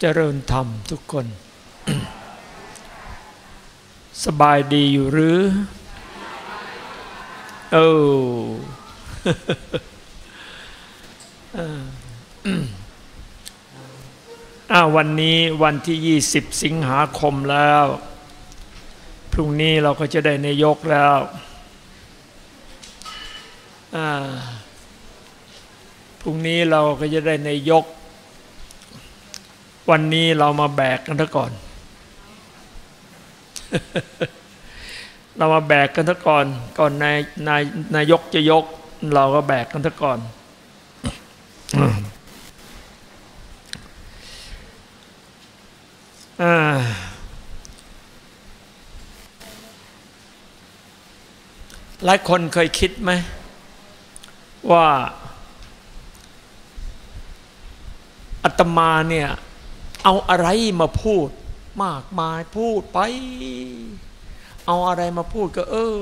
เจริญธรรมทุกคน สบายดีอยู่หรือเอออ้าวันนี้วันที่ 20 สิงหาคมแล้ว พรุ่งนี้เราก็จะได้นายกแล้วพรุ่งนี้เราก็จะได้นายก วันนี้เรามาแบกกันซะก่อน เรามาแบกกันซะก่อน ก่อนนายนายนายกจะยก เราก็แบกกันซะก่อน อ่าหลายคนเคยคิดไหม ว่าอาตมาเนี่ย เอาอะไรมาพูด มากมายพูดไป เอาอะไรมาพูดก็เออ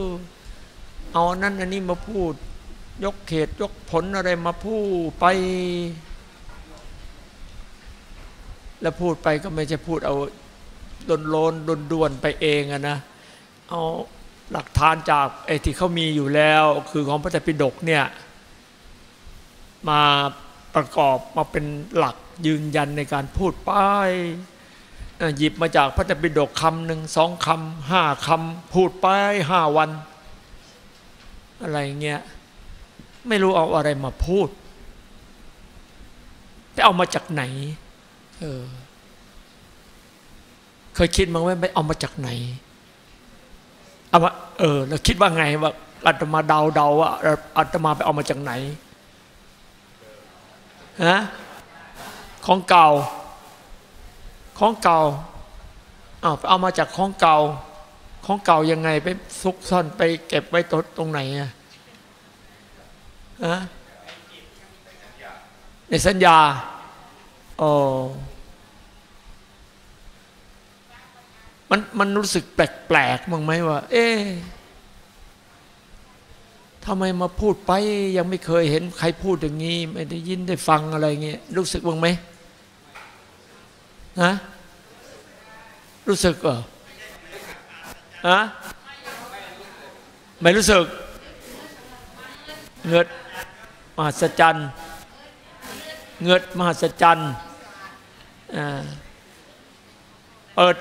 เอานั้นอันนี้มาพูด ยกเขตยกผลอะไรมาพูดไป แล้วพูดไปก็ไม่ใช่พูดเอาโดนโลนโดนด่วนไปเองอะนะ เอาหลักฐานจากไอ้ที่เขามีอยู่แล้ว คือของพระไตรปิฎกเนี่ย มาประกอบมาเป็นหลัก ยืนยันในการพูดไปหยิบมาจากพระไตรมปิฎกคำหนึ่งสองคำห้าคำพูดไปห้าวัน อะไรเงี้ยไม่รู้เอาอะไรมาพูดไปเอามาจากไหนเออเคยคิดมั้งว่าไปเอามาจากไหนเอามาเออแล้วคิดว่าไงว่าอาตมาเดาเดาว่าอาตมาไปเอามาจากไหนฮะ ของเก่า ของเก่าอ้าวเอามาจากของเก่า ของเก่ายังไงไปซุกซ่อนไปเก็บไว้ตรงตรงไหนอะฮะในสัญญาโอ้มันมันรู้สึกแปลกๆมั้งไหมว่า เอ๊ะทำไมมาพูดไปยังไม่เคยเห็นใครพูดอย่างนี้ ไม่ได้ยินได้ฟังอะไรเงี้ยรู้สึกบ้างไหม ฮะรู้สึกเหรอฮะไม่รู้สึกเงิดมหัศจรรย์เงิดมหัศจรรย์อ่าเปิด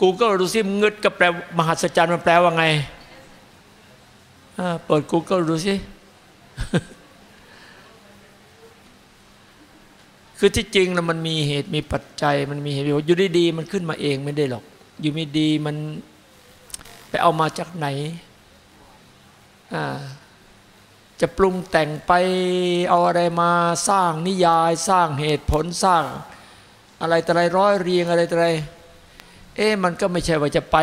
Google ดูสิเงิดกับแปลมหัศจรรย์มันแปลว่าไงอ่าเปิด Google ดูสิ คือที่จริงแล้วมันมีเหตุมีปัจจัย มันมีเหตุผลอยู่ดีๆมันขึ้นมาเองไม่ได้หรอก อยู่ไม่ดีมันไปเอามาจากไหนจะปรุงแต่งไปเอาอะไรมาสร้างนิยายสร้างเหตุผลสร้าง อะไรแต่อะไรร้อยเรียงอะไรแต่อะไรเอ๊ะมันก็ไม่ใช่ว่าจะไป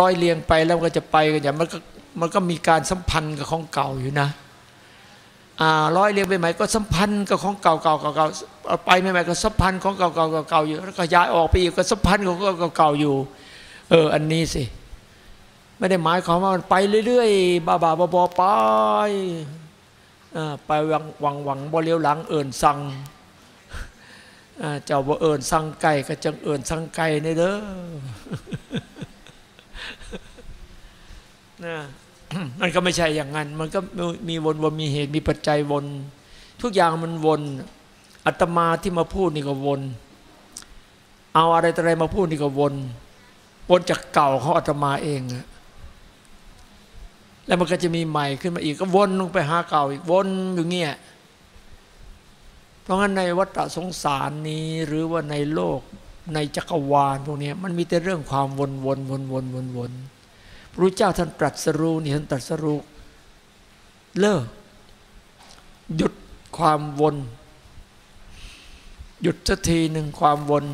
ร้อยเรียงไปแล้วก็จะไปกันอย่างมันก็มันก็มีการสัมพันธ์กับของเก่าอยู่นะ ร้อยเรียงไปใหม่ก็สัมพันธ์กับของเก่าเก่าเก่าเก่าไปใหม่ๆก็สัมพันธ์ของเก่าเก่าเก่าเก่าอยู่แล้วก็ย้ายออกไปอีกก็สัมพันธ์ของเก่าเก่าอยู่ เอออันนี้สิไม่ได้หมายความว่ามันไปเรื่อยๆบ้าๆบอๆไปไปหวังวังวังบ่เลี้ยวหลังเอิ่นสั่งเจ้าบ่เอิ่นสั่งไก่ก็จังเอิ่นสั่งไก่ในเด้อนะ มันก็ไม่ใช่อย่างนั้น มันก็มีวนวนมีเหตุมีปัจจัยวน ทุกอย่างมันวนอาตมาที่มาพูดนี่ก็วน เอาอะไรอะไรมาพูดนี่ก็วนวนจากเก่าของอาตมาเองแล้วมันก็จะมีใหม่ขึ้นมาอีกก็วนลงไปหาเก่าอีกวนอยู่เงี้ยเพราะงั้นในวัฏสงสารนี้หรือว่าในโลกในจักรวาลพวกนี้มันมีแต่เรื่องความวนวนวนวนวนวนพ ระเจ้าท่านตรัสรู้นี่ท่านตรัสรู้เลิก หยุดความวน หยุดสักทีหนึ่งความวน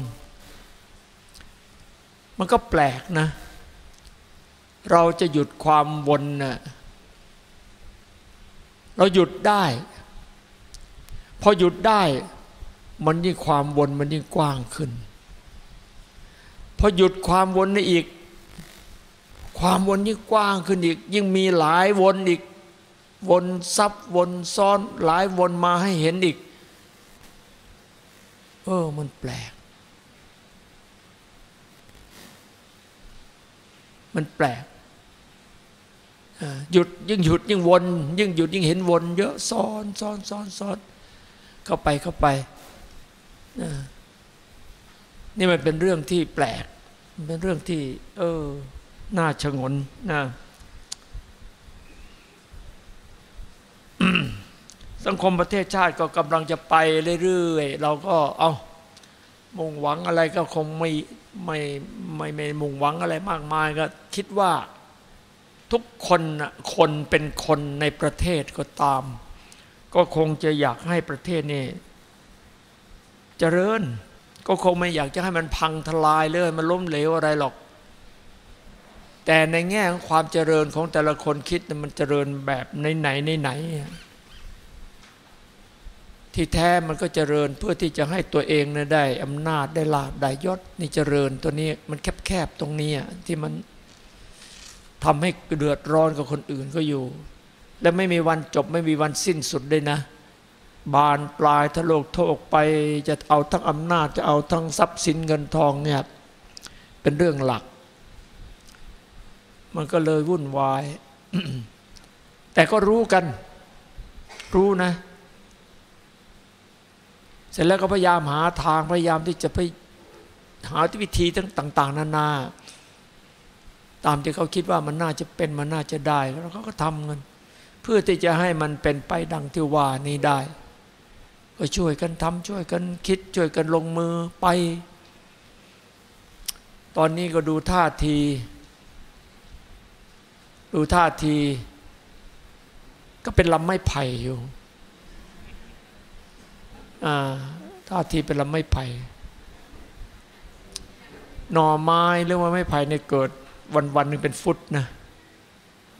มันก็แปลกนะ เราจะหยุดความวนนะ่ะเราหยุดได้ พอหยุดได้ มันยิ่งความวนมันยิ่งกว้างขึ้น พอหยุดความวนนี่อีก ความวนยิ่งกว้างขึ้นอีก ยิ่งมีหลายวนอีก วนซับวนซ้อนหลายวนมาให้เห็นอีก เออมันแปลก มันแปลกหยุดยิ่งหยุดยิ่งวน ยิ่งหยุดยิ่งเห็นวนเยอะซ้อนซ้อนซ้อนซ้อนเข้าไปเข้าไปนี่มันเป็นเรื่องที่แปลก เป็นเรื่องที่ เออ น่าชงนนะสังคมประเทศชาติก็กำลังจะไปเรื่อยๆเราก็เอามุ่งหวังอะไรก็คงไม่ไม่ไม่ไม่มุ่งหวังอะไรมากมายก็คิดว่าทุกคนคนเป็นคนในประเทศก็ตาม ก็คงจะอยากให้ประเทศนี้เจริญ ก็คงไม่อยากจะให้มันพังทลายเลยมันล้มเหลวอะไรหรอก แต่ในแง่ของความเจริญของแต่ละคนคิดมันเจริญแบบไหนไหนไหนไหน ที่แท้มันก็เจริญเพื่อที่จะให้ตัวเองนะได้อำนาจได้ลาบได้ยศนี่เจริญตัวนี้มันแคบๆตรงนี้ที่มันทำให้เดือดร้อนกับคนอื่นก็อยู่ และไม่มีวันจบไม่มีวันสิ้นสุดเลยนะ บานปลายทะโลกโทกไปจะเอาทั้งอำนาจจะเอาทั้งทรัพย์สินเงินทองเนี่ยเป็นเรื่องหลัก มันก็เลยวุ่นวาย แต่ก็รู้กัน รู้นะ เสร็จแล้วก็พยายามหาทางพยายามที่จะไปหาวิธีต่าง ๆ นานา ตามที่เขาคิดว่ามันน่าจะเป็นมันน่าจะได้ แล้วเขาก็ทำกันเพื่อที่จะให้มันเป็นไปดังที่ว่านี้ได้ ก็ช่วยกันทำช่วยกันคิด ช่วยกันลงมือไป ตอนนี้ก็ดูท่าที ดูท่าที ก็เป็นลำไม้ไผ่อยู่ท่าทีเป็นลำไม้ไผ่หน่อไม้เรื่องว่าไม้ไผ่เนี่ยเกิดวันวันหนึ่งเป็นฟุตนะ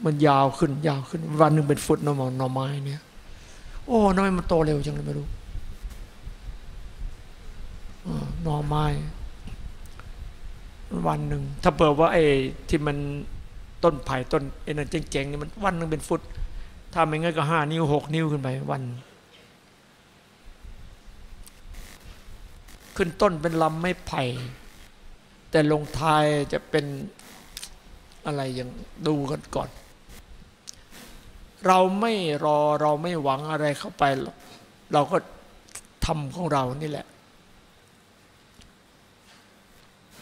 มันยาวขึ้นยาวขึ้น วันหนึ่งเป็นฟุตนมหน่อไม้เนี่ยโอ้ทำไม้มันโตเร็วจังเลยไม่รู้หน่อไม้ วันหนึ่งถ้าเปิดว่าไอ้ที่มัน ต้นไผ่ต้นไอ้นั่นเจ๋งๆนี่มันวันนึงเป็นฟุต ถ้าไม่งั้นก็ห้านิ้วหกนิ้วขึ้นไปวัน ขึ้นต้นเป็นลำไม่ไผ่ แต่ลงท้ายจะเป็นอะไรอยังดูกันก่อน เราไม่รอเราไม่หวังอะไรเข้าไป เราก็ทำของเรานี่แหละ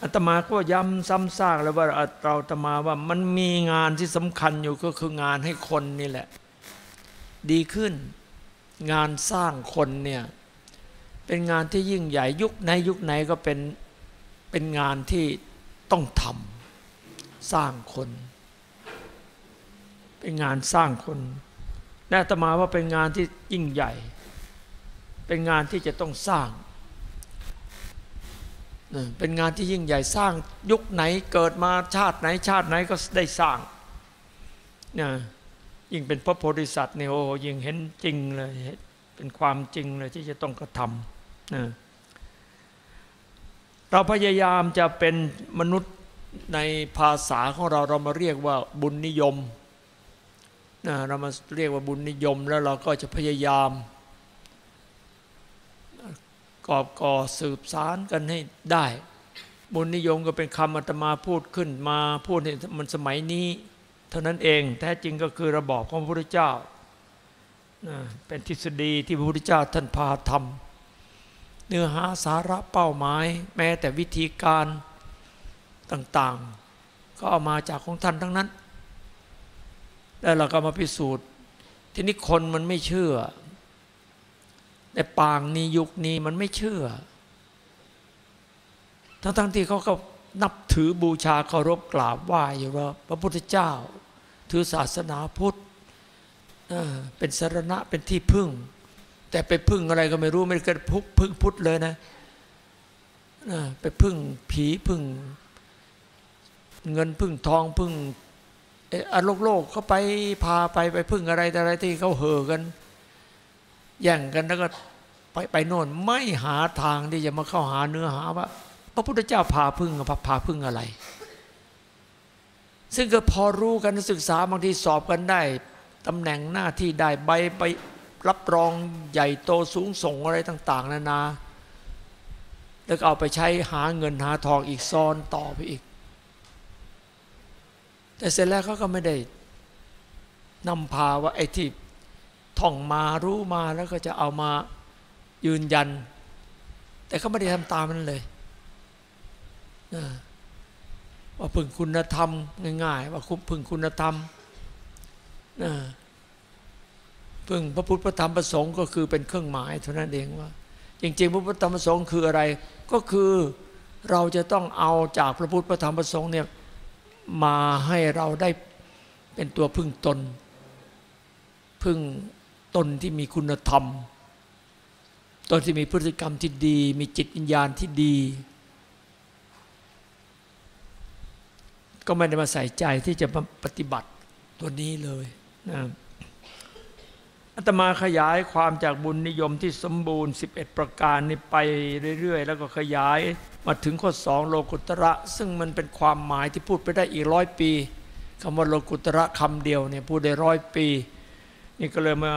อาตมาก็ย้ำซ้ำซากแล้วว่าเราอาตมาว่ามันมีงานที่สำคัญอยู่ก็คืองานให้คนนี่แหละ ดีขึ้น งานสร้างคนเนี่ยเป็นงานที่ยิ่งใหญ่ยุคไหนยุคไหนก็เป็นเป็นงานที่ต้องทำสร้างคน เป็นงานสร้างคนและตมาว่าเป็นงานที่ยิ่งใหญ่ เป็นงานที่จะต้องสร้าง เป็นงานที่ยิ่งใหญ่สร้างยุคไหนเกิดมาชาติไหนชาติไหนก็ได้สร้างเนี่ยยิ่งเป็นพระโพธิสัตว์เนี่ยโอ้ยิ่งเห็นจริงเลยเป็นความจริงเลยที่จะต้องกระทำนะเราพยายามจะเป็นมนุษย์ในภาษาของเราเรามาเรียกว่าบุญนิยมนะเรามาเรียกว่าบุญนิยมแล้วเราก็จะพยายาม กอบก่อสืบสารกันให้ได้ บุญนิยมก็เป็นคำอาตมาพูดขึ้นมาพูดในมันสมัยนี้ เท่านั้นเองแท้จริงก็คือระบอบของพระพุทธเจ้า เป็นทฤษฎีที่พระพุทธเจ้าท่านพาทำเนื้อหาสาระเป้าหมาย แม้แต่วิธีการต่างๆ ก็เอามาจากของท่านทั้งนั้น แล้วเราก็มาพิสูจน์ทีนี้คนมันไม่เชื่อ แต่ปางนี้ยุคนี้มันไม่เชื่อ ทั้งๆทที่เขาก็นับถือบูชาเคารพกราบไหว้อยู่ว่าพระพุทธเจ้า ถือศาสนาพุทธเป็นสารณะเป็นที่พึ่ง แต่ไปพึ่งอะไรก็ไม่รู้ไม่เคยพุกพึ่งพุทธเลยนะไปพึ่งผีพึ่ง เงินพึ่งทองพึ่งอโลกโลกเขาไปพาไปไปพึ่งอะไรอะไรที่เขาเห่อกัน แย่งกันแล้วก็ไปไปโน่นไม่หาทางที่จะมาเข้าหาเนื้อหาว่า พระพุทธเจ้าพาพึ่งพาพาพึ่งอะไร ซึ่งก็พอรู้กันศึกษาบางทีสอบกันได้ตำแหน่งหน้าที่ได้ใบไปรับรองใหญ่โตสูงส่งอะไรต่าง ๆ นานา แล้วก็เอาไปใช้หาเงินหาทองอีกซ้อนต่อไปอีก แต่เสร็จแล้วเขาก็ไม่ได้นำพาว่าไอ้ที่ ท่องมารู้มาแล้วก็จะเอามายืนยัน แต่เขาไม่ได้ทำตามนั้นเลยว่าพึงคุณธรรมง่ายๆ ว่าคุพึงคุณธรรมพึงพระพุทธพระธรรมพระสงฆ์ก็คือเป็นเครื่องหมายเท่านั้นเองว่า จริงๆพระพุทธธรรมพระสงฆ์คืออะไร ก็คือเราจะต้องเอาจากพระพุทธพระธรรมพระสงฆ์เนี่ยมาให้เราได้เป็นตัวพึ่งตน พึ่ง ตนที่มีคุณธรรม ตนที่มีพฤติกรรมที่ดี มีจิตวิญญาณที่ดี ก็ไม่ได้มาใส่ใจที่จะมาปฏิบัติตัวนี้เลยนะอาตมาขยายความจากบุญนิยมที่สมบูรณ์ 11 ประการนี้ไปเรื่อย ๆ แล้วก็ขยายมาถึงข้อสองโลกุตระ ซึ่งมันเป็นความหมายที่พูดไปได้อีกร้อยปีคำว่าโลกุตระคำเดียวเนี่ยพูดได้ร้อยปี นี่ก็เลยมา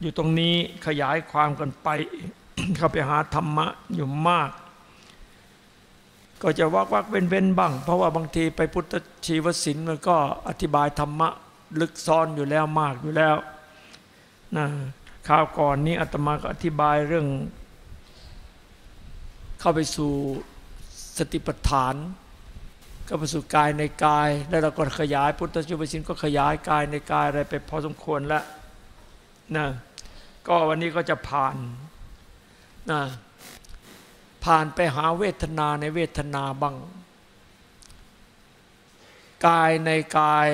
อยู่ตรงนี้ขยายความกันไป เข้าไปหาธรรมะอยู่มาก ก็จะวักวักเว้นเว้นบ้าง เพราะว่าบางทีไปพุทธชีวศิลป์มันก็อธิบายธรรมะลึกซ้อนอยู่แล้วมากอยู่แล้วนะข้าวก่อนนี้อาตมาก็อธิบายเรื่อง เข้าไปสู่สติปัฏฐาน ก็ไปสู่กายในกาย แล้วเราก็ขยายพุทธจุบศินก็ขยายกายในกายอะไรไปพอสมควรแล้วนะก็วันนี้ก็จะผ่านนะผ่านไปหาเวทนาในเวทนาบ้างกายในกาย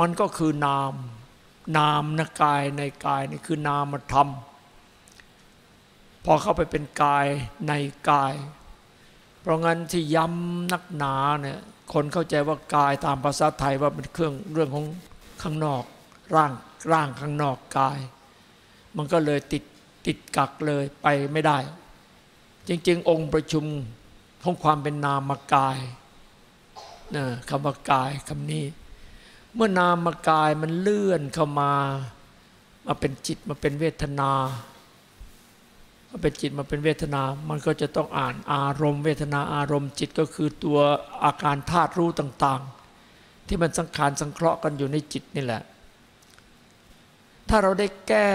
มันก็คือนาม นามนะกายในกายนี่คือนามธรรม พอเข้าไปเป็นกายในกาย เพราะงั้นที่ย้ำนักหนาเนี่ยคนเข้าใจว่ากายตามภาษาไทยว่าเป็นเครื่องเรื่องของข้างนอก ร่างร่างข้างนอกกาย มันก็เลยติดติดกักเลยไปไม่ได้ จริง ๆ องค์ประชุมของความเป็นนามกายนะคำว่ากายคำนี้ เมื่อนามกายมันเลื่อนเข้ามา มาเป็นจิตมาเป็นเวทนา มาเป็นจิตมาเป็นเวทนา มันก็จะต้องอ่านอารมณ์ เวทนาอารมณ์จิตก็คือตัวอาการธาตุรู้ต่าง ๆ ที่มันสังขารสังเคราะห์กันอยู่ในจิตนี่แหละ ถ้าเราได้แก้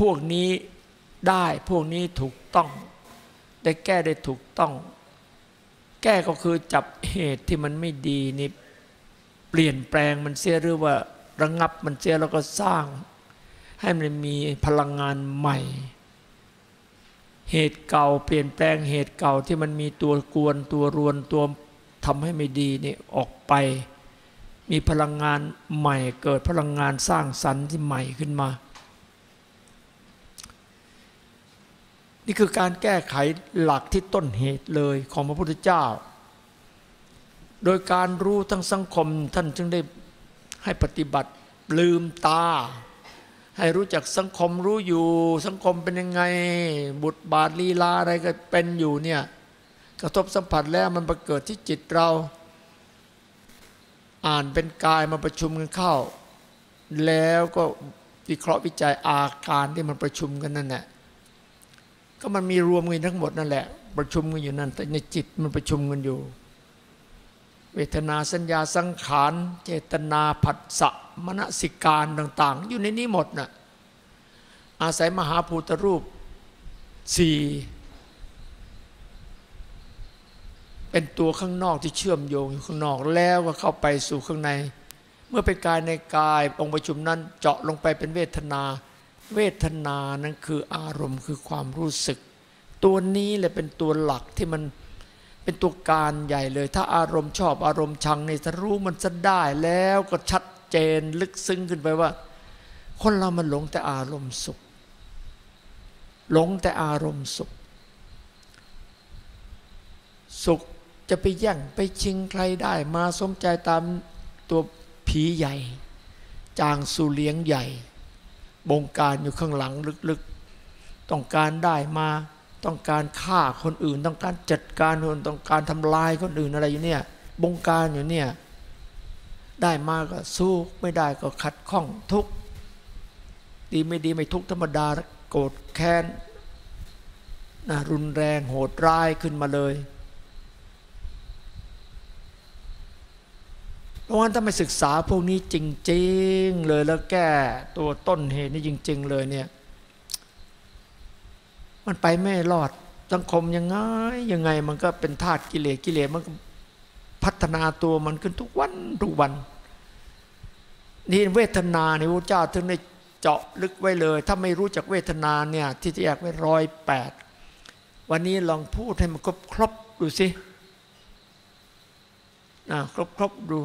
พวกนี้ได้พวกนี้ถูกต้อง ได้แก้ได้ถูกต้อง แก้ก็คือจับเหตุที่มันไม่ดีนี่เปลี่ยนแปลงมันเสียหรือว่าระงงับมันเสียแล้วก็สร้าง ให้มันมีพลังงานใหม่ เหตุเก่าเปลี่ยนแปลงเหตุเก่าที่มันมีตัวกวนตัวรวนตัวทำให้ไม่ดีนี่ออกไป มีพลังงานใหม่เกิดพลังงานสร้างสรรค์ที่ใหม่ขึ้นมา นี่คือการแก้ไขหลักที่ต้นเหตุเลยของพระพุทธเจ้า โดยการรู้ทั้งสังคมท่านจึงได้ให้ปฏิบัติลืมตา ให้รู้จักสังคมรู้อยู่ สังคมเป็นยังไง บุตรบาทลีลาอะไรก็เป็นอยู่เนี่ยกระทบสัมผัสแล้วมันประเกิดที่จิตเรา อ่านเป็นกายมาประชุมกันเข้า แล้วก็วิเคราะห์วิจัยอาการที่มันประชุมกันนั่นแหละก็มันมีรวมกันทั้งหมดนั่นแหละ ประชุมกันอยู่นั่นแต่ในจิตมันประชุมกันอยู่ เวทนาสัญญาสังขาร เจตนาผัสสะ มณสิการต่าง ๆ อยู่ในนี้หมดน่ะอาศัยมหาภูตรูปสี่เป็นตัวข้างนอกที่เชื่อมโยงอยู่ข้างนอกแล้วก็เข้าไปสู่ข้างใน เมื่อเป็นกายในกายองค์ประชุมนั้นเจาะลงไปเป็นเวทนา เวทนานั้นคืออารมณ์คือความรู้สึก ตัวนี้แหละเป็นตัวหลักที่มันเป็นตัวการใหญ่เลย ถ้าอารมณ์ชอบอารมณ์ชังในถ้ารู้มันจะได้แล้วก็ชัด เจนลึกซึ้งขึ้นไปว่า คนเรามันหลงแต่อารมณ์สุข หลงแต่อารมณ์สุข สุขจะไปแย่งไปชิงใครได้ มาสมใจตามตัวผีใหญ่ จางสูเลี้ยงใหญ่ บงการอยู่ข้างหลังลึกๆ ต้องการได้มาต้องการฆ่าคนอื่น ต้องการจัดการคนต้องการทำลายคนอื่นอะไรอยู่เนี่ย บงการอยู่เนี่ย ได้มาก็สู้ไม่ได้ก็ขัดข้องทุกข์ดีไม่ดีไม่ทุกข์ธรรมดาโกรธแค้นนะรุนแรงโหดร้ายขึ้นมาเลยเพราะงั้นถ้าไม่ศึกษาพวกนี้จริง ๆ เลยแล้วแก้ตัวต้นเหตุนี่จริง ๆ เลยเนี่ย มันไปไม่รอดสังคมยังไงยังไงมันก็เป็นธาตุกิเลสกิเลสมันก็ พัฒนาตัวมันขึ้นทุกวันทุกวัน นี่เวทนาเนี่ยพระเจ้าถึงได้เจาะลึกไว้เลย ถ้าไม่รู้จักเวทนาเนี่ยที่จะแยกไว้ร้อยแปดวันนี้ลองพูดให้มันครบครบดูสิครบครบดู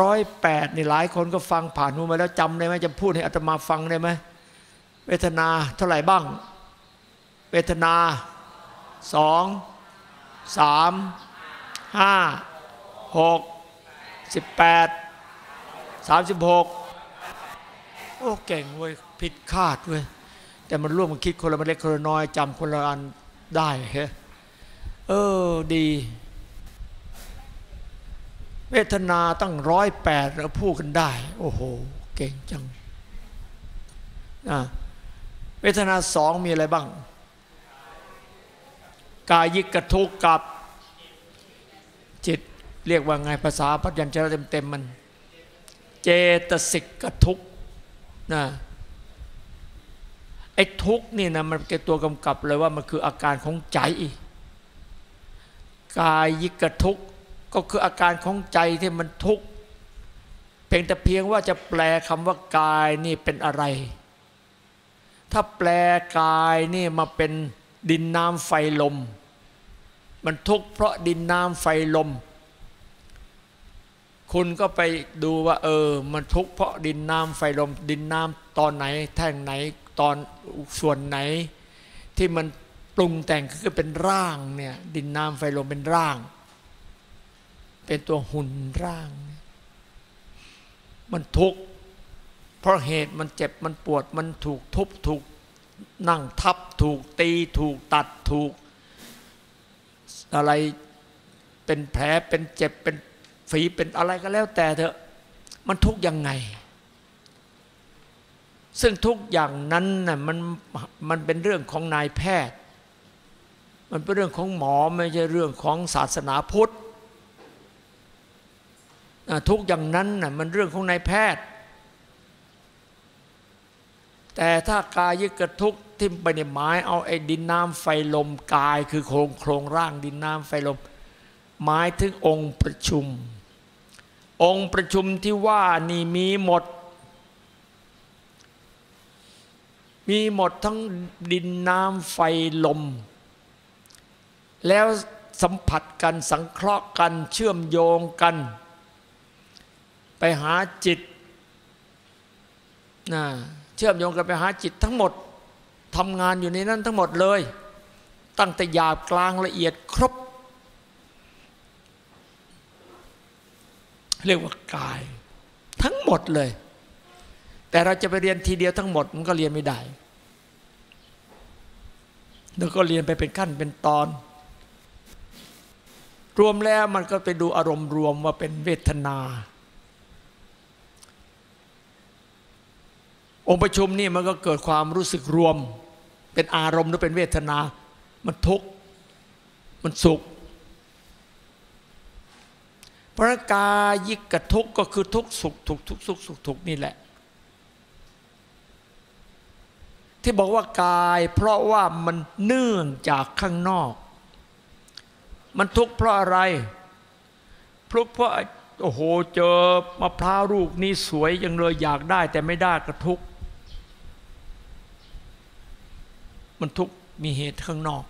ร้อยแปดนี่หลายคนก็ฟังผ่านหูมาแล้วจำได้ไหมจะพูดให้อาตมาฟังได้ไหมเวทนาเท่าไหร่บ้าง เวทนาสองสาม ห้าหกสิบแปดสามสิบหกโอ้เก่งเว้ยผิดคาดเว้ยแต่มันร่วมมันคิดคนละมันเล็กคนละน้อยจำคนละอันได้เฮ้เออดี เวทนาตั้งร้อยแปดแล้วพูดกันได้ โอ้โห เก่งจังนะเวทนาสองมีอะไรบ้าง กายิกกระทุกกับ เรียกว่าไงภาษาพัฒยัญชนะเต็มๆมัน เจตสิกกระทุกนะไอ้ทุกนี่นะมันเป็นตัวกำกับเลยว่ามันคืออาการของใจ กายยิกทุกก็คืออาการของใจที่มันทุกเพียงแต่เพียงว่าจะแปลคำว่ากายนี่เป็นอะไร ถ้าแปลกายนี่มาเป็นดินน้ำไฟลม มันทุกเพราะดินน้ำไฟลม คุณก็ไปดูว่าเออ มันทุกเพราะดินน้ำไฟลมดินน้ำตอนไหน แท่งไหนตอนส่วนไหน ที่มันปรุงแต่งคือเป็นร่างเนี่ย ดินน้ำไฟลมเป็นร่าง เป็นตัวหุ่นร่าง มันทุกข์เพราะเหตุมันเจ็บมันปวดมันถูกทุบถูกนั่งทับถูกตีถูกตัดถูก อะไรเป็นแผลเป็นเจ็บเป็น ฝีเป็นอะไรก็แล้วแต่เถอะมันทุกข์ยังไง ซึ่งทุกอย่างนั้นน่ะมันมันเป็นเรื่องของนายแพทย์ มันเป็นเรื่องของหมอไม่ใช่เรื่องของศาสนาพุทธทุกอย่างนั้นน่ะมันเรื่องของนายแพทย์ แต่ถ้ากายิกระทุกทิ่มไปในไม้เอาไอ้ดินน้ำไฟลมกายคือโครงโครงร่างดินน้ำไฟลมหมายถึงองค์ประชุม องค์ประชุมที่ว่านี่มีหมด มีหมดทั้งดินน้ำไฟลม แล้วสัมผัสกันสังเคราะห์กันเชื่อมโยงกัน ไปหาจิตนะเชื่อมโยงกันไปหาจิตทั้งหมดทำงานอยู่ในนั้นทั้งหมดเลย ตั้งแต่หยาบกลางละเอียดครบ เรียกว่ากาย ทั้งหมดเลย แต่เราจะไปเรียนทีเดียวทั้งหมดมันก็เรียนไม่ได้แล้วก็เรียนไปเป็นขั้นเป็นตอน รวมแล้วมันก็ไปดูอารมณ์รวมว่าเป็นเวทนา องค์ประชุมนี่มันก็เกิดความรู้สึกรวม เป็นอารมณ์หรือเป็นเวทนา มันทุกข์มันสุข พระกายิกทุกก็คือทุกสุขทุกทุกสุขสุขทุกนี่แหละ ที่บอกว่ากายเพราะว่ามันเนื่องจากข้างนอก มันทุกข์เพราะอะไรเพราะเพราะโอ้โหเจอมะพร้าวลูกนี้สวยยังเลยอยากได้แต่ไม่ได้ก็ทุกมันทุกข์มีเหตุข้างนอก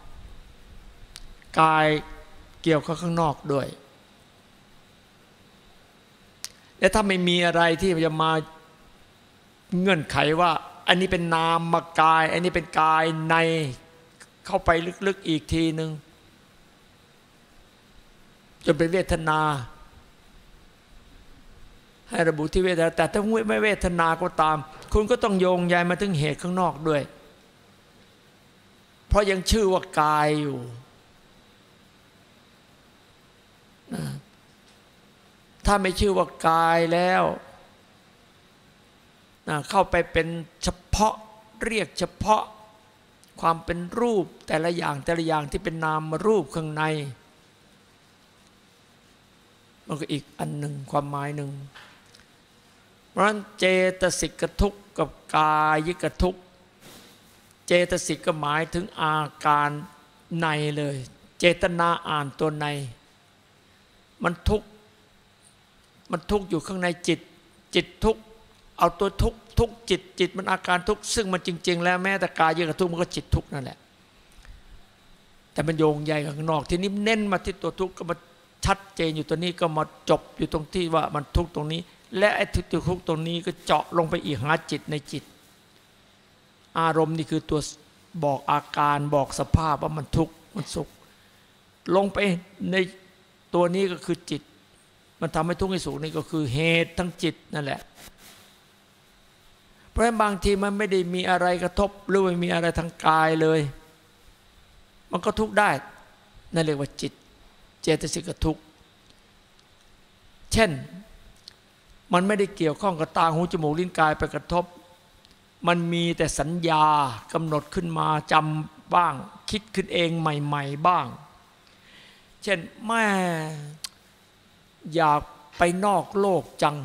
กายเกี่ยวกับข้างนอกด้วย และถ้าไม่มีอะไรที่จะมาเงื่อนไขว่า อันนี้เป็นนามมากาย อันนี้เป็นกายในเข้าไปลึกๆอีกทีหนึ่งจนเป็นเวทนา ให้ระบุที่เวทนา แต่ถ้าไม่เวทนาก็ตาม คุณก็ต้องโยงใยมาถึงเหตุข้างนอกด้วย เพราะยังชื่อว่ากายอยู่ ถ้าไม่ชื่อว่ากายแล้วเข้าไปเป็นเฉพาะเรียกเฉพาะความเป็นรูปแต่ละอย่างแต่ละอย่างที่เป็นนามมารูปข้างใน มันก็อีกอันหนึ่งความหมายหนึ่งเพราะฉะนั้นเจตสิกทุกข์กับกายกทุกข์เจตสิกก็หมายถึงอาการในเลย เจตนาอ่านตัวใน มันทุกข์ มันทุกข์อยู่ข้างในจิต จิตทุกข์เอาตัวทุกข์ทุกข์จิตจิตมันอาการทุกข์ซึ่งมันจริง ๆ แล้วแม้แต่กายยิกทุกข์มันก็จิตทุกข์นั่นแหละ แต่มันโยงใหญ่ข้างนอก ทีนี้เน้นมาที่ตัวทุกข์ก็มาชัดเจนอยู่ตัวนี้ก็มาจบอยู่ตรงที่ว่ามันทุกข์ตรงนี้ และไอ้ทุกข์ทุกข์ตรงนี้ก็เจาะลงไปอีกหาจิตในจิต อารมณ์นี่คือตัวบอกอาการบอกสภาพว่ามันทุกข์มันสุข ลงไปในตัวนี้ก็คือจิต มันทำให้ทุกข์ให้สุขนี่ก็คือเหตุทั้งจิตนั่นแหละ เพราะฉะนั้นบางทีมันไม่ได้มีอะไรกระทบหรือไม่มีอะไรทางกายเลย มันก็ทุกข์ได้นั่นเรียกว่าจิต เจตสิกทุกข์เช่นมันไม่ได้เกี่ยวข้องกับตาหูจมูกลิ้นกายไปกระทบ มันมีแต่สัญญากำหนดขึ้นมาจำบ้าง คิดขึ้นเองใหม่ ๆ บ้าง เช่นแม่ อยากไปนอกโลกจัง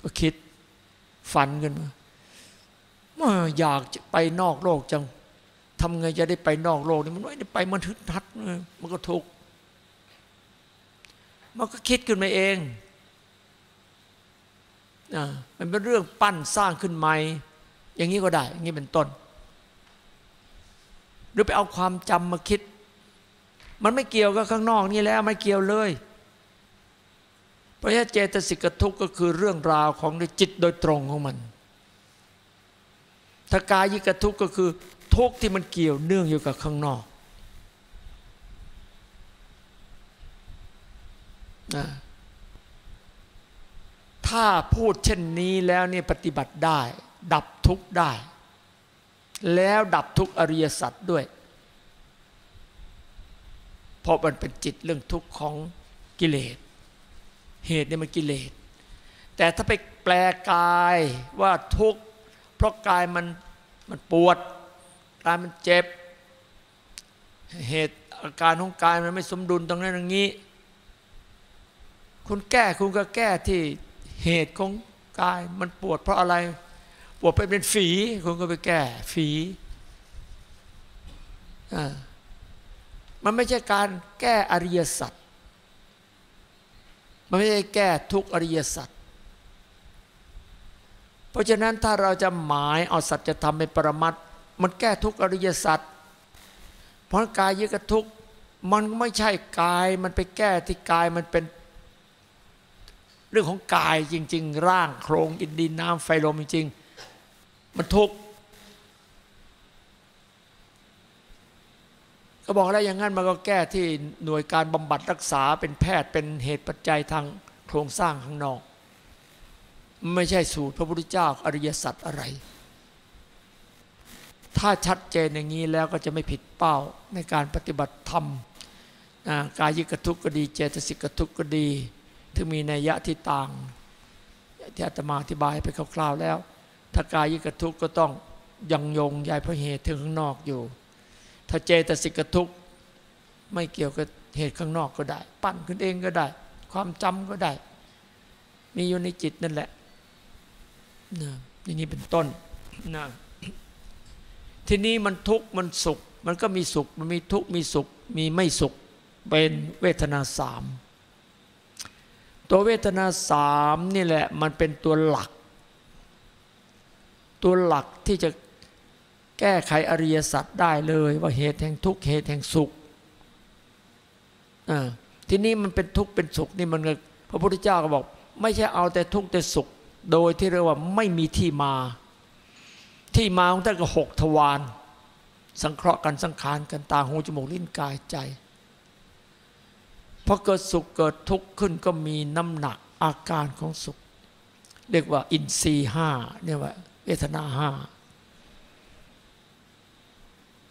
ก็คิดฝันกันมาอยากจะไปนอกโลกจังทำไงจะได้ไปนอกโลกนี่มันไม่ได้ไปมันทึดทัดมันก็ทุกข์มันก็คิดขึ้นมาเองอ่ามันเป็นเรื่องปั้นสร้างขึ้นใหม่ อย่างนี้ก็ได้ อย่างนี้เป็นต้น หรือไปเอาความจำมาคิด มันไม่เกี่ยวกับข้างนอกนี่แล้วไม่เกี่ยวเลย เพราะฉะเจตสิกทุกข์ก็คือเรื่องราวของจิตโดยตรงของมันถ้ากายิกทุกข์ก็คือทุกข์ที่มันเกี่ยวเนื่องอยู่กับข้างนอกนะถ้าพูดเช่นนี้แล้วเนี่ยปฏิบัติได้ ดับทุกข์ได้ แล้วดับทุกอริยสัจด้วย เพราะมันเป็นจิตเรื่องทุกข์ของกิเลส เหตุเนี่ยมันกิเลส แต่ถ้าไปแปลกายว่าทุกข์เพราะกายมันมันปวดกายมันเจ็บ เหตุอาการของกายมันไม่สมดุลตรงนั้นอย่างนี้ คุณแก้คุณก็แก้ที่เหตุของกายมันปวดเพราะอะไร ปวดไปเป็นฝีคุณก็ไปแก้ฝีอ่า มันไม่ใช่การแก้อริยสัจมันไม่ใช่แก้ทุกอริยสัจเพราะฉะนั้นถ้าเราจะหมายเอาสัจธรรมเป็นปรมัตมันแก้ทุกอริยสัจเพราะกายยึดกับทุกมันไม่ใช่กายมันไปแก้ที่กายมันเป็นเรื่องของกายจริง ๆ ร่างโครงอินดินน้ำไฟลมจริงๆมันทุกข์ ก็บอกแล้วอย่างนั้นมันก็แก้ที่หน่วยการบำบัดรักษาเป็นแพทย์เป็นเหตุปัจจัยทางโครงสร้างข้างนอก ไม่ใช่สูตรพระพุทธเจ้าอริยสัจอะไร ถ้าชัดเจนอย่างนี้แล้วก็จะไม่ผิดเป้าในการปฏิบัติธรรมกายยิกทุกข์ก็ดีเจตสิกทุกข์ก็ดี ถึงมีนัยยะที่ต่างที่อาตมาอธิบายไปคร่าวๆแล้ว ถ้ากายิกทุกข์ก็ต้องยังยงยายพระเหตุถึงข้างนอกอยู่ ถ้าเจตสิกทุกข์ไม่เกี่ยวกับเหตุข้างนอกก็ได้ ปั้นขึ้นเองก็ได้ ความจำก็ได้ มีอยู่ในจิตนั่นแหละนะอย่างนี้เป็นต้นนะทีนี้มันทุกข์มันสุข มันก็มีสุข มันมีทุกข์มีสุข มีไม่สุข เป็นเวทนาสามตัวเวทนาสามนี่แหละ มันเป็นตัวหลัก ตัวหลักที่จะ แก้ไขอริยสัจได้เลยว่าเหตุแห่งทุกข์เหตุแห่งสุขทีนี้มันเป็นทุกข์เป็นสุขนี่มันพระพุทธเจ้าก็บอก ไม่ใช่เอาแต่ทุกข์แต่สุข โดยที่เรียกว่าไม่มีที่มา ที่มาของท่านก็หกทวารสังเคราะห์กันสังขารกันตาหูจมูกลิ้นกายใจพอเกิดสุขเกิดทุกข์ขึ้นก็มีน้ำหนักอาการของสุข เรียกว่าอินทรีห้าเนี่ยว่าเวทนาห้า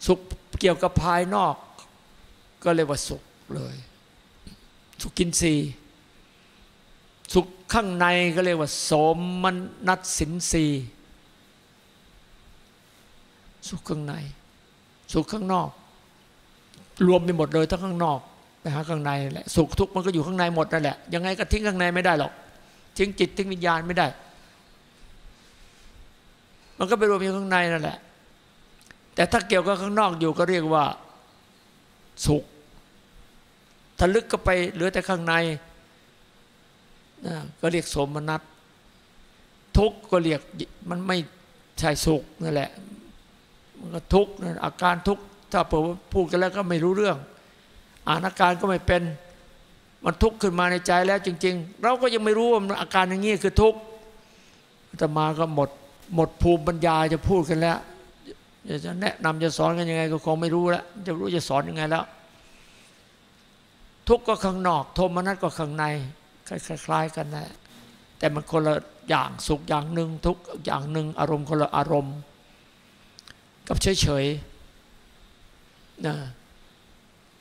สุขเกี่ยวกับภายนอก ก็เรียกว่าสุขเลย สุขกินรีสุขข้างในก็เรียกว่าสมมันนัดสินรีสุขข้างใน สุขข้างนอก รวมไปหมดเลยทั้งข้างนอก ไปหาข้างในแหละสุขทุกข์มันก็อยู่ข้างในหมดนั่นแหละยังไงก็ทิ้งข้างในไม่ได้หรอกทิ้งจิตทิ้งวิญญาณไม่ได้ มันก็ไปรวมอยู่ข้างในนั่นแหละ แต่ถ้าเกี่ยวกับข้างนอกอยู่ก็เรียกว่าสุขถ้าลึกก็ไปเหลือแต่ข้างในนะก็เรียกสมนัตทุกก็เรียกมันไม่ใช่สุขนั่นแหละมันก็ทุกนั่นอาการทุกถ้าเปิดพูดกันแล้วก็ไม่รู้เรื่อง อ่านอาการก็ไม่เป็นมันทุกข์ขึ้นมาในใจแล้วจริง ๆ เราก็ยังไม่รู้ว่าอาการอย่างนี้คือทุกข์แต่มาก็หมดหมดภูมิปัญญาจะพูดกันแล้ว จะแนะนำจะสอนกันยังไงก็คงไม่รู้แล้วจะรู้จะสอนยังไงแล้ว ทุกข์ก็ข้างนอก โทมนัสก็ข้างในคล้ายๆกันนะแต่มันคนละอย่างสุขอย่างหนึ่งทุกอย่างหนึ่งอารมณ์คนละอารมณ์ กับเฉยๆนะ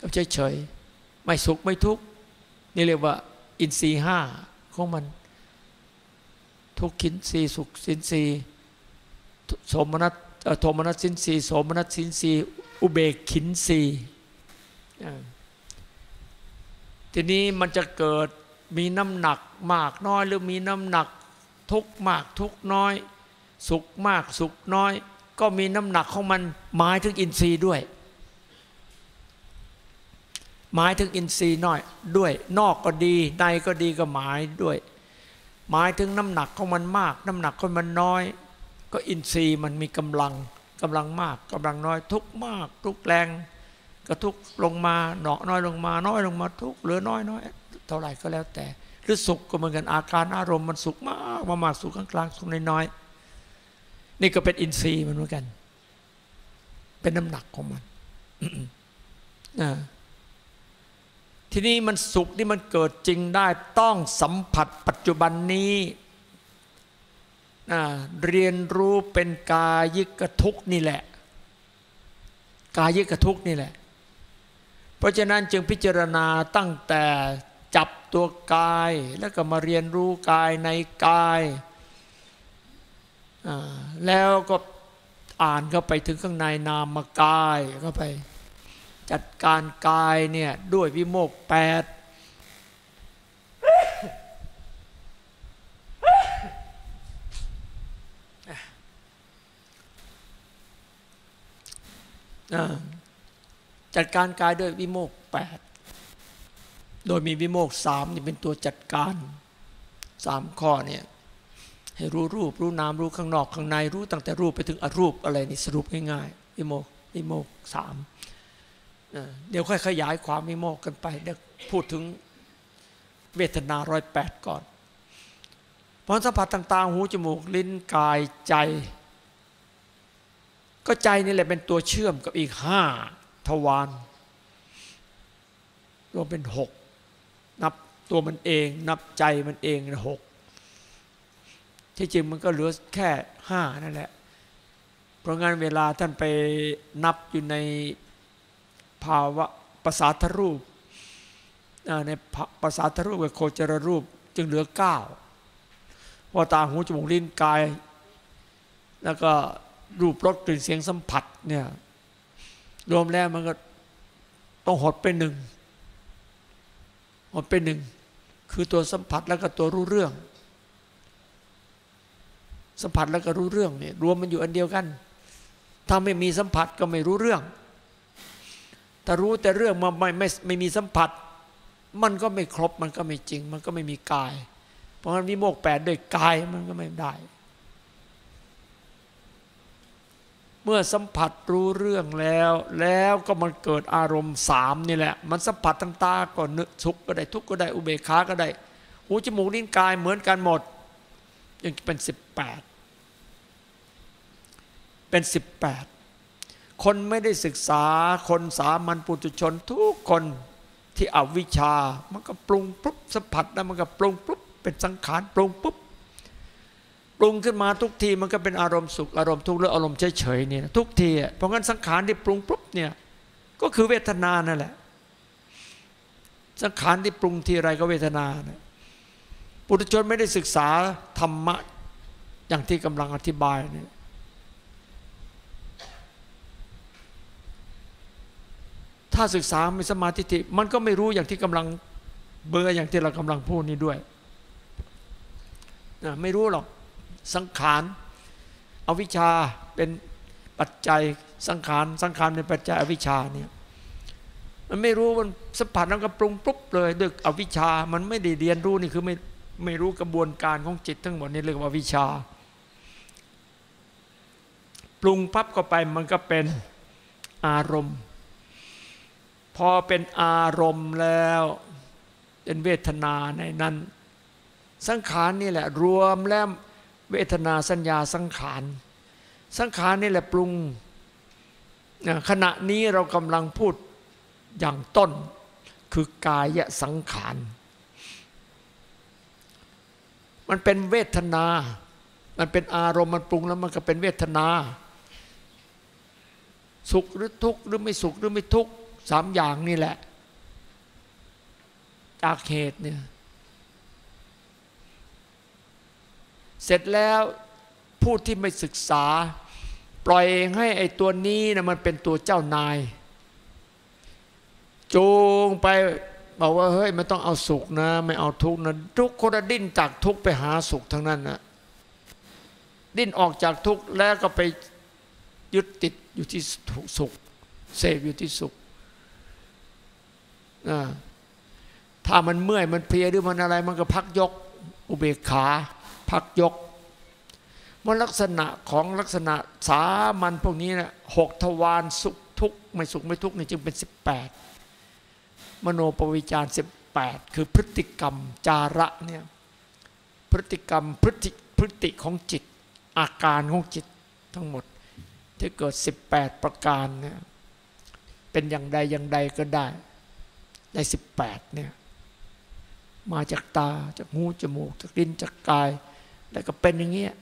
กับเฉยๆไม่สุขไม่ทุกข์นี่เรียกว่า อินทรีห้าของมัน ทุกขินรีสุขสินรีโสมนัส โทมนัสสินรีโสมนัสสินรีอุเบกขินรีทีนี้มันจะเกิดมีน้ำหนักมากน้อยหรือมีน้ำหนักทุกมากทุกน้อย สุขมากสุขน้อย ก็มีน้ำหนักของมันหมายถึงอินทรีย์ด้วย หมายถึงอินทรีย์น้อยด้วย นอกก็ดีในก็ดีก็หมายด้วย หมายถึงน้ำหนักของมันมาก น้ำหนักของมันน้อย ก็อินทรีย์มันมีกำลังกำลังมากกำลังน้อยทุกมาก ทุกแรงก็ทุกลงมาหนอน้อยลงมาน้อยลงมาทุกเหลือน้อยน้อยเท่าไหร่ก็แล้วแต่ หรือสุขก็เหมือนกันอาการอารมณ์มันสุขมากมามากสุขกลางๆสุขน้อยๆนี่ก็เป็นอินทรีย์มันเหมือนกัน เป็นน้ำหนักของมันทีนี้มันสุขที่มันเกิดจริงได้ต้องสัมผัสปัจจุบันนี้ เรียนรู้เป็นกายิกทุกนี่แหละ กายิกทุกนี่แหละ เพราะฉะนั้นจึงพิจารณาตั้งแต่จับตัวกายแล้วก็มาเรียนรู้กายในกายแล้วก็อ่านเข้าไปถึงข้างในนามกายเข้าไป จัดการกายเนี่ยด้วยวิโมกแปด จัดการกายด้วยวิโมกแปดโดยมีวิโมกสามนี่เป็นตัวจัดการสามข้อเนี่ยให้รู้รูป รู้นามรู้ข้างนอกข้างในรู้ตั้งแต่รูปไปถึงอรูปอะไรนี่สรุปง่ายๆวิโมกวิโมกสามเดี๋ยวค่อยขยายความวิโมกกันไปเดี๋ยวพูดถึงเวทนาร้อยแปดก่อนพรสัมผัสต่างๆ หูจมูกลิ้นกายใจ ก็ใจนี่แหละเป็นตัวเชื่อมกับอีกห้าทวารรวมเป็นหกนับตัวมันเอง นับใจมันเองหกที่จริงมันก็เหลือแค่ห้านั่นแหละ เพราะงั้นเวลาท่านไปนับอยู่ในภาวะภาษาทรูปในภาษาทรูปกับโคจรรูปจึงเหลือเก้าว่าตาหูจมูกลิ้นกาย แล้วก็ รูปรสกลิ่นเสียงสัมผัสเนี่ยรวมแล้วมันก็ต้องหดไปหนึ่งมันเป็นหนึ่ง คือตัวสัมผัสแล้วก็ตัวรู้เรื่อง สัมผัสแล้วก็รู้เรื่องเนี่ยรวมมันอยู่อันเดียวกัน ถ้าไม่มีสัมผัสก็ไม่รู้เรื่องถ้ารู้แต่เรื่องมันไม่ไม่ไม่มีสัมผัส มันก็ไม่ครบมันก็ไม่จริง มันก็ไม่มีกาย เพราะฉะนั้นวิโมกแปดด้วยกายมันก็ไม่ได้เมื่อสัมผัสรู้เรื่องแล้ว แล้วก็มันเกิดอารมณ์สามนี่แหละ มันสัมผัสทางตาก็นึกสุขก็ได้ทุกข์ก็ได้อุเบกขาก็ได้หูจมูกลิ้นกายเหมือนกันหมด ยังเป็นสิบแปดเป็นสิบแปดคนไม่ได้ศึกษาคนสามัญปุถุชนทุกคนที่อวิชามันก็ปรุงปุ๊บสัมผัสแล้วมันก็ปรุงปุ๊บเป็นสังขารปรุงปุ๊บ ปรุงขึ้นมาทุกทีมันก็เป็นอารมณ์สุขอารมณ์ทุกข์หรืออารมณ์เฉยๆนี่ทุกทีเพราะงั้นสังขารที่ปรุงปุ๊บเนี่ยก็คือเวทนานั่นแหละ สังขารที่ปรุงทีไรก็เวทนานะปุถุชนไม่ได้ศึกษาธรรมะอย่างที่กำลังอธิบายนี่ถ้าศึกษาไมีสมาธิิมันก็ไม่รู้อย่างที่กำลังเบอร์อย่างที่เรากำลังพูดนี้ด้วยนะไม่รู้หรอก สังขารอวิชชาเป็นปัจจัยสังขารสังขารเป็นปัจจัยอวิชชาเนี่ยมันไม่รู้มันสัมผัสแล้วก็ปรุงปุ๊บเลยด้วยอวิชชามันไม่ได้เรียนรู้นี่คือไม่ไม่รู้กระบวนการของจิตทั้งหมดนี่เรียกว่าวิชา ปรุงปั๊บเข้าไปมันก็เป็นอารมณ์ พอเป็นอารมณ์แล้วเป็นเวทนาในนั้น สังขารนี่แหละรวมแล้ว เวทนาสัญญาสังขาร สังขารนี่แหละปรุง ขณะนี้เรากำลังพูดอย่างต้นคือกายสังขาร มันเป็นเวทนา มันเป็นอารมณ์มันปรุงแล้วมันก็เป็นเวทนา สุขหรือทุกข์หรือไม่สุขหรือไม่ทุกข์สามอย่างนี่แหละ จากเหตุเนี่ย เสร็จแล้วผู้ที่ไม่ศึกษา ปล่อยให้ไอ้ตัวนี้นะมันเป็นตัวเจ้านายจูงไปบอกว่าเฮ้ยไม่ต้องเอาสุขนะ ไม่เอาทุกนะทุกคนดิ้นจากทุกไปหาสุขทั้งนั้นนะดิ้นออกจากทุกแล้วก็ไปยึดติดอยู่ที่สุขเสพอยู่ที่สุขถ้ามันเมื่อยมันเพลียหรือมันอะไร มันก็พักยกอุเบกขา พักยกมันลักษณะของลักษณะสามัญพวกนี้นะหกทวารสุขทุกข์ไม่สุขไม่ทุกข์นี่จึงเป็นสิบแปดมโนปวิจารสิบแปดคือพฤติกรรมจาระเนี่ยพฤติกรรมพฤติพฤติของจิต อาการของจิตทั้งหมดที่เกิด 18 ประการเนี่ยเป็นอย่างใดอย่างใดก็ได้ใน18เนี่ยมาจากตาจากหูจมูกจากลิ้นจากกาย แล้วก็เป็นอย่างเงี้ย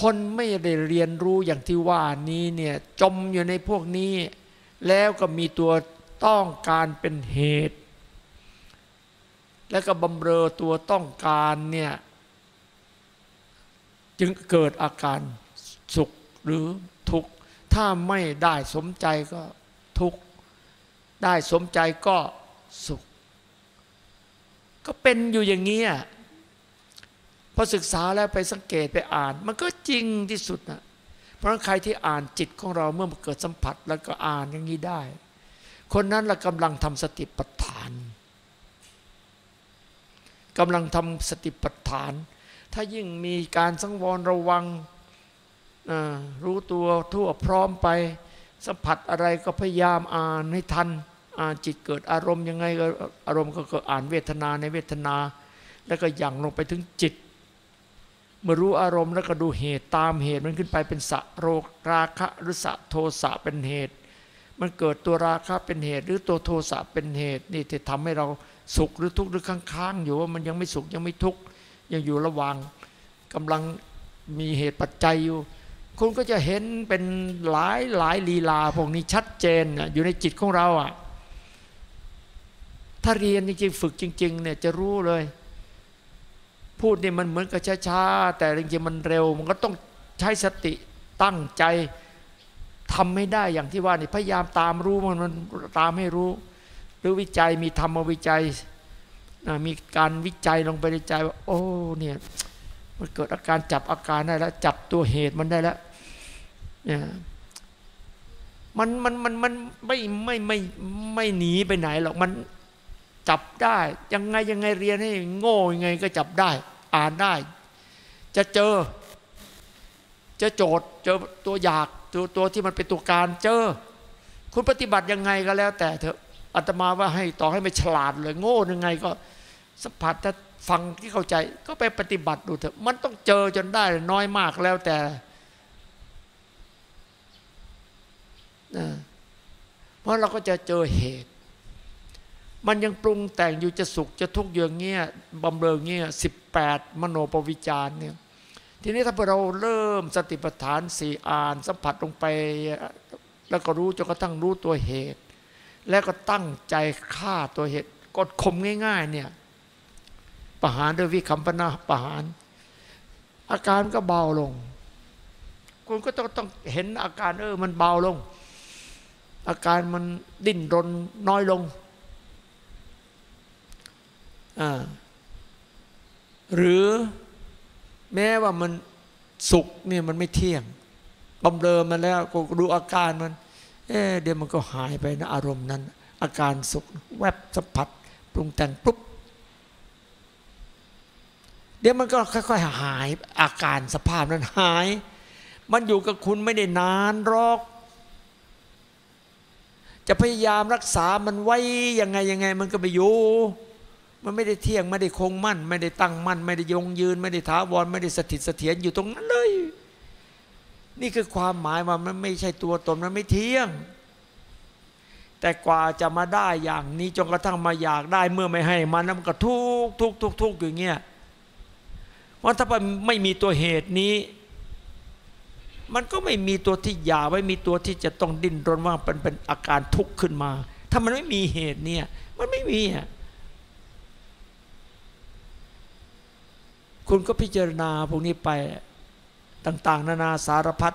คนไม่ได้เรียนรู้อย่างที่ว่านี้เนี่ยจมอยู่ในพวกนี้ แล้วก็มีตัวต้องการเป็นเหตุ แล้วก็บำเรอตัวต้องการเนี่ยจึงเกิดอาการสุขหรือทุกข์ ถ้าไม่ได้สมใจก็ทุกข์ ได้สมใจก็สุข ก็เป็นอยู่อย่างนี้พอศึกษาแล้วไปสังเกตไปอ่าน มันก็จริงที่สุดนะเพราะใครที่อ่านจิตของเราเมื่อมันเกิดสัมผัสแล้วก็อ่านอย่างนี้ได้ คนนั้นเรากำลังทำสติปัฏฐานกำลังทำสติปัฏฐาน ถ้ายิ่งมีการสังวรระวังรู้ตัวทั่วพร้อมไป สัมผัสอะไรก็พยายามอ่านให้ทัน จิตเกิดอารมณ์ยังไงก็อารมณ์ก็เกิดอ่านเวทนาในเวทนา แล้วก็ย่างลงไปถึงจิต เมื่อรู้อารมณ์แล้วก็ดูเหตุตามเหตุมันขึ้นไปเป็นสะโรคราคะหรือสะโทสะเป็นเหตุ มันเกิดตัวราคะเป็นเหตุ หรือตัวโทสะเป็นเหตุนี่ที่ทำให้เราสุขหรือทุกข์หรือค้างๆอยู่ว่ามันยังไม่สุขยังไม่ทุกข์ยังอยู่ระหว่างกำลังมีเหตุปัจจัยอยู่ คุณก็จะเห็นเป็นหลายหลายลีลาพวกนี้ชัดเจนอยู่ในจิตของเราอะ ถ้าเรียนจริงๆ ฝึกจริง ๆ เนี่ยจะรู้เลย พูดเนี่ยมันเหมือนกับช้าๆ แต่จริงๆมันเร็ว มันก็ต้องใช้สติตั้งใจทำไม่ได้อย่างที่ว่านี่พยายามตามรู้มันมันตามให้รู้ หรือวิจัยมีธรรมวิจัยมีการวิจัยลงไปในใจว่า โอ้เนี่ยมันเกิดอาการจับอาการได้แล้ว จับตัวเหตุมันได้แล้วเนี่ยมันมันมันมันไม่ไม่ไม่ไม่หนีไปไหนหรอกมัน จับได้ ยังไงยังไงเรียนให้โง่ยังไงก็จับได้ อ่านได้ จะเจอ จะโจทย์เจอตัวอยากตัวตัวที่มันเป็นตัวการเจอ คุณปฏิบัติยังไงก็แล้ว แต่เถอะอาตมาว่าให้ต่อให้ไม่ฉลาดเลย โง่ยังไงก็สัมผัสถ้าฟังที่เข้าใจก็ไปปฏิบัติดูเถอะมันต้องเจอจนได้น้อยมากแล้วแต่เพราะเราก็จะเจอเหตุ มันยังปรุงแต่งอยู่จะสุขจะทุกข์อย่างเงี้ยบำเรอเงี้ยสิบแปดมโนปวิจารเนี่ยทีนี้ถ้าเราเริ่มสติปัฏฐานสี่อ่าน สัมผัสลงไป แล้วก็รู้จนกระทั่งรู้ตัวเหตุ แล้วก็ตั้งใจฆ่าตัวเหตุกดข่มง่าย ๆ เนี่ยประหารด้วยวิคัมปนาประหาร อาการก็เบาลง คุณก็ต้องต้องเห็นอาการเออมันเบาลง อาการมันดิ้นรนน้อยลง หรือแม้ว่ามันสุขเนี่ยมันไม่เที่ยงบำเรอมันแล้วก็ดูอาการมัน เอ๊เดี๋ยวมันก็หายไปนะอารมณ์นั้น อาการสุขแวบสัมผัสปรุงแต่งปุ๊บเดี๋ยวมันก็ค่อยๆหายอาการสภาพนั้นหาย มันอยู่กับคุณไม่ได้นานหรอก จะพยายามรักษามันไว้ยังไงยังไง มันก็ไปอยู่ มันไม่ได้เที่ยงไม่ได้คงมั่น ไม่ได้ตั้งมั่น ไม่ได้ยงยืน ไม่ได้ถาวรไม่ได้สถิตเสถียรอยู่ตรงนั้นเลย นี่คือความหมายว่ามันไม่ใช่ตัวตนมันไม่เที่ยง แต่กว่าจะมาได้อย่างนี้จนกระทั่งมาอยากได้เมื่อไม่ให้มันมันก็ทุกทุกทุกทุกอย่างเงี้ยเพราถ้าไม่มีตัวเหตุนี้ มันก็ไม่มีตัวที่อยากไม่มีตัวที่จะต้องดิ้นรนว่าเป็นเป็นอาการทุกข์ขึ้นมา ถ้ามันไม่มีเหตุเนี่ย มันไม่มีอะ คุณก็พิจารณาพวกนี้ไปต่าง ๆ นานาสารพัด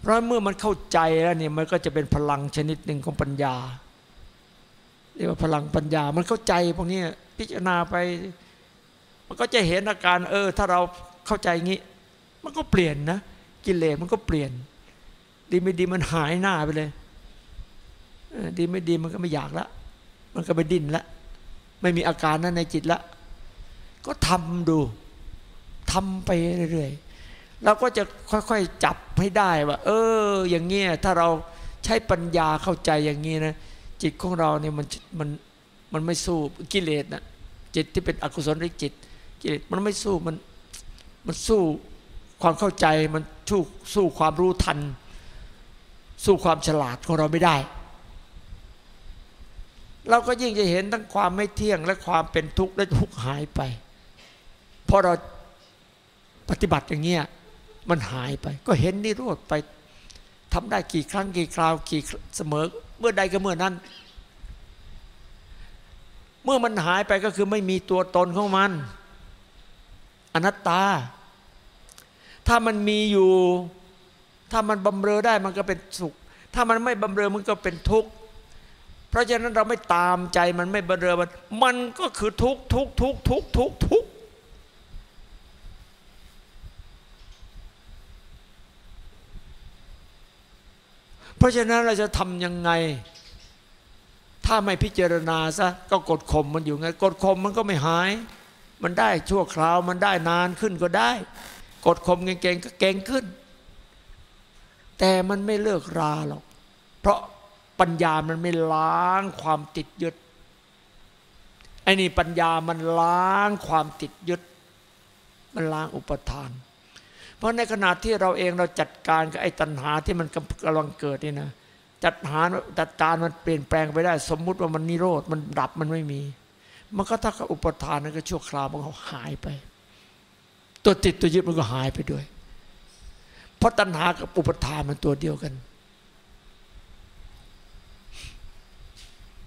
เพราะเมื่อมันเข้าใจแล้วเนี่ยมันก็จะเป็นพลังชนิดหนึ่งของปัญญาเรียกว่าพลังปัญญา มันเข้าใจพวกนี้พิจารณาไป มันก็จะเห็นอาการ เออ ถ้าเราเข้าใจงี้ มันก็เปลี่ยนนะกิเลสมันก็เปลี่ยน ดีไม่ดีมันหายหน้าไปเลยดีไม่ดีมันก็ไม่อยากละ มันก็ไปดิ้นละ ไม่มีอาการนั้นในจิตละ ก็ทำดูทำไปเรื่อยๆเราก็จะค่อยๆจับให้ได้ว่า เออ อย่างเงี้ยถ้าเราใช้ปัญญาเข้าใจอย่างนี้นะจิตของเราเนี่ยมันมันมันไม่สู้กิเลสนะจิตที่เป็นอกุศลริจิต กิเลสมันไม่สู้มันมันสู้ความเข้าใจมันสู้สู้ความรู้ทัน สู้ความฉลาดของเราไม่ได้ เราก็ยิ่งจะเห็นทั้งความไม่เที่ยงและความเป็นทุกข์และทุกข์หายไป พอเราปฏิบัติอย่างเงี้ยมันหายไป ก็เห็นนิโรธไปทำได้กี่ครั้งกี่คราวกี่เสมอ เมื่อใดก็เมื่อนั้น เมื่อมันหายไปก็คือไม่มีตัวตนของมัน อนัตตา ถ้ามันมีอยู่ ถ้ามันบำเรอได้มันก็เป็นสุข ถ้ามันไม่บำเรอมันก็เป็นทุกข์เพราะฉะนั้นเราไม่ตามใจมันไม่บำเรอมัน มันก็คือทุกข์ทุกข์ทุกข์ทุกข์ทุกข์ทุกข์ เพราะฉะนั้นเราจะทำยังไง ถ้าไม่พิจารณาซะก็กดข่มมันอยู่ไงกดข่มมันก็ไม่หาย มันได้ชั่วคราวมันได้นานขึ้นก็ได้ กดข่มเก่งๆก็เก่งขึ้น แต่มันไม่เลิกราหรอก เพราะปัญญามันไม่ล้างความติดยึดไอ้นี่ปัญญามันล้างความติดยึด มันล้างอุปทาน เพราะในขณะที่เราเองเราจัดการกับไอ้ตัณหาที่มันกำลังเกิดนี่นะ จัดหาจัดการมันเปลี่ยนแปลงไปได้ สมมุติว่ามันนิโรธมันดับมันไม่มี มันก็ถ้ากับอุปทานนั้นก็ชั่วคราวมันก็หายไป ตัวติดตัวยึดมันก็หายไปด้วย เพราะตัณหากับอุปทานมันตัวเดียวกัน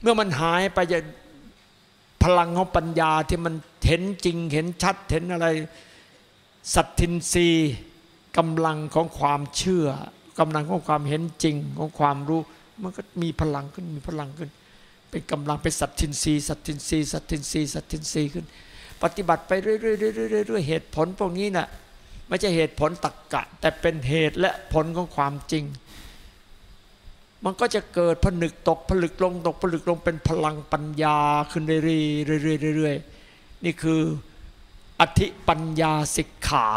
เมื่อมันหายไปจะพลังของปัญญาที่มันเห็นจริงเห็นชัดเห็นอะไร สัตทินรีกำลังของความเชื่อกำลังของความเห็นจริงของความรู้ มันก็มีพลังขึ้นมีพลังขึ้น เป็นกำลังเป็นสัตทินรีสัตทินรีสัตทินรีสัตทินรีขึ้น ปฏิบัติไปเรื่อยๆเหตุผลพวกนี้นะ่ะไม่ใช่เหตุผลตักกะ แต่เป็นเหตุและผลของความจริง มันก็จะเกิดผนึกตกผลึกลงตกผลึกลงเป็นพลังปัญญาขึ้นเรื่อยๆนี่คือ อธิปัญญาสิกขา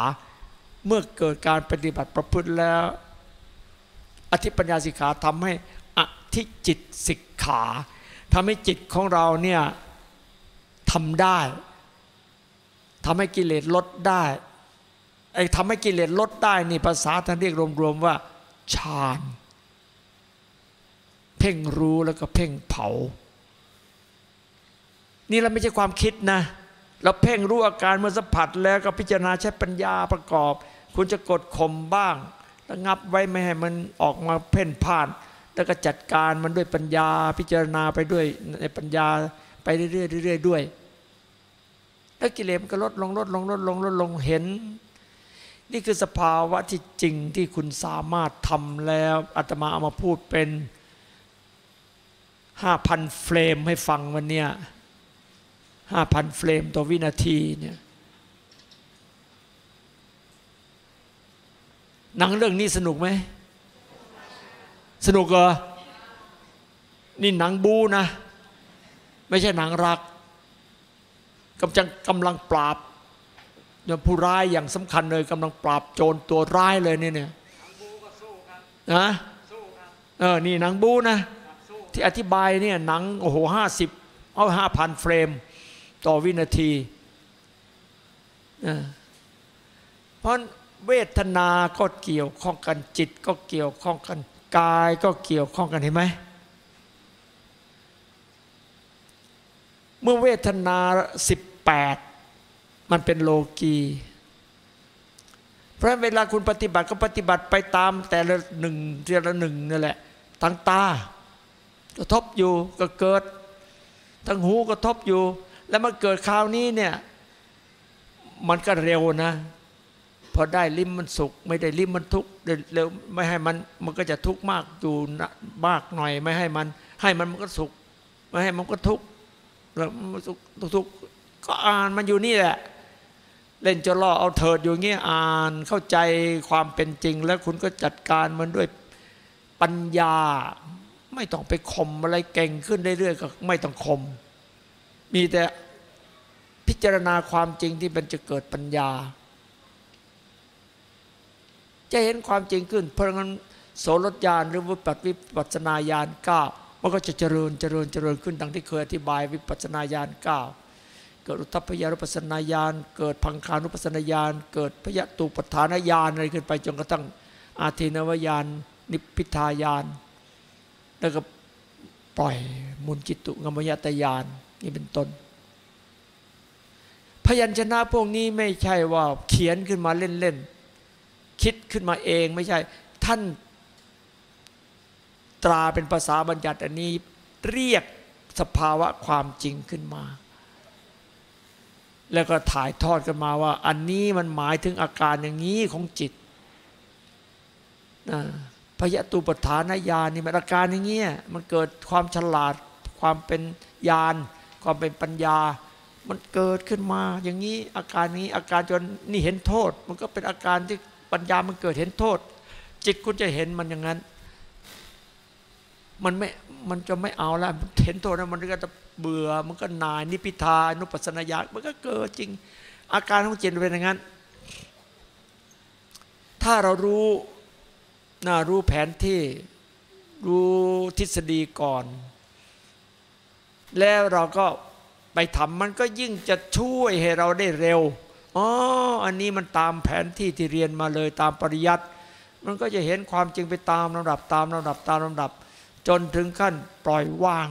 เมื่อเกิดการปฏิบัติประพฤติแล้ว อธิปัญญาสิกขาทำให้อธิจิตสิกขาทำให้จิตของเราเนี่ยทำได้ทำให้กิเลสลดได้ไอ้ทำให้กิเลสลดได้นี่ภาษาท่านเรียกรวมๆว่าฌานเพ่งรู้แล้วก็เพ่งเผา นี่เราไม่ใช่ความคิดนะ เราเพ่งรู้อาการเมื่อสัมผัสแล้วก็พิจารณาใช้ปัญญาประกอบ คุณจะกดข่มบ้างระงับไว้ไม่ให้มันออกมาเพ่นพ่าน แล้วก็จัดการมันด้วยปัญญาพิจารณาไปด้วยในปัญญาไปเรื่อยๆเรื่อยๆด้วย แล้วกิเลสมันก็ลดลงลดลงลดลงลดลงเห็น นี่คือสภาวะที่จริงที่คุณสามารถทำแล้วอาตมาเอามาพูดเป็นห้าพันเฟรมให้ฟังวันเนี้ย ห้าพันเฟรมต่อวินาทีเนี่ยหนังเรื่องนี้สนุกไหม สนุกเหรอ นี่หนังบูนะ ไม่ใช่หนังรักกำลังกำลังปราบเนี่ยผู้ร้ายอย่างสำคัญเลยกำลังปราบโจรตัวร้ายเลยเนี่ยเนี่ยนะเออนี่หนังบูนะ ที่อธิบายเนี่ยหนังโอ้โหห้าสิบเอาห้าพันเฟรม ต่อวินาที เพราะเวทนาก็เกี่ยวข้องกันจิตก็เกี่ยวข้องกันกายก็เกี่ยวข้องกันเห็นไหมเมื่อเวทนาสิบแปดมันเป็นโลกีเพราะเวลาคุณปฏิบัติก็ปฏิบัติไปตามแต่ละหนึ่งแต่ละหนึ่งนั่นแหละทั้งตากระทบอยู่ก็เกิด ทั้งหูกระทบอยู่ แล้วมาเกิดคราวนี้เนี่ย มันก็เร็วนะ พอได้ลิ้มมันสุข ไม่ได้ลิ้มมันทุกข์เร็วไม่ให้มันมันก็จะทุกข์มากอยู่มากหน่อย ไม่ให้มัน ให้มันมันก็สุข ไม่ให้มันก็ทุกข์แล้วทุกข์ทุกข์ก็อ่านมันอยู่นี่แหละ เล่นจะล่อเอาเถิดอยู่เงี้ยอ่านเข้าใจความเป็นจริง แล้วคุณก็จัดการมันด้วยปัญญา ไม่ต้องไปข่มอะไรเก่งขึ้นเรื่อยๆก็ไม่ต้องข่ม มีแต่พิจารณาความจริงที่มันจะเกิดปัญญา จะเห็นความจริงขึ้น เพราะงั้นโสรถญาณหรือวิปัสวิปัสนาญาณเก้ามันก็จะเจริญเจริญเจริญขึ้นดังที่เคยอธิบายวิปัสนาญาณเก้าเกิดอุทพยานุปัสนาญาณเกิดพังคานุปัสนาญาณเกิดพยตุปฐานญาณอะไรขึ้นไปจนกระทั่งอาทินวญาณนิพพิทายาน แล้วก็ปล่อยมุนจิตุงมยตยาน นี่เป็นต้นพยัญชนะพวกนี้ไม่ใช่ว่าเขียนขึ้นมาเล่นๆ คิดขึ้นมาเองไม่ใช่ ท่านตราเป็นภาษาบัญญัติอันนี้เรียกสภาวะความจริงขึ้นมา แล้วก็ถ่ายทอดกันมาว่า อันนี้มันหมายถึงอาการอย่างนี้ของจิตนะพยตุปฐานญาณนี่มันอาการอย่างเงี้ยมันเกิดความฉลาดความเป็นญาณ ความเป็นปัญญา มันเกิดขึ้นมา อย่างนี้อาการนี้อาการจนนี่เห็นโทษ มันก็เป็นอาการที่ปัญญามันเกิดเห็นโทษ จิตคุณจะเห็นมันอย่างนั้น มันไม่มันจะไม่เอาแล้วเห็นโทษแล้วมันก็จะเบื่อมันก็นายนิพิทานุปัสสนาญาณมันก็เกิดจริง อาการของจิตเป็นอย่างนั้น ถ้าเรารู้น่ารู้แผนที่รู้ทฤษฎีก่อน แล้วเราก็ไปทำมันก็ยิ่งจะช่วยให้เราได้เร็วอ๋ออันนี้มันตามแผนที่ที่เรียนมาเลยตามปริยัติมันก็จะเห็นความจริงไปตามลำดับตามลำดับตามลำดับ จนถึงขั้นปล่อยวาง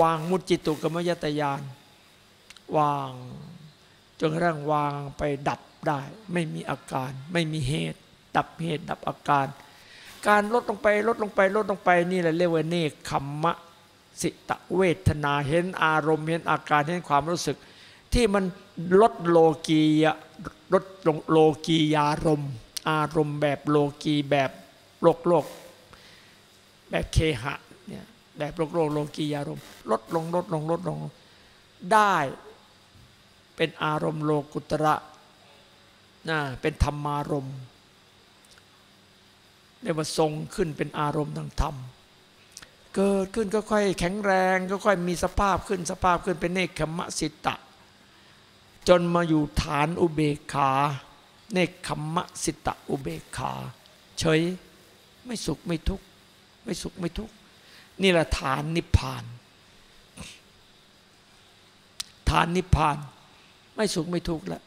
วางมุจิตุกรรมยตยานวางจนกระทั่งวางไปดับได้ ไม่มีอาการ ไม่มีเหตุ ดับเหตุดับอาการ การลดลงไปลดลงไปลดลงไปนี่แหละเรียกว่าเนคขมมะ สิตะเวทนาเห็นอารมณ์เห็นอาการเห็นความรู้สึก ที่มันลดโลกียลดโลกียารมอารมณ์แบบโลกีแบบโลกโลก แบบเคหะเนี่ยแบบโลกโลกโลกียารมลดลงลดลงลดลง ได้เป็นอารมณ์โลกุตระนะเป็นธรรมารมณ์เรียกว่าทรงขึ้นเป็นอารมณ์ทางธรรม เกิดขึ้นก็ค่อยแข็งแรงก็ค่อยมีสภาพขึ้นสภาพขึ้นเป็นเนคขมะสิตะ จนมาอยู่ฐานอุเบกขาเนคขมะสิตะอุเบกขา เฉยไม่สุขไม่ทุกข์ไม่สุขไม่ทุกข์นี่แหละฐานนิพพาน ฐานนิพพาน ไม่สุขไม่ทุกข์แล้ว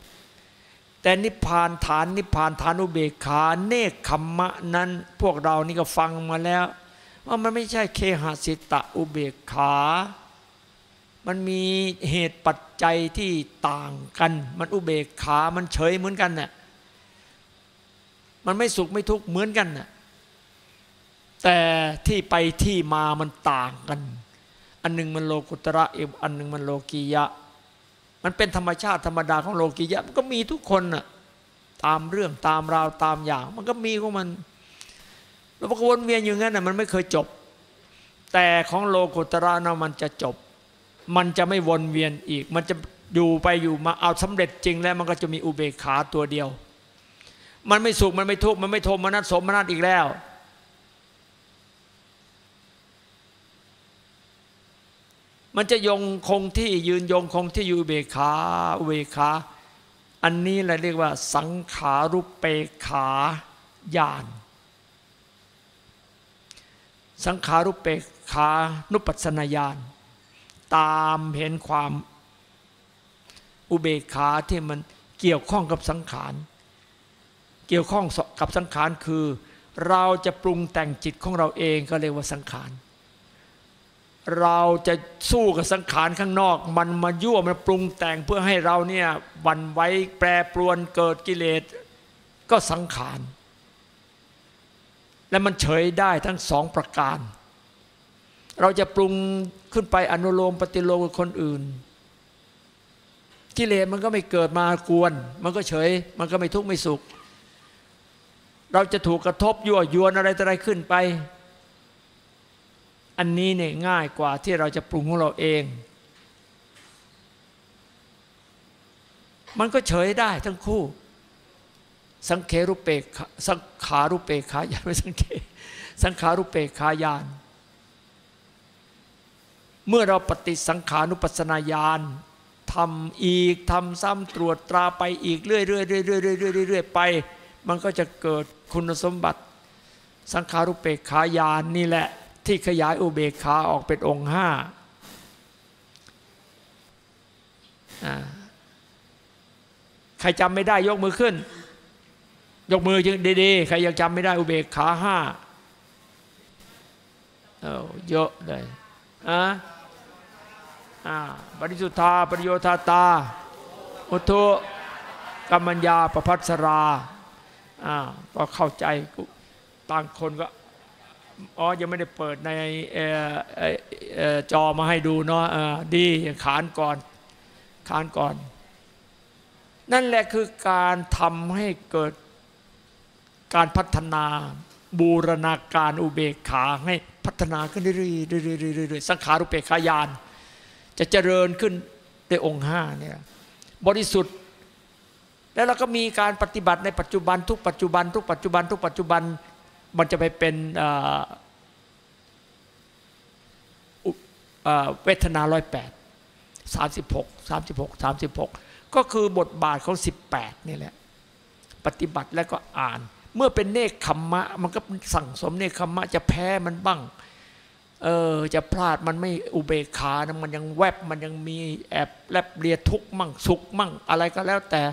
แต่นิพพานฐานนิพพานฐานอุเบกขา เนคขมมะนั้น พวกเรานี่ก็ฟังมาแล้ว ว่ามันไม่ใช่เคหสิตะอุเบกขา มันมีเหตุปัจจัยที่ต่างกัน มันอุเบกขา มันเฉยเหมือนกันน่ะ มันไม่สุขไม่ทุกข์เหมือนกันน่ะ แต่ที่ไปที่มามันต่างกัน อันหนึ่งมันโลกุตระอีกอันหนึ่งมันโลกียะ มันเป็นธรรมชาติธรรมดาของโลกียะ มันก็มีทุกคนน่ะ ตามเรื่องตามราวตามอย่าง มันก็มีของมัน แล้วมันก็วนเวียนอยู่งั้นน่ะมันไม่เคยจบ แต่ของโลกุตระนะมันจะจบ มันจะไม่วนเวียนอีก มันจะอยู่ไปอยู่มาเอาสำเร็จจริงแล้วมันก็จะมีอุเบกขาตัวเดียว มันไม่สุขมันไม่ทุกข์มันไม่โทมนัสสมนัสอีกแล้วมันจะยงคงที่ยืนยงคงที่อยู่อุเบกขาอุเบกขา อันนี้เราเรียกว่า สังขารุปเปกขาญาณ สังขารุปเปกขานุปัสสนาญาณตามเห็นความอุเบกขาที่มันเกี่ยวข้องกับสังขาร เกี่ยวข้องกับสังขารคือ เราจะปรุงแต่งจิตของเราเองก็เรียกว่าสังขาร เราจะสู้กับสังขารข้างนอก มันมายั่วมันปรุงแต่งเพื่อให้เราเนี่ยวันไว้แปรปรวนเกิดกิเลสก็สังขาร และมันเฉยได้ทั้งสองประการ เราจะปรุงขึ้นไปอนุโลมปฏิโลมกับคนอื่นกิเลสมันก็ไม่เกิดมากวน มันก็เฉย มันก็ไม่ทุกข์ไม่สุข เราจะถูกกระทบยั่วยวนอะไรต่ออะไรขึ้นไป อันนี้เนี่ยง่ายกว่าที่เราจะปรุงของเราเอง มันก็เฉยได้ทั้งคู่ สังเครุเปกสังขารุเปกขายานไม่สังเคสังขารุเปกขายาน เมื่อเราปฏิสังขานุปัสสนาญาณทำอีกทำซ้ำตรวจตราไปอีกเรื่อยๆเรื่อยๆเรื่อยๆเรื่อยๆไป มันก็จะเกิดคุณสมบัติ สังขารุเปกขายานนี่แหละ ที่ขยายอุเบกขาออกเป็นองค์ห้าใครจำไม่ได้ยกมือขึ้น ยกมือจึงดีๆ ใครยังจำไม่ได้อุเบกขาห้าเออเยอะเลยอะปริสุทธาปริโยธาตา อุทุกัมมัญญาประพัสราก็เข้าใจต่างคนก็อ๋อ ยังไม่ได้เปิดในจอมาให้ดูเนาะดีขานก่อนขานก่อน นั่นแหละคือการทำให้เกิด การพัฒนาบูรณาการอุเบกขาให้พัฒนาขึ้นเรื่อยๆสังขารุเบกขายาน จะเจริญขึ้นในองค์ห้าเนี่ยบริสุทธิ์ แล้วเราก็มีการปฏิบัติในปัจจุบันทุกปัจจุบัน ทุกปัจจุบัน ทุกปัจจุบันมันจะไปเป็นเวทนาร้อยแปดสามสิบหกสามสิบหกสามสิบหกก็คือบทบาทของสิบแปดนี่แหละ ปฏิบัติแล้วก็อ่าน เมื่อเป็นเนคขมมะ มันก็สั่งสมเนคขมมะ จะแพ้มันบ้างเออจะพลาดมันไม่อุเบกขานะมันยังแวบมันยังมีแอบแลบเลียทุกมั่งสุขมั่งอะไรก็แล้วแต่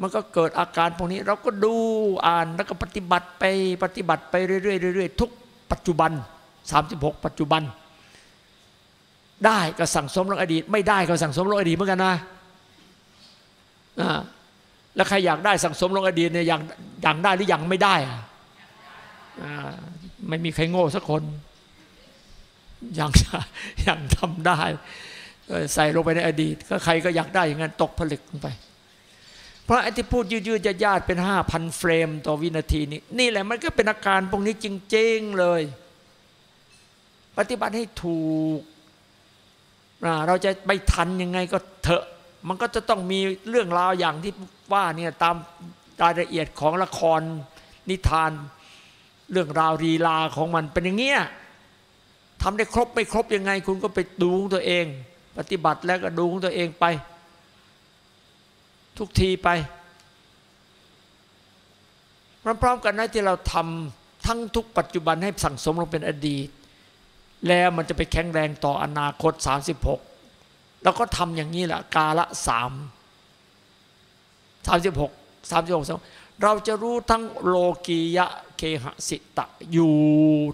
มันก็เกิดอาการพวกนี้เราก็ดูอ่านแล้วก็ปฏิบัติไปปฏิบัติไปเรื่อยๆเรื่อยๆทุกปัจจุบัน 36 ปัจจุบัน ได้ก็สั่งสมลงอดีต ไม่ได้ก็สั่งสมลงอดีตเหมือนกันนะ แล้วใครอยากได้สังสมลงอดีตเนี่ยอย่างอย่างได้หรือยังไม่ได้อะไม่มีใครโง่สักคนยังยังทำได้ ใส่ลงไปในอดีต ก็ใครก็อยากได้อย่างนั้นตกผลึกลงไป เพราะไอ้ที่พูดยืดๆญาติเป็นห้าพันเฟรมต่อวินาทีนี้นี่แหละมันก็เป็นอาการพวกนี้จริง ๆเลย ปฏิบัติให้ถูก เราจะไปทันยังไงก็เถอะ มันก็จะต้องมีเรื่องราวอย่างที่ ว่าเนี่ยตามรายละเอียดของละครนิทาน เรื่องราวรีลาของมันเป็นอย่างเงี้ยทำได้ครบไม่ครบยังไง คุณก็ไปดูของตัวเอง ปฏิบัติแล้วก็ดูของตัวเองไป ทุกทีไปพร้อมๆกันนะที่เราทำทั้งทุกปัจจุบันให้สั่งสมลงเป็นอดีต แล้วมันจะไปแข็งแรงต่ออนาคต 36 แล้วก็ทำอย่างนี้แหละกาละสาม สามสิบหกสามสิบหกเราจะรู้ทั้งโลกียะเคหสิตะอยู่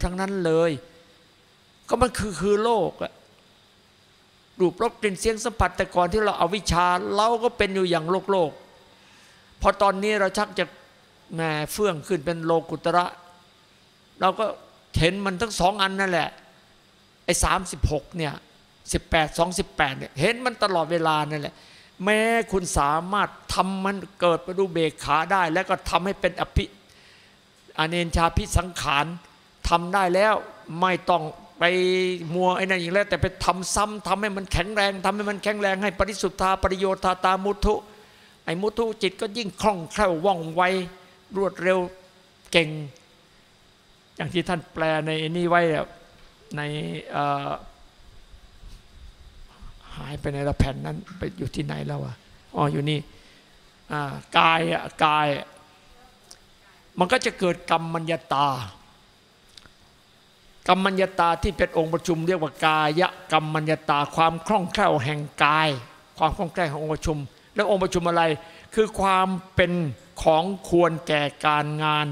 ทั้งนั้นเลย ก็มันคือคือโลกอะรูปรสกลิ่นเสียงสัมผัสแต่ก่อนที่เราเอาวิชา เราก็เป็นอยู่อย่างโลกโลกพอตอนนี้เราชักจะแหมเฟื่องขึ้นเป็นโลกุตระ เราก็เห็นมันทั้งสองอันนั่นแหละไอ้สามสิบหกเนี่ยสิบแปดสองสิบแปดเนี่ยเห็นมันตลอดเวลานั่นแหละ แม้คุณสามารถทำมันเกิดประดูเบกขาได้ แล้วก็ทำให้เป็นอภิอเนนชาพิสังขารทำได้แล้วไม่ต้องไปมัวไอ้นั่นอีกแล้ว แต่ไปทำซ้ำทำให้มันแข็งแรงทำให้มันแข็งแรงให้ปริสุทธาปริโยธาตามุทุไอ้มุทุจิตก็ยิ่งคล่องแคล่วว่องไวรวดเร็วเก่ง อย่างที่ท่านแปลในนี่ไว้ใน หายไปในละแผ่นนั้นไปอยู่ที่ไหนแล้วอะอ๋ออยู่นี่กายอะกาย มันก็จะเกิดกรรมมัญญตากรรมัญญตาที่เป็นองค์ประชุม เรียกว่ากายกรรมัญญตาความคล่องแคล่วแห่งกาย ความคล่องแคล่วขององค์ประชุม แล้วองค์ประชุมอะไร คือความเป็นของควรแก่การงาน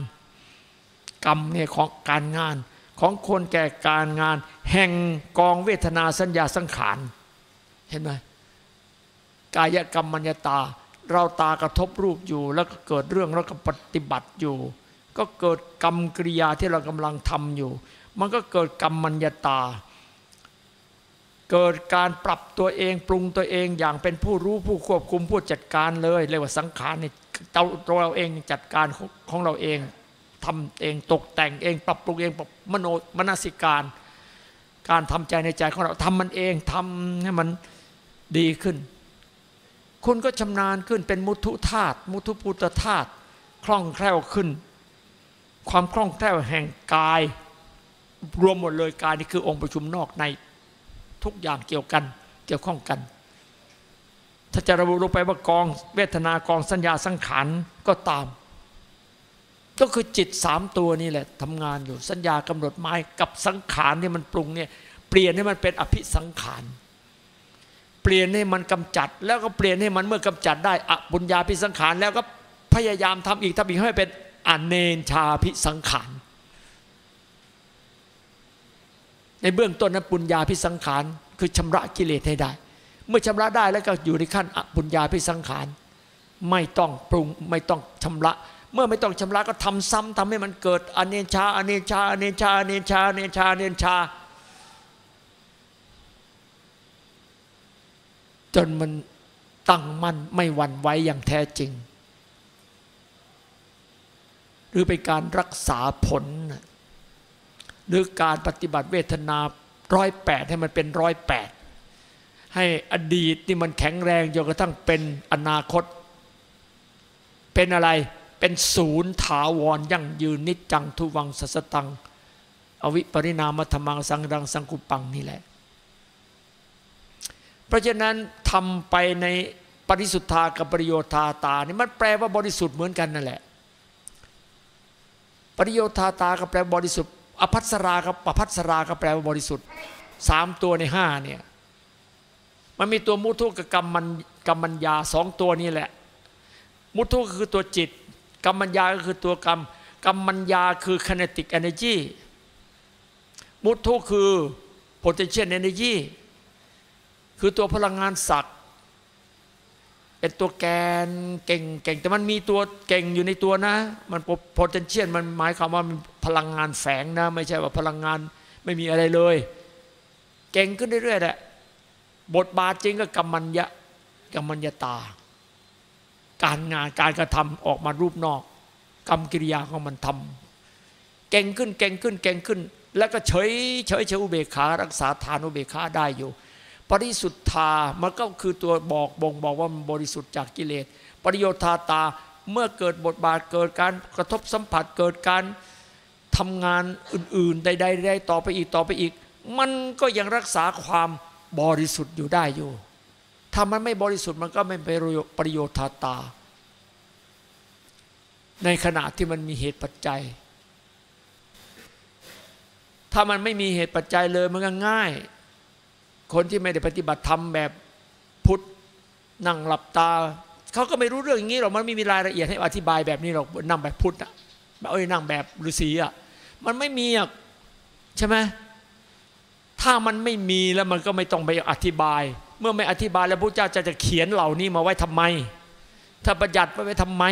กรรมเนี่ยของการงาน ของควรแก่การงาน แห่งกองเวทนาสัญญาสังขาร เห็นไหมกายกรรมมัญญตา เราตากระทบรูปอยู่ แล้วก็เกิดเรื่องแล้วก็ปฏิบัติอยู่ ก็เกิดกรรมกริยาที่เรากำลังทำอยู่ มันก็เกิดกรรมมัญญาตา เกิดการปรับตัวเองปรุงตัวเองอย่างเป็นผู้รู้ผู้ควบคุมผู้จัดการเลยเรียกว่าสังขารนี่ตัวเราเองจัดการของเราเองทำเองตกแต่งเองปรับปรุงเองมโนมนสิการ การทำใจในใจของเราทำมันเองทำให้มัน ดีขึ้น คุณก็ชำนาญขึ้นเป็นมุทุธาตุมุทุพุทธธาตุคล่องแคล่วขึ้น ความคล่องแคล่วแห่งกาย รวมหมดเลยกายนี่คือองค์ประชุมนอกในทุกอย่างเกี่ยวกันเกี่ยวข้องกัน ถ้าจะระบุลงไปว่ากองเวทนากองสัญญาสังขารก็ตาม ก็คือจิตสามตัวนี่แหละทำงานอยู่สัญญากำหนดหมายกับสังขารที่มันปรุงเนี่ยเปลี่ยนให้มันเป็นอภิสังขาร เปลี่ยนให้มันกำจัด แล้วก็เปลี่ยนให้มันเมื่อกำจัดได้อบุญญาพิสังขาร แล้วก็พยายามทำอีกทำอีกให้เป็นอเนนชาพิสังขาร ในเบื้องต้นนั้นปุญญาพิสังขาร คือชำระกิเลสให้ได้ เมื่อชำระได้แล้วก็อยู่ในขั้นอปุญญาพิสังขาร ไม่ต้องปรุงไม่ต้องชำระ เมื่อไม่ต้องชำระก็ทำซ้ำทำให้มันเกิดอเนชาอเนชาอเนชาอเนชาอเนชาอเนชา จนมันตั้งมั่นไม่หวั่นไหวอย่างแท้จริง หรือเป็นการรักษาผล หรือการปฏิบัติเวทนาร้อยแปดให้มันเป็นร้อยแปดให้อดีตนี่มันแข็งแรงจนกระทั่งเป็นอนาคต เป็นอะไรเป็นศูนย์ถาวรยั่งยืนนิจจังทุวังสัสตัง อวิปริณามธรรมังสังดังสังกุปังนี่แหละ เพราะฉะนั้นทำไปในปริสุทธากับปริโยธาตานี่มันแปลว่าบริสุทธิ์เหมือนกันนั่นแหละ ปริโยธาตาก็แปลบริสุทธิ์ อภัสรากับปภัสราก็แปลว่าบริสุทธิ์สามตัวในห้าเนี่ยมันมีตัวมุทุกับกรรมมันกรรมัญญาสองตัวนี้แหละ มุทุก็คือตัวจิต กรรมัญญาก็คือตัวกรรม กรรมัญญาคือ kinetic energy มุทุคือ potential energy คือตัวพลังงานศักดิ์เป็นตัวแกนเก่งเก่งแต่มันมีตัวเก่งอยู่ในตัวนะ มัน potential มันหมายความว่ามันพลังงานแฝงนะ ไม่ใช่ว่าพลังงานไม่มีอะไรเลย เก่งขึ้นเรื่อยๆแหละบทบาทจริงก็กรรมัญญะกรรมัญญาตา การงานการกระทำออกมารูปนอก กรรมกิริยาของมันทำเก่งขึ้นเก่งขึ้นเก่งขึ้น แล้วก็เฉยเฉยเฉยอุเบกขา รักษาฐานอุเบกขาได้อยู่ ปริสุทธา มันก็คือตัวบอกบ่งบอกว่ามันบริสุทธิ์จากกิเลส ปริโยธาตา เมื่อเกิดบทบาทเกิดการกระทบสัมผัสเกิดการทำงานอื่นๆใดๆได้ต่อไปอีกต่อไปอีก มันก็ยังรักษาความบริสุทธิ์อยู่ได้อยู่ ถ้ามันไม่บริสุทธิ์มันก็ไม่เป็นประโยชน์ตา ในขณะที่มันมีเหตุปัจจัย ถ้ามันไม่มีเหตุปัจจัยเลยมันก็ง่าย คนที่ไม่ได้ปฏิบัติธรรมแบบพุทธนั่งหลับตาเขาก็ไม่รู้เรื่องอย่างนี้หรอกมันไม่มีรายละเอียดให้อธิบายแบบนี้หรอกนั่งแบบพุทธอะเอ้ยนั่งแบบฤาษีอะมันไม่มีอะใช่ไหมถ้ามันไม่มีแล้วมันก็ไม่ต้องไปอธิบาย เมื่อไม่อธิบายแล้วพระเจ้าจะจะเขียนเหล่านี้มาไว้ทำไม ถ้าประหยัดไว้ทำไม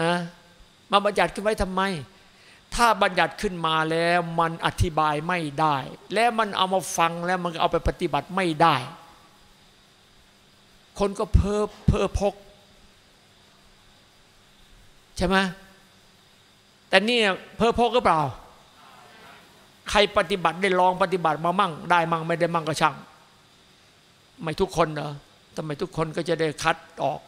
อะมาบัญญัติขึ้นไว้ทำไม ถ้าบัญญัติขึ้นมาแล้วมันอธิบายไม่ได้ และมันเอามาฟังแล้วมันเอาไปปฏิบัติไม่ได้ คนก็เพ้อเพ้อพก ใช่ไหมแต่นี่เพ้อพกก็เปล่า ใครปฏิบัติได้ลองปฏิบัติมามั่ง ได้มั่งไม่ได้มั่งก็ช่าง ไม่ทุกคนเหรอทำไมทุกคนก็จะได้คัดออก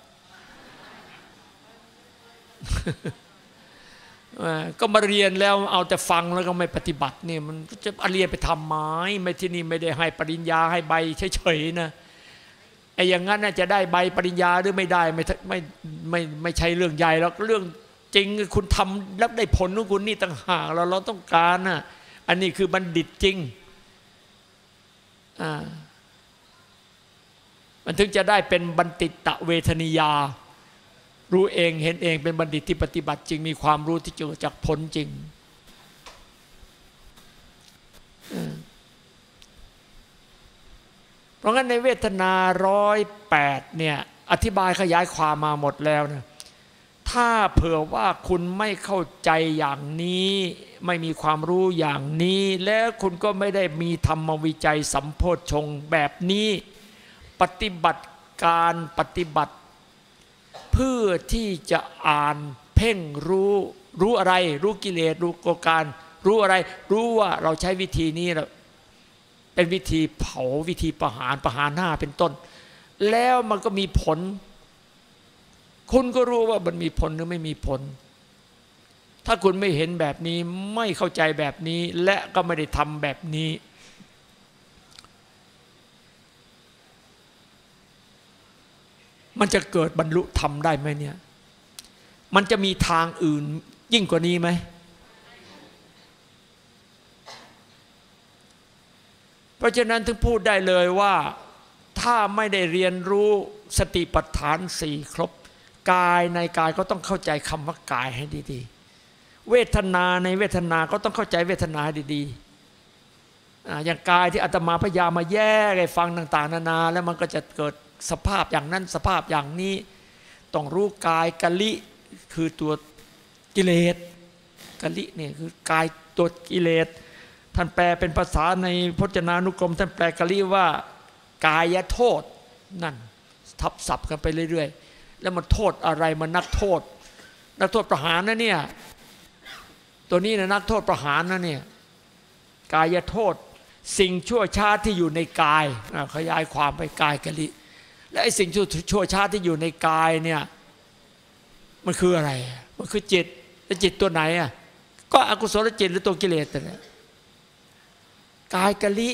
ก็มาเรียนแล้วเอาแต่ฟังแล้วก็ไม่ปฏิบัตินี่มันจะเรียนไปทำไม้ไม่ที่นี่ไม่ได้ให้ปริญญาให้ใบเฉยๆนะไอ้อย่างนั้นน่าจะได้ใบปริญญาหรือไม่ได้ไม่ไม่ไม่ไม่ใช่เรื่องใหญ่แล้วเรื่องจริงคุณทำแล้วได้ผลของคุณนี่ต่างหากเราเราต้องการนะอันนี้คือบัณฑิตจริงอ่ามันถึงจะได้เป็นบัณฑิตะเวทนิยา รู้เองเห็นเองเป็นบัณฑิตที่ปฏิบัติจริงมีความรู้ที่เกิดจากผลจริงเพราะงั้นในเวทนาร้อยแปดเนี่ยอธิบายขยายความมาหมดแล้วนะถ้าเผื่อว่าคุณไม่เข้าใจอย่างนี้ไม่มีความรู้อย่างนี้ แล้วคุณก็ไม่ได้มีธรรมวิจัยสัมโพชงแบบนี้ ปฏิบัติการปฏิบัติ เพื่อที่จะอ่านเพ่งรู้รู้อะไร รู้กิเลสรู้กการ รู้อะไร รู้ว่าเราใช้วิธีนี้เป็นวิธีเผาวิธีประหารประหารหน้าเป็นต้น แล้วมันก็มีผล คุณก็รู้ว่ามันมีผลหรือไม่มีผล ถ้าคุณไม่เห็นแบบนี้ไม่เข้าใจแบบนี้และก็ไม่ได้ทำแบบนี้ มันจะเกิดบรรลุธรรมได้ไหมเนี่ย มันจะมีทางอื่นยิ่งกว่านี้ไหมเพราะฉะนั้นถึงพูดได้เลยว่าถ้าไม่ได้เรียนรู้สติปัฏฐานสี่ครบ กายในกายก็ต้องเข้าใจคำว่ากายให้ดีๆ เวทนาในเวทนาก็ต้องเข้าใจเวทนาดีๆอย่างกายที่อาตมาพยายามมาแยกให้ฟังต่าง ๆ นานา แล้วมันก็จะเกิด สภาพอย่างนั้นสภาพอย่างนี้ ต้องรู้กายกะลิคือตัวกิเลสกะลิเนี่ยคือกายตัวกิเลสท่านแปลเป็นภาษาในพจนานุกรม ท่านแปลกะลิว่ากายโทษนั่นทับศัพท์กันไปเรื่อยๆ แล้วมันโทษอะไรมันนักโทษ นักโทษประหารนะเนี่ยตัวนี้นะนักโทษประหารนะเนี่ยกายโทษ สิ่งชั่วช้าที่อยู่ในกายขยายความไปกายกะลิ และไอ้สิ่งชั่วช้าที่อยู่ในกายเนี่ยมันคืออะไร มันคือจิตแล้วจิตตัวไหนอะก็อกุศลจิตหรือตัวกิเลสแต่กายกะลิ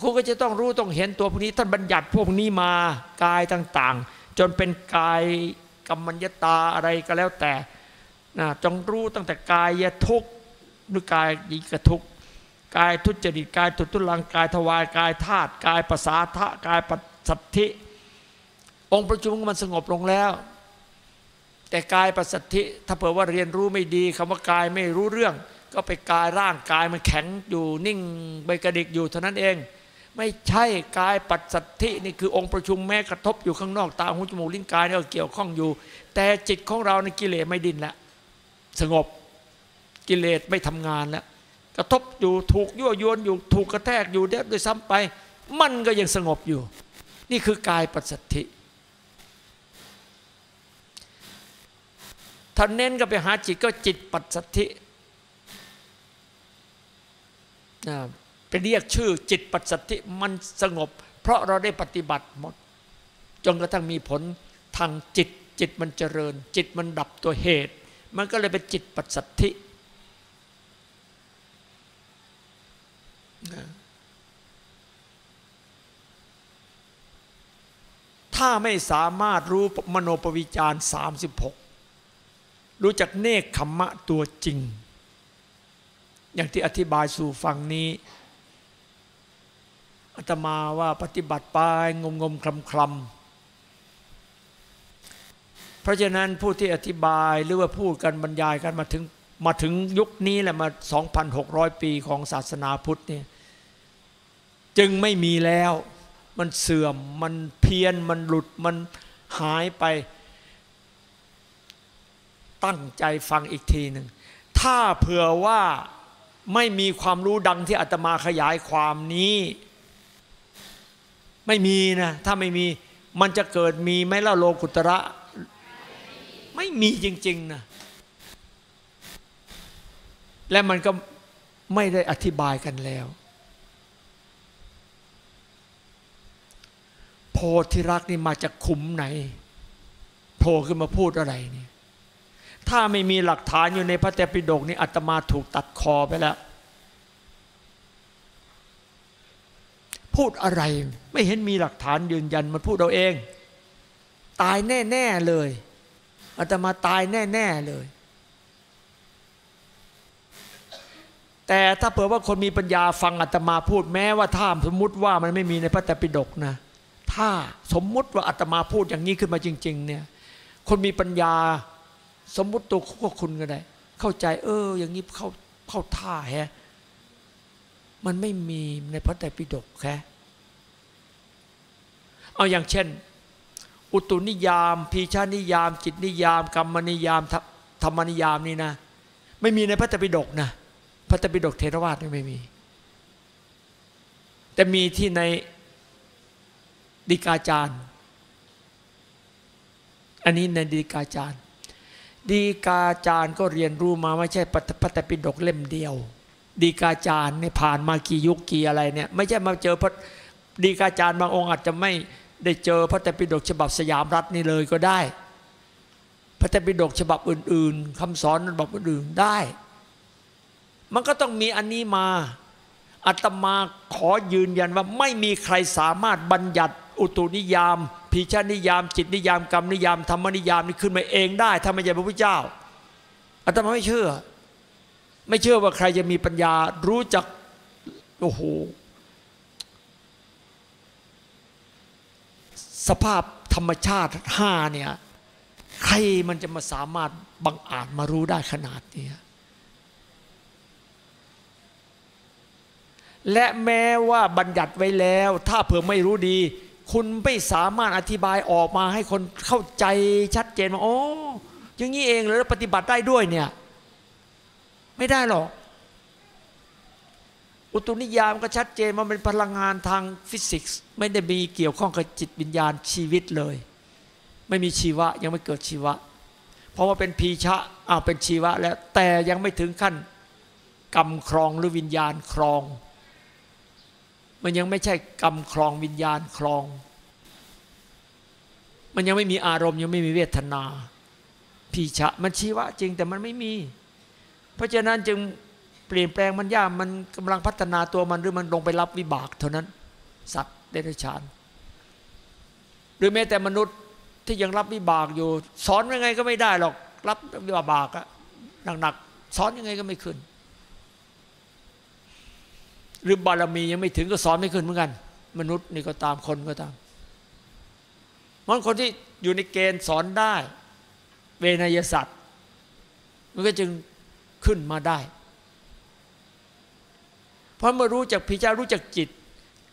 คุณก็จะต้องรู้ต้องเห็นตัวพวกนี้ ท่านบัญญัติพวกนี้มากายต่าง ๆ จนเป็นกายกรรมัญญตาอะไรก็แล้วแต่จงรู้ตั้งแต่กายทุกข์หรือกายยิกทุกข์ กายทุจริตกายตุตุลังกายทวายกายธาตุกายภาษาทะกายปัสัทธิ องค์ประชุมมันสงบลงแล้ว แต่กายปัสสัทธิถ้าเผื่อว่าเรียนรู้ไม่ดีคำว่ากายไม่รู้เรื่อง ก็ไปกายร่างกายมันแข็งอยู่นิ่งไปกระดิกอยู่เท่านั้นเอง ไม่ใช่กายปัสสัทธินี่คือองค์ประชุมแม้กระทบอยู่ข้างนอกตาหูจมูกลิ้นกายนี่ก็เกี่ยวข้องอยู่ แต่จิตของเราในกิเลสไม่ดิ้นแล้วสงบกิเลสไม่ทำงานแล้ว กระทบอยู่ถูกยั่วยวนอยู่ถูกกระแทกอยู่เด็บด้วยซ้ำไป มันก็ยังสงบอยู่ นี่คือกายปัสสัทธิถ้าเน้นก็ไปหาจิตก็จิตปัสสัทธิไปเรียกชื่อจิตปัสสัทธิมันสงบ เพราะเราได้ปฏิบัติหมด จนกระทั่งมีผลทางจิต จิตมันเจริญ จิตมันดับตัวเหตุ มันก็เลยเป็นจิตปัสสัทธิ ถ้าไม่สามารถรู้มโนปวิจารสามสิบหกรู้จักเนคขมมะตัวจริง อย่างที่อธิบายสู่ฟังนี้อาตมาว่าปฏิบัติไปงมงมคลำคลำเพราะฉะนั้นผู้ที่อธิบายหรือว่าพูดกันบรรยายกันมาถึงมาถึงยุคนี้แหละมา 2,600 ปีของศาสนาพุทธเนี่ย จึงไม่มีแล้ว มันเสื่อมมันเพี้ยนมันหลุดมันหายไป ตั้งใจฟังอีกทีหนึ่ง ถ้าเผื่อว่าไม่มีความรู้ดังที่อาตมาขยายความนี้ ไม่มีนะ ถ้าไม่มีมันจะเกิดมีไหมล่ะโลกุตระ ไม่มีจริง ๆนะและมันก็ไม่ได้อธิบายกันแล้ว โพ ธิรักนี่มาจากขุมไหนโผล่ขึ้นมาพูดอะไรนี่ถ้าไม่มีหลักฐานอยู่ในพระเตปิฎกนี่อาตมาถูกตัดคอไปแล้ว พูดอะไรไม่เห็นมีหลักฐานยืนยันมันพูดเอาเอง ตายแน่ๆเลยอาตมาตายแน่ ๆเลย แต่ถ้าเผื่อว่าคนมีปัญญาฟังอาตมาพูดแม้ว่าถ้าสมมุติว่ามันไม่มีในพระเตปิฎกนะ ถ้าสมมุติว่าอาตมาพูดอย่างนี้ขึ้นมาจริง ๆ เนี่ย คนมีปัญญาสมมุติตัวพวกคุณก็ได้ เข้าใจ เออ อย่างนี้เข้าเข้าท่าแฮะมันไม่มีในพระไตรปิฎกแค่เอาอย่างเช่น อุตุนิยามพีชานิยาม จิตนิยาม กรรมนิยามธรรมนิยามนี่นะ ไม่มีในพระไตรปิฎกนะพระไตรปิฎกเทรวาสไม่มี แต่มีที่ใน ดิกาจารย์ อันนี้ในดีกาจารย์ ดีกาจารย์ก็เรียนรู้มาไม่ใช่พระตปิฎกเล่มเดียว ดีกาจารย์เนี่ยผ่านมากี่ยุคกี่อะไรเนี่ยไม่ใช่มาเจอพระดีกาจารย์บางองค์อาจจะไม่ได้เจอพระตปิฎกฉบับสยามรัฐนี่เลยก็ได้ พระตปิฎกฉบับอื่น ๆคำสอนฉบับอื่นๆได้ มันก็ต้องมีอันนี้มาอาตมาขอยืนยันว่าไม่มีใครสามารถบัญญัติ อุตุนิยาม พีชานิยาม จิตนิยามกรรมนิยามธรรมนิยามนี่ขึ้นมาเองได้ถ้าไม่ใช่พระพุทธเจ้าอาตมาไม่เชื่อ ไม่เชื่อว่าใครจะมีปัญญารู้จักโอ้โหสภาพธรรมชาติห้าเนี่ยใครมันจะมาสามารถบังอาจมารู้ได้ขนาดนี้และแม้ว่าบัญญัติไว้แล้ว ถ้าเผื่อไม่รู้ดี คุณไม่สามารถอธิบายออกมาให้คนเข้าใจชัดเจนว่าโอ้อย่างนี้เองเลยปฏิบัติได้ด้วยเนี่ย ไม่ได้หรอก อุตุนิยามก็ชัดเจนมันเป็นพลังงานทางฟิสิกส์ ไม่ได้มีเกี่ยวข้องกับจิตวิญญาณชีวิตเลย ไม่มีชีวะยังไม่เกิดชีวะ เพราะว่าเป็นพีชะอ้าวเป็นชีวะแล้วแต่ยังไม่ถึงขั้นกรรมครองหรือวิญญาณครอง มันยังไม่ใช่กรรมครองวิญญาณครอง มันยังไม่มีอารมณ์ยังไม่มีเวทนาพีชะมันชีวะจริงแต่มันไม่มี เพราะฉะนั้นจึงเปลี่ยนแปลงมันยากมันกำลังพัฒนาตัวมันหรือมันลงไปรับวิบากเท่านั้น สัตว์เดรัจฉาน หรือแม้แต่มนุษย์ที่ยังรับวิบากอยู่ สอนยังไงก็ไม่ได้หรอก รับวิบากอะหนักๆสอนยังไงก็ไม่ขึ้น หรือบารมียังไม่ถึงก็สอนไม่ขึ้นเหมือนกัน มนุษย์นี่ก็ตามคนก็ตามมันคนที่อยู่ในเกณฑ์สอนได้ เวนยสัตว์มันก็จึงขึ้นมาได้ เพราะเมื่อรู้จักพิจารรู้จักจิต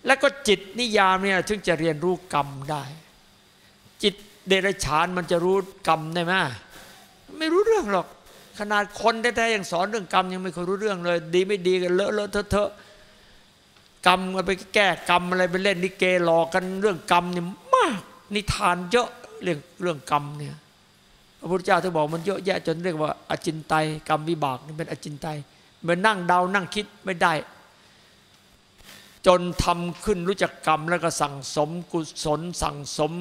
แล้วก็จิตนิยามเนี่ยถึงจะเรียนรู้กรรมได้ จิตเดรัจฉานมันจะรู้กรรมได้ไหมไม่รู้เรื่องหรอก ขนาดคนแท้ๆยังสอนเรื่องกรรมยังไม่เคยรู้เรื่องเลย ดีไม่ดีกันเลอะเลอะเทอะเทอะ กรรมไปแก้กรรมอะไรไปเล่นนิเกหลอกกันเรื่องกรรมเนี่ยมากนิทานเยอะเรื่องเรื่องกรรมเนี่ยพระพุทธเจ้าท่านบอกมันเยอะแยะจนเรียกว่าอจินไตยกรรมวิบากนี่เป็นอจินไตยมันนั่งเดานั่งคิดไม่ได้ จนทำขึ้นรู้จักกรรมแล้วก็สั่งสมกุศลสั่งสม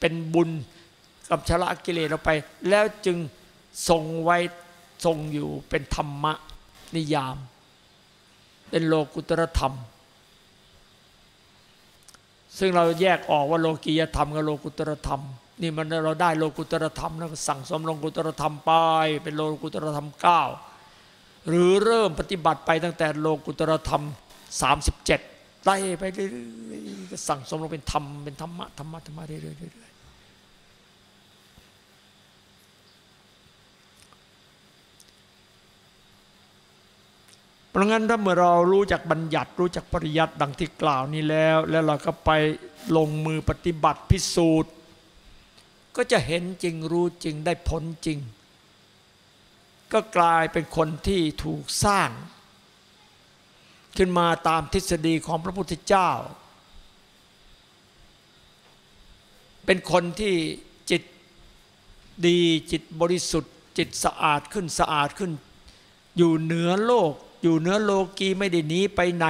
เป็นบุญกับชละกิเลสเราไป แล้วจึงทรงไว้ทรงอยู่เป็นธรรมะนิยาม เป็นโลกุตรธรรม ซึ่งเราแยกออกว่าโลกียธรรมกับโลกุตรธรรม นี่มันเราได้โลกุตรธรรมแล้วสั่งสมโลกุตรธรรมไป เป็นโลกุตรธรรมเก้าหรือเริ่มปฏิบัติไปตั้งแต่โลกุตรธรรม 37ไล่ไปเรื่อยๆสั่งสมลงเป็นธรรมเป็นธรรมะธรรมะธรรมะเรื่อยๆ เพราะงั้นถ้าเมื่อเรารู้จักบัญญัติรู้จักปริยัติดังที่กล่าวนี้แล้ว แล้วเราก็ไปลงมือปฏิบัติพิสูจน์ ก็จะเห็นจริงรู้จริงได้ผลจริง ก็กลายเป็นคนที่ถูกสร้าง ขึ้นมาตามทฤษฎีของพระพุทธเจ้า เป็นคนที่จิตดีจิตบริสุทธิ์ จิตสะอาดขึ้นสะอาดขึ้น อยู่เหนือโลก อยู่เหนือโลกีไม่ได้หนีไปไหน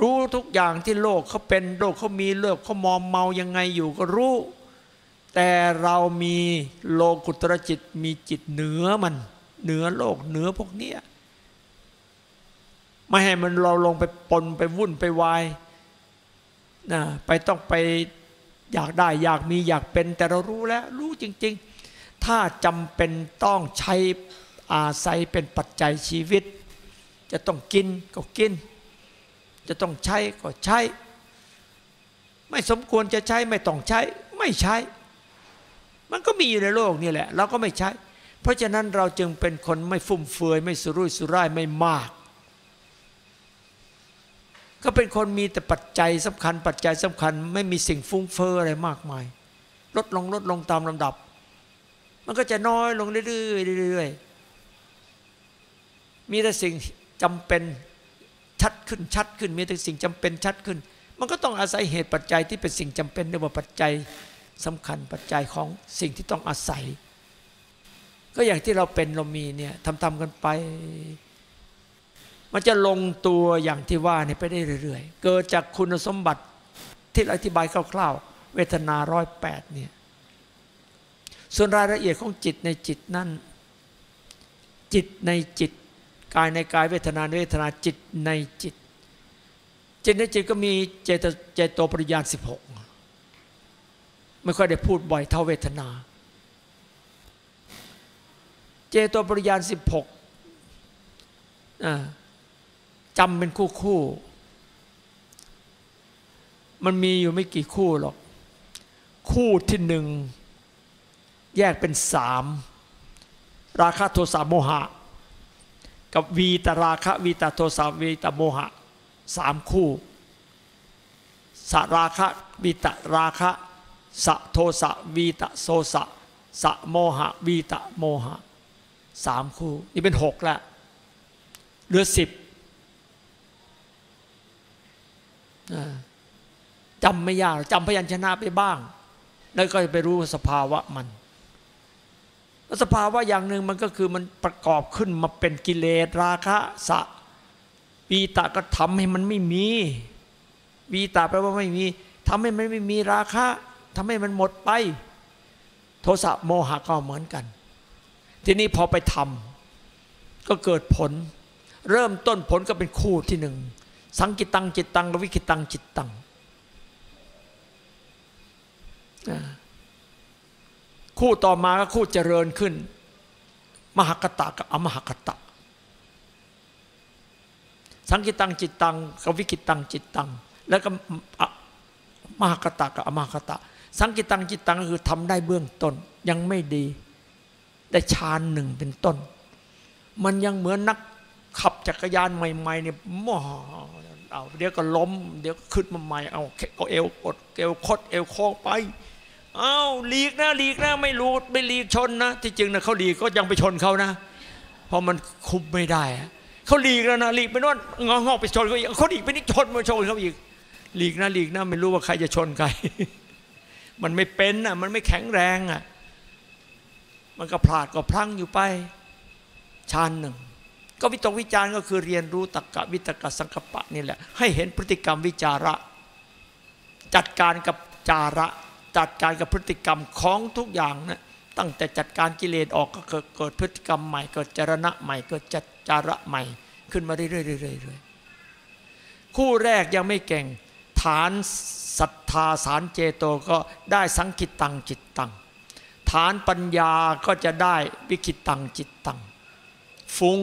รู้ทุกอย่างที่โลกเขาเป็นโลกเขามีโลกเขามอมเมายังไงอยู่ก็รู้ แต่เรามีโลกุตรจิตมีจิตเหนือมัน เหนือโลกเหนือพวกเนี้ยไม่ให้มันเราลงไปปนไปวุ่นไปวายนะไปต้องไปอยากได้อยากมีอยากเป็นแต่เรารู้แล้วรู้จริง ๆ ถ้าจำเป็นต้องใช้ อาศัยเป็นปัจจัยชีวิต จะต้องกินก็กิน จะต้องใช้ก็ใช้ ไม่สมควรจะใช้ไม่ต้องใช้ ไม่ใช้ มันก็มีอยู่ในโลกนี่แหละ เราก็ไม่ใช้ เพราะฉะนั้นเราจึงเป็นคนไม่ฟุ่มเฟือย ไม่สุรุ่ยสุร่ายไม่มาก ก็เป็นคนมีแต่ปัจจัยสำคัญ ปัจจัยสำคัญ ไม่มีสิ่งฟุ้งเฟ้ออะไรมากมาย ลดลงลดลงตามลำดับ มันก็จะน้อยลงเรื่อยๆเรื่อยๆ มีแต่สิ่งจำเป็นชัดขึ้นชัดขึ้น มีแต่สิ่งจำเป็นชัดขึ้น มันก็ต้องอาศัยเหตุปัจจัยที่เป็นสิ่งจำเป็นเรียกว่าปัจจัยสำคัญปัจจัยของสิ่งที่ต้องอาศัย ก็อย่างที่เราเป็นเรามีเนี่ยทำทำกันไป มันจะลงตัวอย่างที่ว่าเนี่ยไปได้เรื่อยๆ เกิดจากคุณสมบัติที่อธิบายคร่าวๆ เวทนาร้อยแปดเนี่ยส่วนรายละเอียดของจิตในจิตนั่นจิตในจิต กายในกายเวทนาในเวทนาจิตในจิต จิตในจิตก็มีเจตเจโตปริยานสิบหกไม่ค่อยได้พูดบ่อยเท่าเวทนา เจโตปริยานสิบหกจำเป็นคู่คู่ มันมีอยู่ไม่กี่คู่หรอก คู่ที่หนึ่งแยกเป็นสามราคะโทสะโมหะ กับวีตราคะวีตโทสะวีตโมหะสามคู่สราคะวีตราคะสะโทสะวีตโสสะสะโมหะวีตโมหะสามคู่ นี่เป็นหกแล้วเหลือสิบจำไม่ยากจำพยัญชนะไปบ้าง แล้วก็ไปรู้สภาวะมัน สภาวะอย่างหนึ่งมันก็คือมันประกอบขึ้นมาเป็นกิเลสราคะสะวีตะก็ทำให้มันไม่มีวีตะแปลว่าไม่มีทำให้มันไม่มีราคะทำให้มันหมดไป โทสะโมหะก็เหมือนกัน ทีนี้พอไปทำก็เกิดผล เริ่มต้นผลก็เป็นคู่ที่หนึ่งสังกิตังจิตตังกับวิกิตังจิตตัง คู่ต่อมาก็คู่เจริญขึ้น มหกตะกับอมหกตะ สังกิตังจิตตังกับวิกิตังจิตตัง แล้วก็มหกตะกับอมหกตะ สังกิตังจิตตังก็คือทำได้เบื้องต้นยังไม่ดี ได้ฌานหนึ่งเป็นต้น มันยังเหมือนนักขับจักรยานใหม่ๆเนี่ยมอเอาเดี๋ยวก็ล้ม เดี๋ยวขึ้นมาใหม่เอาก็เอวกดเอวคดเอวโค้งไป อ้าวหลีกนะหลีกนะไม่รู้ไม่หลีกชนนะที่จริงนะเขาหลีกก็ยังไปชนเขานะเพราะมันคุมไม่ได้เขาหลีกแล้วนะหลีกไปโน่นงองอกไปชนเขาอีกเขาหลีกไปนี่ชนมาชนเขาอีกหลีกนะหลีกนะไม่รู้ว่าใครจะชนใครมันไม่เป็นอะมันไม่แข็งแรงอะมันก็พลาดก็พลั้งอยู่ไปชานหนึ่ง ก็วิตกวิจารณ์ก็คือเรียนรู้ตักกะวิตกะสังกปะนี่แหละ ให้เห็นพฤติกรรมวิจาระ จัดการกับจาระ จัดการกับพฤติกรรมของทุกอย่างนะตั้งแต่จัดการกิเลสออกก็เกิดเกิดพฤติกรรมใหม่เกิดจรณะใหม่เกิดจัดจาระใหม่ขึ้นมาเรื่อยๆคู่แรกยังไม่เก่ง ฐานศรัทธาสารเจโตก็ได้สังคิตตังจิตตังฐานปัญญาก็จะได้วิคิตตังจิตตังฟุ้ง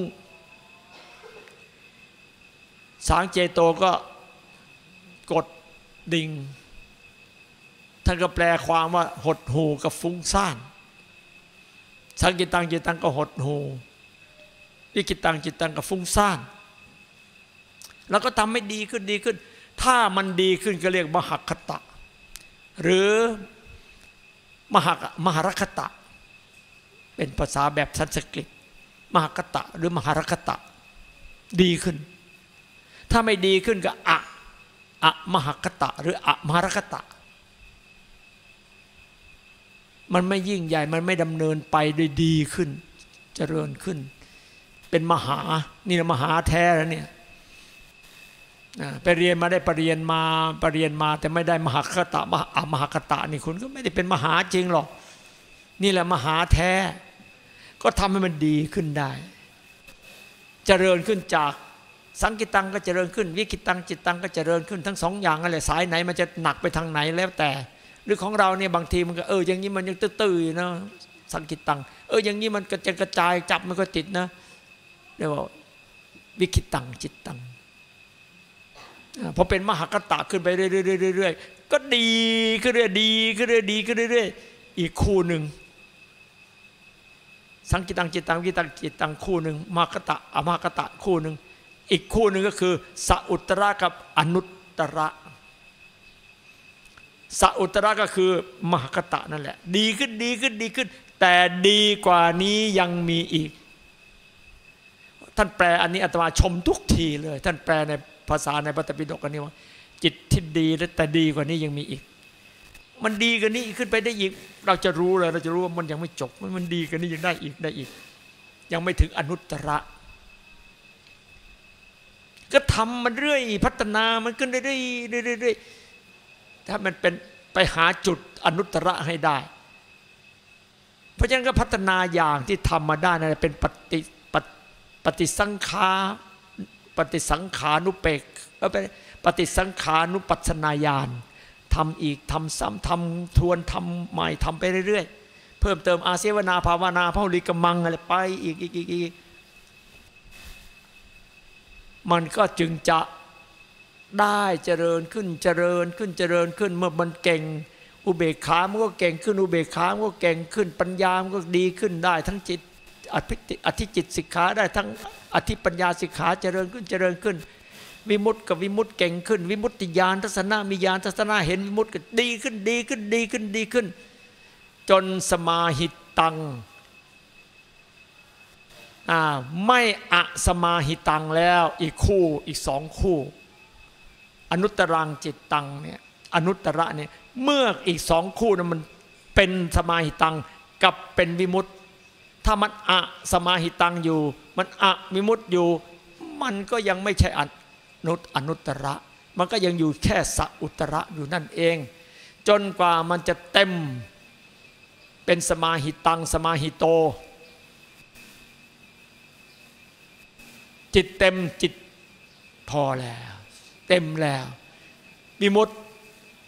สางเจโตก็กดดิ่ง ท่านก็แปลความว่า หดหูกับฟุ้งซ่านสังกิตังจิตตังก็หดหูวิกิตังจิตตังก็ฟุ้งซ่าน แล้วก็ทำให้ดีขึ้นดีขึ้น ถ้ามันดีขึ้นก็เรียกมหคตะ หรือมหมหรคตะ เป็นภาษาแบบสันสกฤต มหากตะ หรือมหรคตะ ดีขึ้น ถ้าไม่ดีขึ้นก็อะอะมหากตะ หรืออะมหรคตะ มันไม่ยิ่งใหญ่มันไม่ดำเนินไปได้ดีขึ้นเจริญขึ้น เป็นมหานี่นะมหาแท้แล้วเนี่ยไปเรียนมาได้ปรริญญามาปรริญญามา แต่ไม่ได้มหากตะมหามหากตะนี่คุณก็ไม่ได้เป็นมหาจริงหรอก นี่แหละมหาแท้ ก็ทำให้มันดีขึ้นได้เจริญขึ้นจากสังกิตังก็เจริญขึ้น วิกิตังจิตตังก็เจริญขึ้นทั้งสองอย่างอะไรสายไหนมันจะหนักไปทางไหนแล้วแต่ หรือของเราเนี่ยบางทีมันก็เอออย่างนี้มันยังตื้อๆนะสังกิตตัง เอออย่างนี้มันก็จะกระจายจับมันก็ติดนะเรียกว่าวิกิตังจิตตังพอเป็นมหากตะขึ้นไปเรื่อยๆก็ดีขึ้นเรื่อยดีขึ้นเรื่อยดีขึ้นเรื่อยอีกคู่หนึ่งสังกิตังจิตตังวิตังจิตตังคู่หนึ่งมหากตะอมหากตะคู่หนึ่งอีกคู่หนึ่งก็คือสัอุตระกับอนุตระ สัอุตระก็คือมหากตะนั่นแหละ ดีขึ้นดีขึ้นดีขึ้น แต่ดีกว่านี้ยังมีอีก ท่านแปลอันนี้อาตมาชมทุกทีเลย ท่านแปลในภาษาในพระตปิฎกอันนี้ว่า จิตที่ดีแต่ดีกว่านี้ยังมีอีก มันดีกว่านี้ขึ้นไปได้อีก เราจะรู้เลยเราจะรู้ว่ามันยังไม่จบมันดีกว่านี้ยังได้อีกได้อีก ยังไม่ถึงอนุตตระก็ทำมันเรื่อยพัฒนามันขึ้นเรื่อยๆเรื่อยๆ ถ้ามันเป็นไปหาจุดอนุตตระให้ได้ เพราะฉะนั้นก็พัฒนาอย่างที่ทำมาได้นั่นเป็นปฏิปฏิสังขาปฏิสังขานุเปกแล้วไปฏิสังขานุปัสนาญาณทำอีกทำซ้ำทำทวนทำใหม่ทำไปเรื่อยๆ เพิ่มเติมอาเสวนาภาวนาพระลิกมังอะไรไปอีกอีกอีกอีกมันก็จึงจะ ได้เจริญขึ้นเจริญขึ้นเจริญขึ้นเมื่อมันเก่ง อุเบกขามันก็เก่งขึ้นอุเบกขามันก็เก่งขึ้นปัญญามันก็ดีขึ้นได้ ทั้งจิตอธิจิตสิกขาได้ทั้งอธิปัญญาสิกขาเจริญขึ้นเจริญขึ้น วิมุตติกับวิมุตติเก่งขึ้น วิมุตติญาณทัศนะมีญาณทัศนะเห็นวิมุตติก็ดีขึ้นดีขึ้นดีขึ้นดีขึ้น จนสมาหิตตังไม่อะสมาหิตังแล้วอีกคู่อีกสองคู่ นุตรังจิตตังเนี่ยอนุตระเนี่ยเมื่ออีกสองคู่นั้นมันเป็นสมาหิตังกับเป็นวิมุตถ้ามันอะสมาหิตังอยู่ มันอะมิมุตอยู่ มันก็ยังไม่ใช่อนุตอนุตระ มันก็ยังอยู่แค่สัอุตระอยู่นั่นเอง จนกว่ามันจะเต็มเป็นสมาหิตังสมาหิโต จิตเต็มจิตพอแล้ว เต็มแล้ว วิมุต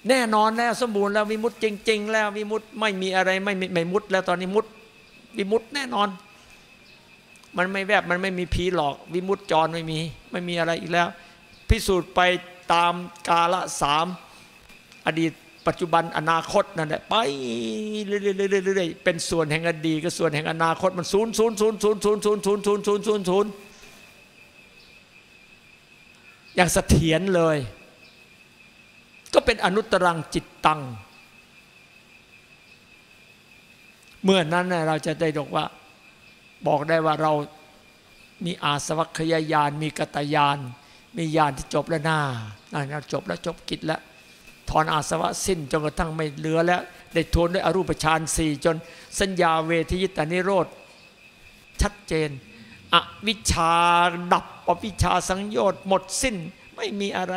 แน่นอนแล้วสมบูรณ์แล้ววิมุตจริง ๆ แล้ววิมุตไม่มีอะไรไม่ไม่มุตแล้วตอนนี้มุตวิมุตแน่นอน มันไม่แวบมันไม่มีผีหลอก วิมุตจรไม่มี ไม่มีอะไรอีกแล้ว พิสูจน์ไปตามกาละสามอดีตปัจจุบันอนาคตนั่นแหละไปเรื่อยๆเป็นส่วนแห่งอดีตก็ส่วนแห่งอนาคตมันศูนย์ศูนย์ศูนย์ศูนย์ศูนย์ศูนย์ศูนย์ศูนย์ศูนย์ศูนย์ศูนย์ อย่างเสถียรเลย ก็เป็นอนุตรังจิตตัง เมื่อนั้นเราจะได้บอกว่า บอกได้ว่าเรามีอาสวัคยายาน มีกตยาน มีญาณที่จบแล้วหน้าเราจบแล้วจบกิจแล้วถอนอาสวะสิ้นจนกระทั่งไม่เหลือแล้ว ได้ทวนด้วยอรูปฌานสี่จนสัญญาเวทยิตานิโรธชัดเจน อวิชาดับอวิชาสังโยชน์หมดสิ้น ไม่มีอะไร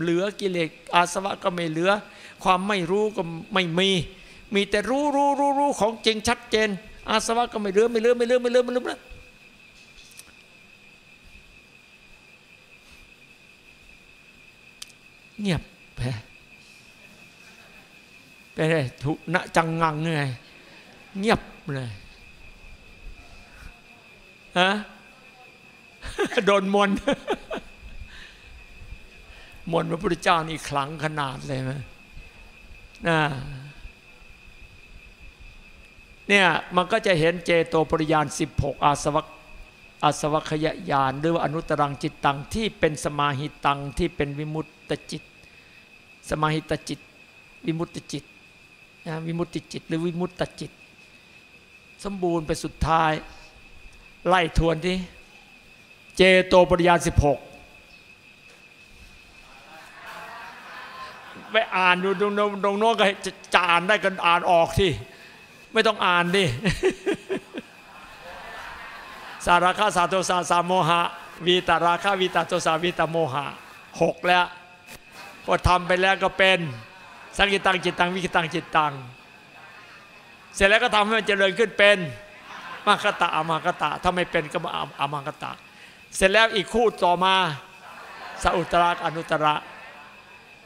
เหลือกิเลสอาสวะก็ไม่เหลือ ความไม่รู้ก็ไม่มี มีแต่รู้รู้รู้รู้ของจริงชัดเจน อาสวะก็ไม่เลือไม่เลือไม่เลือไม่เลือไม่เลือเงียบไปไปเลยถูกณจังงังไงเงียบเลย ฮะโดนมนมนพระพุทธเจ้านี่ขลังขนาดเลยไหมนะเนี่ยมันก็จะเห็นเจโตปริยาน 16 อาสวัคอาสวัคยญาณหรือว่าอนุตรังจิตตังที่เป็นสมาหิตังที่เป็นวิมุตตจิต สมาหิตจิต วิมุตตจิตนะวิมุตติจิต หรือวิมุตตจิต สมบูรณ์ไปสุดท้าย ไล่ทวนที่เจโตปริยาสิบหกไปอ่านดูตรงตรงโน้นก็จะจานได้กันอ่านออกที่ไม่ต้องอ่านดิสาราคาสาโทสาสาโมหะวีตาราคาวีตาโทสาวีตาโมหะหกแล้วพอทำไปแล้วก็เป็นสังกิตังจิตตังวิกิตังจิตตัง เสร็จแล้วก็ทำให้มันเจริญขึ้นเป็น มาคตะอมาคตะถ้าไม่เป็นก็มาอมาคตะ เสร็จแล้วอีกคู่ต่อมาสัอุตระอนุตระ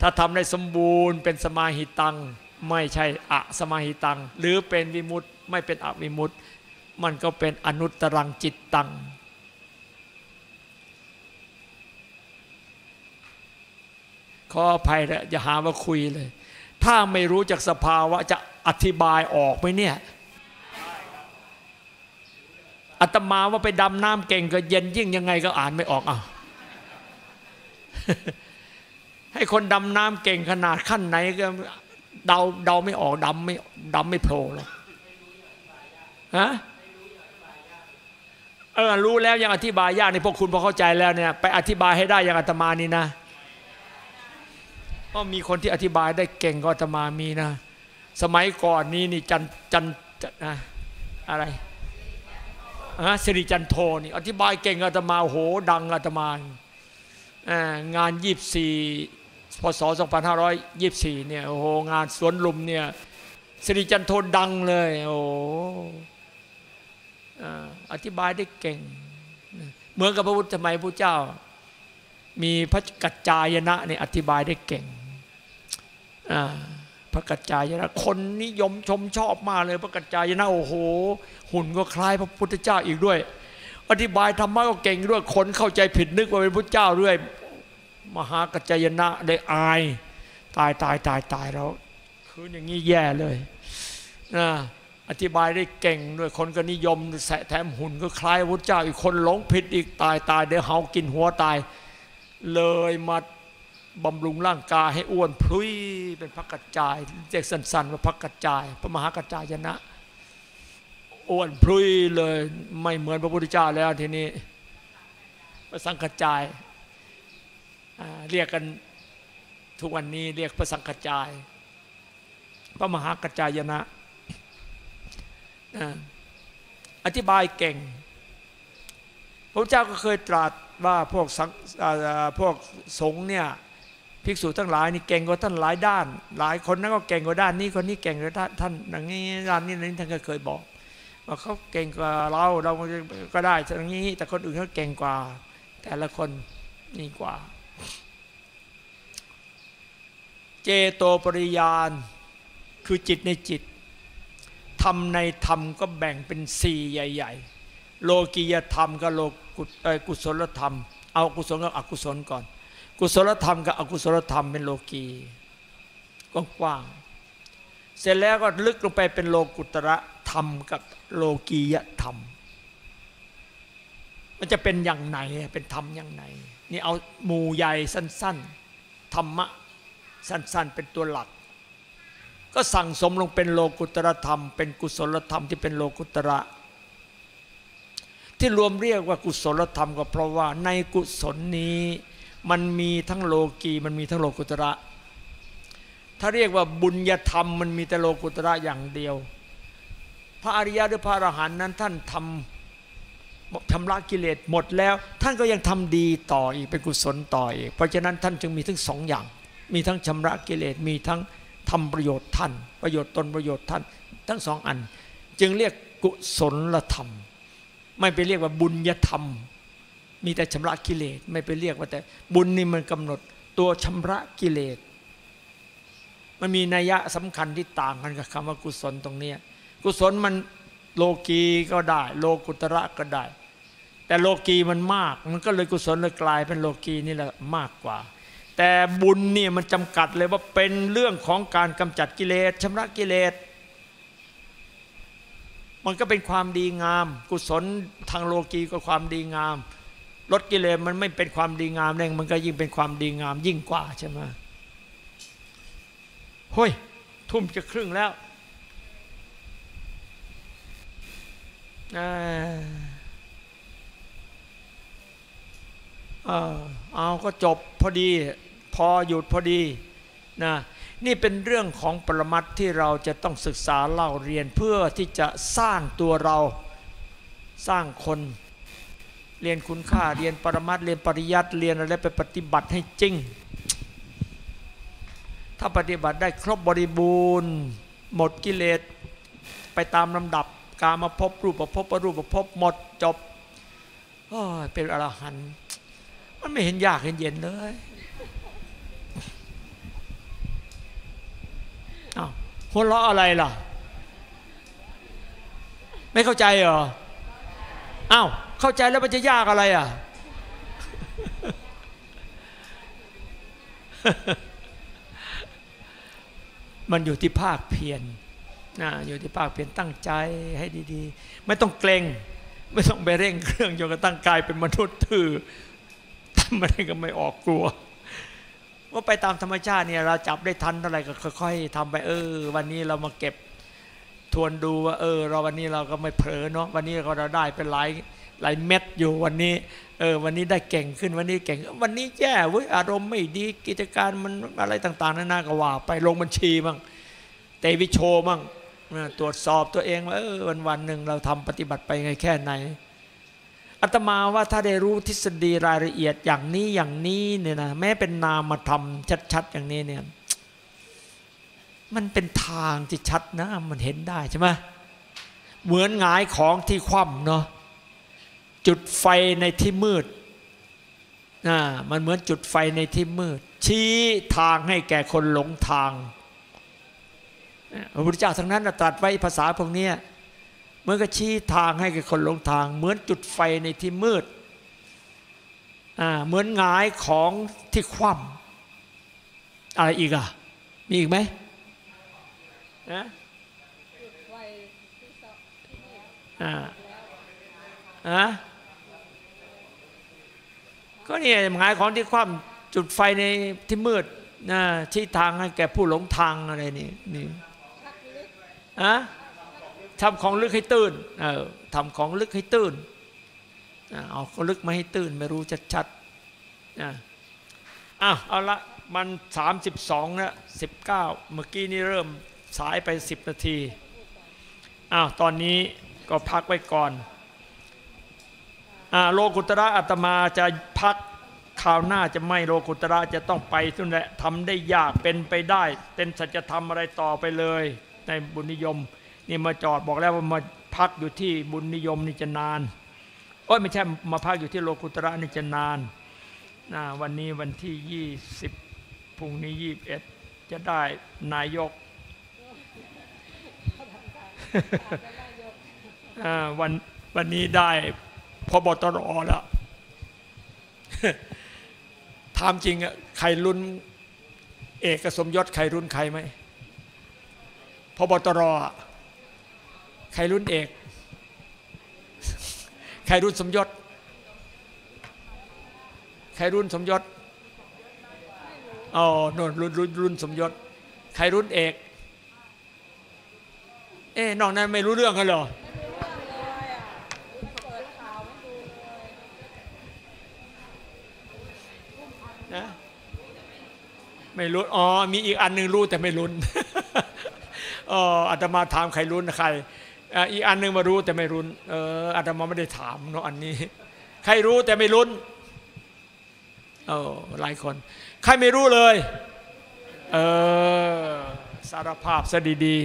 ถ้าทำได้สมบูรณ์เป็นสมาหิตัง ไม่ใช่อะสมาหิตัง หรือเป็นวิมุตต์ไม่เป็นอวิมุตต์มันก็เป็นอนุตรังจิตตังขออภัยนะอย่าหาว่าคุยเลย ถ้าไม่รู้จากสภาวะจะอธิบายออกไหมเนี่ย อาตมาว่าไปดำน้ำเก่งก็เย็นยิ่งยังไงก็อ่านไม่ออกอะให้คนดำน้ำเก่งขนาดขั้นไหนก็เดาเดาไม่ออกดำไม่ดำไม่โผล่หรอกฮะเออรู้แล้วยังอธิบายยากในพวกคุณพอเข้าใจแล้วเนี่ย ไปอธิบายให้ได้อย่างอาตมานี่นะก็มีคนที่อธิบายได้เก่งก็อาตมามีนะ สมัยก่อนนี้นี่จันจันจันนะอะไร สิริจันโทนี่อธิบายเก่งอาตมาโหดังอาตมาอางานยี่สี่พศ2524เนี่ยโอ้โหงานสวนลุมเนี่ยสิริจันโทดังเลยโอ้อธิบายได้เก่ง เหมือนกับพระพุทธสมัยพระเจ้า มีพระกัจจายนะเนี่ยอธิบายได้เก่งอ่า พระกัจจายนะคนนิยมชมชอบมากเลยพระกัจจายนะโอ้โห หุ่นก็คล้ายพระพุทธเจ้าอีกด้วย อธิบายธรรมะก็เก่งด้วยคนเข้าใจผิดนึกว่าเป็นพระเจ้าเรื่อยมหากัจจายนะได้อาย ตายตายตายตายแล้วคืออย่างนี้แย่เลยนะอธิบายได้เก่งด้วยคนก็นิยมแถมหุ่นก็คล้ายพระเจ้าอีกคนหลงผิดอีกตายตายเดี๋ยวเฮากินหัวตาย เลยมา บำรุงร่างกายให้อ้วนพลุยเป็นพักกัจจายเรียกสั้นๆว่าพักกัจจาย พระมหากัจจายนะ อ้วนพลุยเลยไม่เหมือนพระพุทธเจ้าแล้วทีนี้พระสังกัจจายเรียกกันทุกวันนี้เรียกพระสังกัจจาย พระมหากัจจายนะอธิบายเก่ง พระเจ้าก็เคยตรัสว่าพวกพวกสงเนี่ย ภิกษุทั้งหลายนี่เก่งกว่าท่านหลายด้าน หลายคนนั้นก็เก่งกว่าด้านนี้คนนี้เก่งกว่าท่านอย่างนี้ด้านนี้นี้ท่านก็เคยบอกว่าเขาเก่งกว่าเราเราก็ได้อย่างนี้ แต่คนอื่นเขาเก่งกว่า แต่ละคนนี่กว่า เจโตปริยานคือจิตในจิตธรรมในธรรมก็แบ่งเป็นสี่ใหญ่ ๆ โลกียธรรมกับโลกุศลธรรม เอากุศลกับอกุศลก่อน กุศลธรรมกับอกุศลธรรมเป็นโลกีกว้างๆเสร็จแล้วก็ลึกลงไปเป็นโลกุตระธรรมกับโลกียธรรม มันจะเป็นอย่างไหนเป็นธรรมอย่างไหน นี่เอาหมู่ใหญ่สั้น ๆ ธรรมะสั้น ๆ เป็นตัวหลัก ก็สั่งสมลงเป็นโลกุตระธรรม เป็นกุศลธรรมที่เป็นโลกุตระที่รวมเรียกว่ากุศลธรรมก็เพราะว่าในกุศลนี้ มันมีทั้งโลกีมันมีทั้งโลกุตระ ถ้าเรียกว่าบุญญธรรมมันมีแต่โลกุตระอย่างเดียว พระอริยะหรือพระอรหันต์นั้นท่านทำชำระกิเลสหมดแล้ว ท่านก็ยังทำดีต่ออีกเป็นกุศลต่ออีก เพราะฉะนั้นท่านจึงมีทั้งสองอย่าง มีทั้งชำระกิเลสมีทั้งทำประโยชน์ท่าน ประโยชน์ตนประโยชน์ท่าน ทั้งสองอัน จึงเรียกกุศลธรรม ไม่ไปเรียกว่าบุญธรรม มีแต่ชำระกิเลสไม่ไปเรียกว่าแต่บุญนี่มันกำหนดตัวชำระกิเลส มันมีนัยยะสำคัญที่ต่างกันกับคำว่ากุศลตรงนี้กุศลมันโลกีก็ได้ โลกุตระก็ได้ แต่โลกีมันมาก มันก็เลยกุศลเลยกลายเป็นโลกีนี่แหละมากกว่า แต่บุญเนี่ยมันจำกัดเลยว่าเป็นเรื่องของการกำจัดกิเลสชำระกิเลสมันก็เป็นความดีงาม กุศลทางโลกีก็ความดีงาม ลดกิเลสมันไม่เป็นความดีงามเองมันก็ยิ่งเป็นความดีงามยิ่งกว่าใช่ไหมเฮ้ย ทุ่มจะครึ่งแล้วอ่าเออเอาก็จบพอดี พอหยุดพอดีนะนี่เป็นเรื่องของปรมัตที่เราจะต้องศึกษาเล่าเรียนเพื่อที่จะสร้างตัวเราสร้างคน เรียนคุณค่าเรียนปรมัตเรียนปริยัติเรียนอะไรไปปฏิบัติให้จริง ถ้าปฏิบัติได้ครบบริบูรณ์ หมดกิเลสไปตามลำดับ กามาพบรูปประพบอรูปประพบหมดจบเป็นอรหันต์มันไม่เห็นยากเห็นเย็นเลยอ้าวหัวเราะอะไรล่ะ ไม่เข้าใจเหรอ อ้าว เข้าใจแล้วมันจะยากอะไรอะมันอยู่ที่ภาคเพียรนะอยู่ที่ภาคเพียรตั้งใจให้ดีๆ ไม่ต้องเกรงไม่ต้องไปเร่งเครื่องจนกระทั่งกลายเป็นมนุษย์ถือทำอะไรก็ไม่ออกกลัว ว่าไปตามธรรมชาติเนี่ยเราจับได้ทันเท่าไหร่ก็ค่อยๆทำไปเออ วันนี้เรามาเก็บทวนดูว่าเออ เราวันนี้เราก็ไม่เผลอเนาะวันนี้เราเราได้เป็นหลาย หลายเม็ดอยู่วันนี้เออวันนี้ได้เก่งขึ้นวันนี้เก่ง วันนี้แย่เว้ยอารมณ์ไม่ดีกิจการมันอะไรต่างๆนานาก็ว่า ไปลงบัญชีบ้างเตวิโชบ้างตรวจสอบตัวเองว่าเออวันวันๆหนึ่งเราทำปฏิบัติไปไงแค่ไหนอาตมาว่าถ้าได้รู้ทฤษฎีรายละเอียดอย่างนี้อย่างนี้เนี่ยนะแม้เป็นนามธรรมชัด ๆ อย่างนี้เนี่ยมันเป็นทางที่ชัดนะมันเห็นได้ใช่ไหมเหมือนหงายของที่คว่ำเนาะ จุดไฟในที่มืดอ่ามันเหมือนจุดไฟในที่มืด ชี้ทางให้แก่คนหลงทางพระพุทธเจ้าทั้งนั้นน่ะตรัสไว้ภาษาพวกเนี้ยเหมือนกับชี้ทางให้แก่คนหลงทาง เหมือนจุดไฟในที่มืดอ่าเหมือนหงายของที่คว่ำอะไรอีกอะมีอีกไหมนะอ่าอะ ก็เนี่ยหงายของที่คว่ำจุดไฟในที่มืดนะชี้ทางให้แก่ผู้หลงทางอะไรนี่นี่อะทำของลึกให้ตื้นเออทำของลึกให้ตื้นเอาของลึกมาให้ตื้นไม่รู้ชัดๆนะอ้าวเอาละมัน 32แล้ว19 เมื่อกี้นี่เริ่มสายไป 10 นาทีอ้าวตอนนี้ก็พักไว้ก่อน โลกุตระอาตมาจะพักคราวหน้าจะไม่โลกุตระจะต้องไปทุนแหละทำได้ยากเป็นไปได้ เป็นสัจธรรมอะไรต่อไปเลย ในบุญนิยม นี่มาจอดบอกแล้วว่ามาพักอยู่ที่บุญนิยมนี่จะนานโอ้ยไม่ใช่มาพักอยู่ที่โลกุตระนี่จะนานนะวันนี้วันที่ 20พรุ่งนี้ 21 จะได้นายกวันวันนี้ได้ พบตรแล้วถามจริงอะใครรุ่นเอกสมยศใครรุ่นใครไหมพบตรอใครรุ่นเอก ใครรุ่นสมยศ ใครรุ่นสมยศอ๋อนนรุ่นรุ่นรุ่นสมยศ ใครรุ่นเอก เอ๊ะนอกนั้นไม่รู้เรื่องกันเหรอ ไม่รู้อ๋อมีอีกอันหนึ่งรู้แต่ไม่รุนอ๋ออาตมาถามใครรุนใครอีกอันหนึ่งมารู้แต่ไม่รุนเอออาตมาไม่ได้ถามเนาะอันนี้ ใครรู้แต่ไม่รุนเออหลายคน ใครไม่รู้เลย เออสารภาพซะดี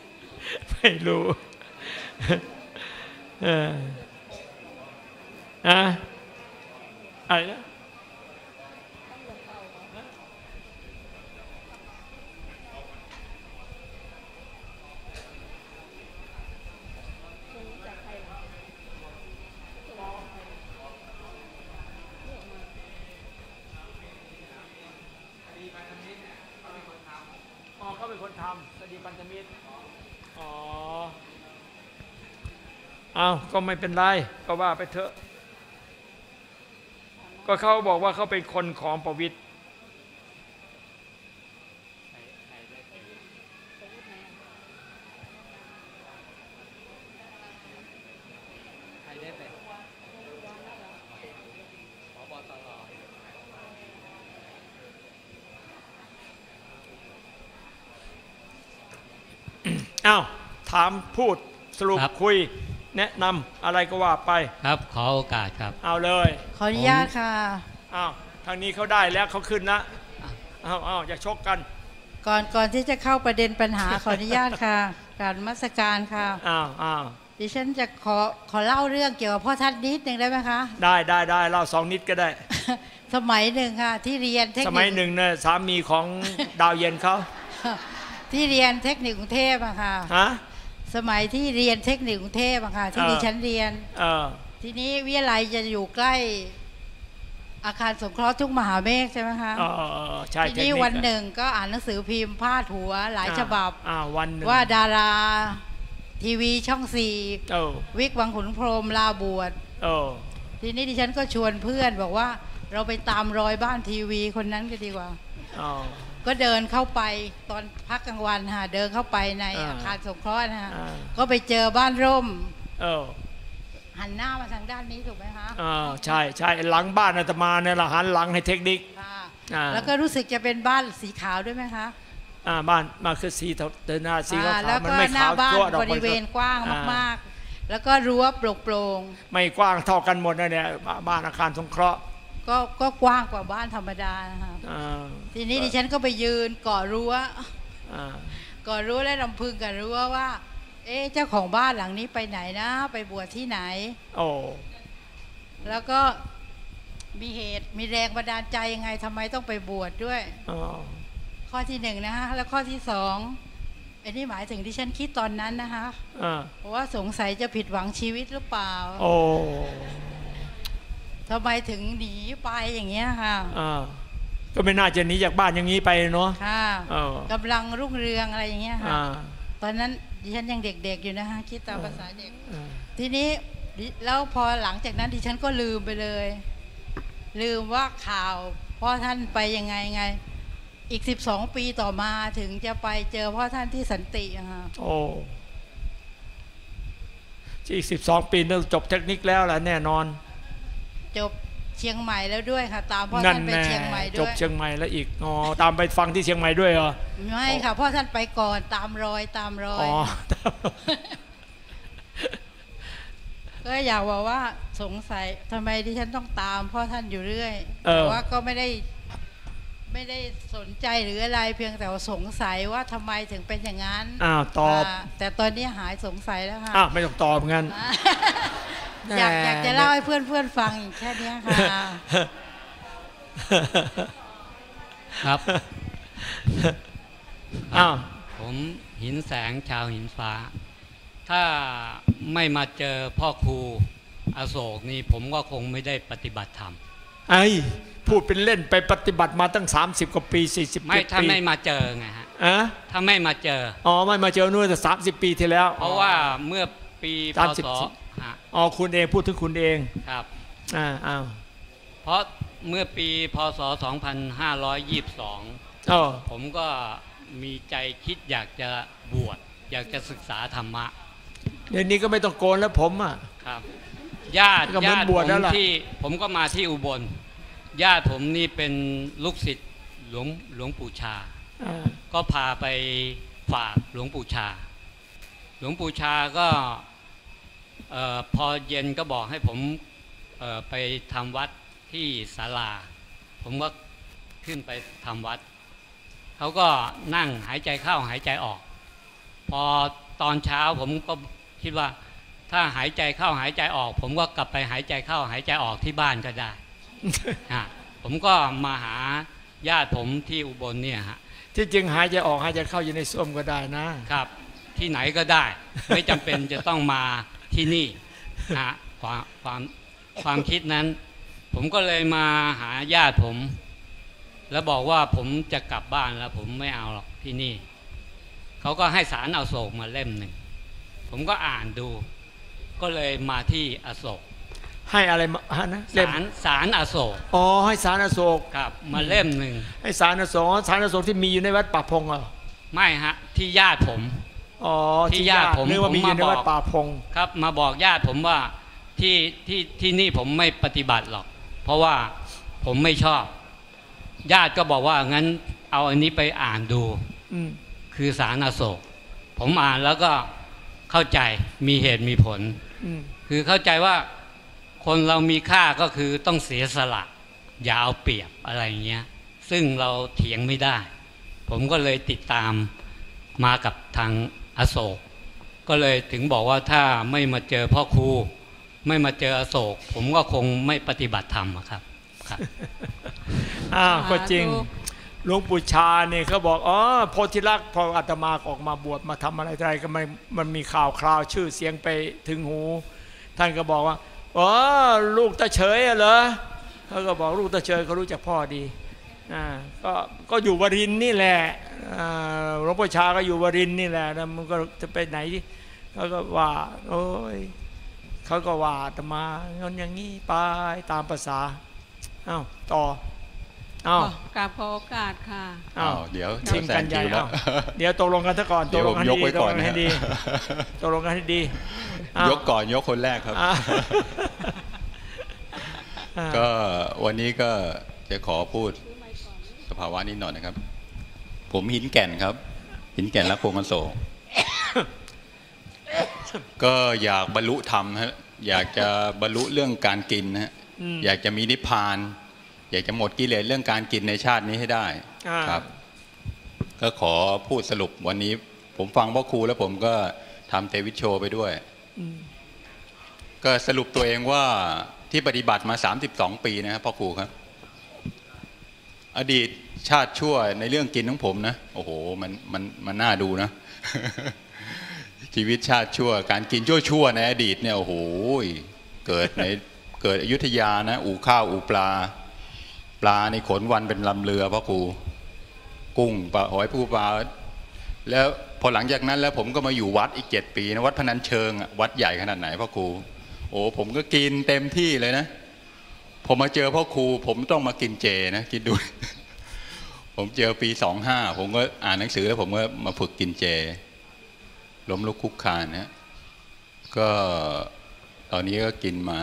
ๆ ไม่รู้เอออะอะไรนะ เอาก็ไม่เป็นไร ก็ว่าไปเถอะ ก็เขาบอกว่าเขาเป็นคนของประวิตเอ้าถามพูดสรุปคุย แนะนำอะไรก็ว่าไปครับขอโอกาสครับ เอาเลยขออนุญาตค่ะอ้าวทางนี้เขาได้แล้วเขาขึ้นนะอ้าวอ้าวอย่าชกกัน ก่อนก่อนที่จะเข้าประเด็นปัญหาขออนุญาตค่ะการนมัสการค่ะอ้าวอ้าวดิฉันจะขอขอเล่าเรื่องเกี่ยวกับพ่อท่านนิดหนึ่งได้ไหมคะ ได้ได้ได้เล่าสองนิดก็ได้ สมัยหนึ่งค่ะ ที่เรียนเทคสนิคมัยหนึ่งเนี่ยสามีของดาวเย็นเขาที่เรียนเทคนิคกรุงเทพอะค่ะฮะ สมัยที่เรียนเทคนิคกรุงเทพอะค่ะที่เออดิฉันเรียนเออทีนี้วิทยาลัยจะอยู่ใกล้ อาคารสงเคราะห์ทุกมหาเมฆใช่ไหมคะเออเออเออใช่ทีเทคนี้ควันหนึ่งก็อ่านหนังสือพิมพ์พาดหัวหลายฉบับอ่าวันหนึ่งว่าดาราทีวีช่องสี่เออวิกวังขุนพรหมลาบวชเออทีนี้ดิฉันก็ชวนเพื่อนบอกว่าเราไปตามรอยบ้านทีวีคนนั้นก็ดีกว่าอ๋อ ก็เดินเข้าไปตอนพักกลางวันค่ะเดินเข้าไปในอ่าอาคารสงเคราะห์นะฮะอ่าก็ไปเจอบ้านร่มเออหันหน้ามาทางด้านนี้ถูกไหมคะอ่าใช่ใช่หลังบ้านอาตมาเนี่ยละหันหลังให้เทคนิคค่ะอ่าแล้วก็รู้สึกจะเป็นบ้านสีขาวด้วยไหมคะอ่าบ้านมาคือสีเทาเดินหน้าสีขาวอ่าแล้วๆมันก็ไม่หน้าขาวบ้านจั่วดอกบริเวณกว้างอ่มากๆ แล้วก็รั้วโปร่งไม่กว้างเท่ากันหมดนะเนี่ยบ้านอาคารสงเคราะห์ๆ ก็ก็กว้างกว่าบ้านธรรมดานะคะอ่าทีนี้ดิฉันก็ไปยืนเกาะรั้วอ่าก่อนรู้และลำพึงกันรู้ว่าว่า เอ๊ะเจ้าของบ้านหลังนี้ไปไหนนะ ไปบวชที่ไหน โอ้แล้วก็มีเหตุมีแรงบันดาลใจยังไงทำไมต้องไปบวชดด้วยอ๋อข้อที่หนึ่งนะฮะแล้วข้อที่สองอันนี้หมายถึงที่ฉันคิดตอนนั้นนะคะอ่าเพราะว่าสงสัยจะผิดหวังชีวิตหรือเปล่า โอ้ ทำไมถึงหนีไปอย่างเงี้ยค่ะอ่าก็ไม่น่าจะหนีจากบ้านอย่างนี้ไปเนาะค่ะเออกำลังรุ่งเรืองอะไรอย่างเงี้ยค่ะอ่าตอนนั้นดิฉันยังเด็กๆอยู่นะคะคิดตามภาษาเด็กอ่าทีนี้ดิแล้วพอหลังจากนั้นดิฉันก็ลืมไปเลย ลืมว่าข่าวพ่อท่านไปยังไงไง อีกสิบสองปีต่อมาถึงจะไปเจอพ่อท่านที่สันติอะค่ะโอ้อีกสิบสองปีนึงจบเทคนิคแล้วล่ะแน่นอน จบเชียงใหม่แล้วด้วยค่ะ ตามพ่อนั่นท่านไปแน่เชียงใหม่จด้บวยเชียงใหม่แล้วอีกอ๋อตามไปฟังที่เชียงใหม่ด้วยเหรอไม่ค่ะพ่อท่านไปก่อนตามรอยตามรอยอ๋อก็อยากบอกว่าสงสัยทำไมดิฉันต้องตามพ่อท่านอยู่เรื่อยเออแต่ว่าก็ไม่ได้ไม่ได้สนใจหรืออะไรเพียงแต่ว่าสงสัยว่าทำไมถึงเป็นอย่างนั้นอ้าวตอบาแต่ตอนนี้หายสงสัยแล้วค่ะอ้าวไม่ต้องตอบงั้น อยากอยากจะเล่าให้เพื่อนเพื่อนๆฟังอีกแค่เนี้ยค่ะ ครับ อ้าว ผมหินแสงชาวหินฟ้า ถ้าไม่มาเจอพ่อครูอโศกนี่ผมก็คงไม่ได้ปฏิบัติธรรม ไอ้พูดเป็นเล่นไปปฏิบัติมาตั้ง 30 กว่าปี 40ไม่ถ้าปีไม่มาเจอไงฮะอะถ้าไม่มาเจอ อ๋อ ไม่มาเจอนู่นแต่สามสิบปีที่แล้ว เพราะว่าเมื่อปีพสามสิบศ ฮะอ๋อคุณเองพูดถึงคุณเองครับอ่าอ้าวเพราะเมื่อปีพศ 2522อ๋อผมก็มีใจคิดอยากจะบวชอยากจะศึกษาธรรมะ เดี๋ยวนี้ก็ไม่ต้องโกนแล้วผมอะครับญาติก็เหมือนญาติบผวชมแล้วล่ะที่ผมก็มาที่อุบล ญาติผมนี่เป็นลูกศิษย์หลวงหลวงปู่ชาอ่าก็พาไปฝากหลวงปู่ชา หลวงปู่ชาก็เออพอเย็นก็บอกให้ผมเออไปทำวัดที่ศาลา ผมก็ขึ้นไปทำวัด เขาก็นั่งหายใจเข้าหายใจออก พอตอนเช้าผมก็คิดว่าถ้าหายใจเข้าหายใจออก ผมก็กลับไปหายใจเข้าหายใจออกที่บ้านก็ได้ฮะผมก็มาหาญาติผมที่อุบลเนี่ยฮะที่จริงหายใจออกหายใจเข้าอยู่ในส้วมก็ได้นะครับ ที่ไหนก็ได้ ไม่จำเป็นจะต้องมา ที่นี่ฮะความความความคิดนั้น ผมก็เลยมาหาญาติผม แล้วบอกว่าผมจะกลับบ้านแล้ว ผมไม่เอาหรอกที่นี่ เขาก็ให้สารเอาโศกมาเล่มหนึ่ง ผมก็อ่านดู ก็เลยมาที่อโศก ให้อะไรมาฮะนะเล่มสารสารอโศกอ๋อให้สารอโศกครับ มาเล่มหนึ่งให้สารอโศกสารอโศกที่มีอยู่ในวัดป่าพงเหรอไม่ฮะ ที่ญาติผม อ๋อที่ญาติผมนึกว่ามีอยู่ในผมมาวัดบอกป่าพงครับ มาบอกญาติผมว่าที่ที่ที่นี่ผมไม่ปฏิบัติหรอก เพราะว่าผมไม่ชอบ ญาติก็บอกว่างั้น เอาอันนี้ไปอ่านดูอืมคือสารอโศกผผมอ่านแล้วก็เข้าใจมีเหตุมีผลอืมคือเข้าใจว่าคนเรามีค่าก็คือต้องเสียสละ อย่าเอาเปรียบอะไรอย่างเงี้ย ซึ่งเราเถียงไม่ได้ ผมก็เลยติดตามมากับทาง อโศก ก็เลยถึงบอกว่าถ้าไม่มาเจอพ่อครู ไม่มาเจออโศก ผมก็คงไม่ปฏิบัติธรรมครับครับอ้าวก็จริงหลวงปู่ชาเนี่ยเขาบอกอ๋อโพธิลักษณ์พออาตมาออกมาบวชมาทำอะไรอะไรก็มันมันมีข่าวคราวชื่อเสียงไปถึงหู ท่านก็บอกว่าอ๋อลูกตาเฉยอะเหรอเขาก็บอกลูกตาเฉยเขารู้จักพ่อดี ก็ก็อยู่วรินทร์นี่แหละอ่าหลวงปู่ชาก็อยู่วรินทร์นี่แหละนะมันก็จะไปไหนเขาก็ว่าโอ้ยเขาก็ว่าอาตมาเงินอย่างนี้ไปตามภาษาอ้าวต่ออ้าวกราบขอโอกาสค่ะอ้าวอ้าวเดี๋ยวชิงกันใหญ่แซงคิวแล้วอ้าวเดี๋ยวตกลงกันซะก่อนตเดี๋กยวลผงมกันยกไว้ให้ดีตกก่อลนงกันให้นะดีตกลงกันให้ดีอ้าวยกก่อนยกคนแรกครับอ้าวอ่าก็วันนี้ก็จะขอพูด สภาวะนิดหน่อยนะครับ ผมหินแก่นครับ หินแก่นรักโพงกันโศกก็อยากบรรลุธรรมฮะอยากจะบรรลุเรื่องการกินนะฮะอืมอยากจะมีนิพพาน อยากจะหมดกิเลสเรื่องการกินในชาตินี้ให้ได้อ่าครับ ก็ขอพูดสรุปวันนี้ ผมฟังพ่อครูแล้วผมก็ทำเตวิชโชไปด้วยอืมก็สรุปตัวเองว่าที่ปฏิบัติมา 32 ปีนะครับพ่อครูครับ อดีตชาติชั่วในเรื่องกินของผมนะ โอ้โห มันมันมันน่าดูนะ ชีวิตชาติชั่ว การกินชั่วชั่วในอดีตเนี่ยโอ้โหเกิดในเกิดอยุธยานะ อู่ข้าวอู่ปลา ปลาในขนวันเป็นลำเรือพ่อครูกุ้งปลาหอยปูปลา แล้วพอหลังจากนั้นแล้วผมก็มาอยู่วัดอีกเจ็ดปีนะวัดพนัญเชิงวัดใหญ่ขนาดไหนพ่อครูโอ้ผมก็กินเต็มที่เลยนะ ผมมาเจอพ่อครู ผมต้องมากินเจนะคิดดู ผมเจอปีสองห้าผมก็อ่านหนังสือแล้วผมก็มาฝึกกินเจ ล้มลุกคุกคานนะก็ตอนนี้ก็กินมา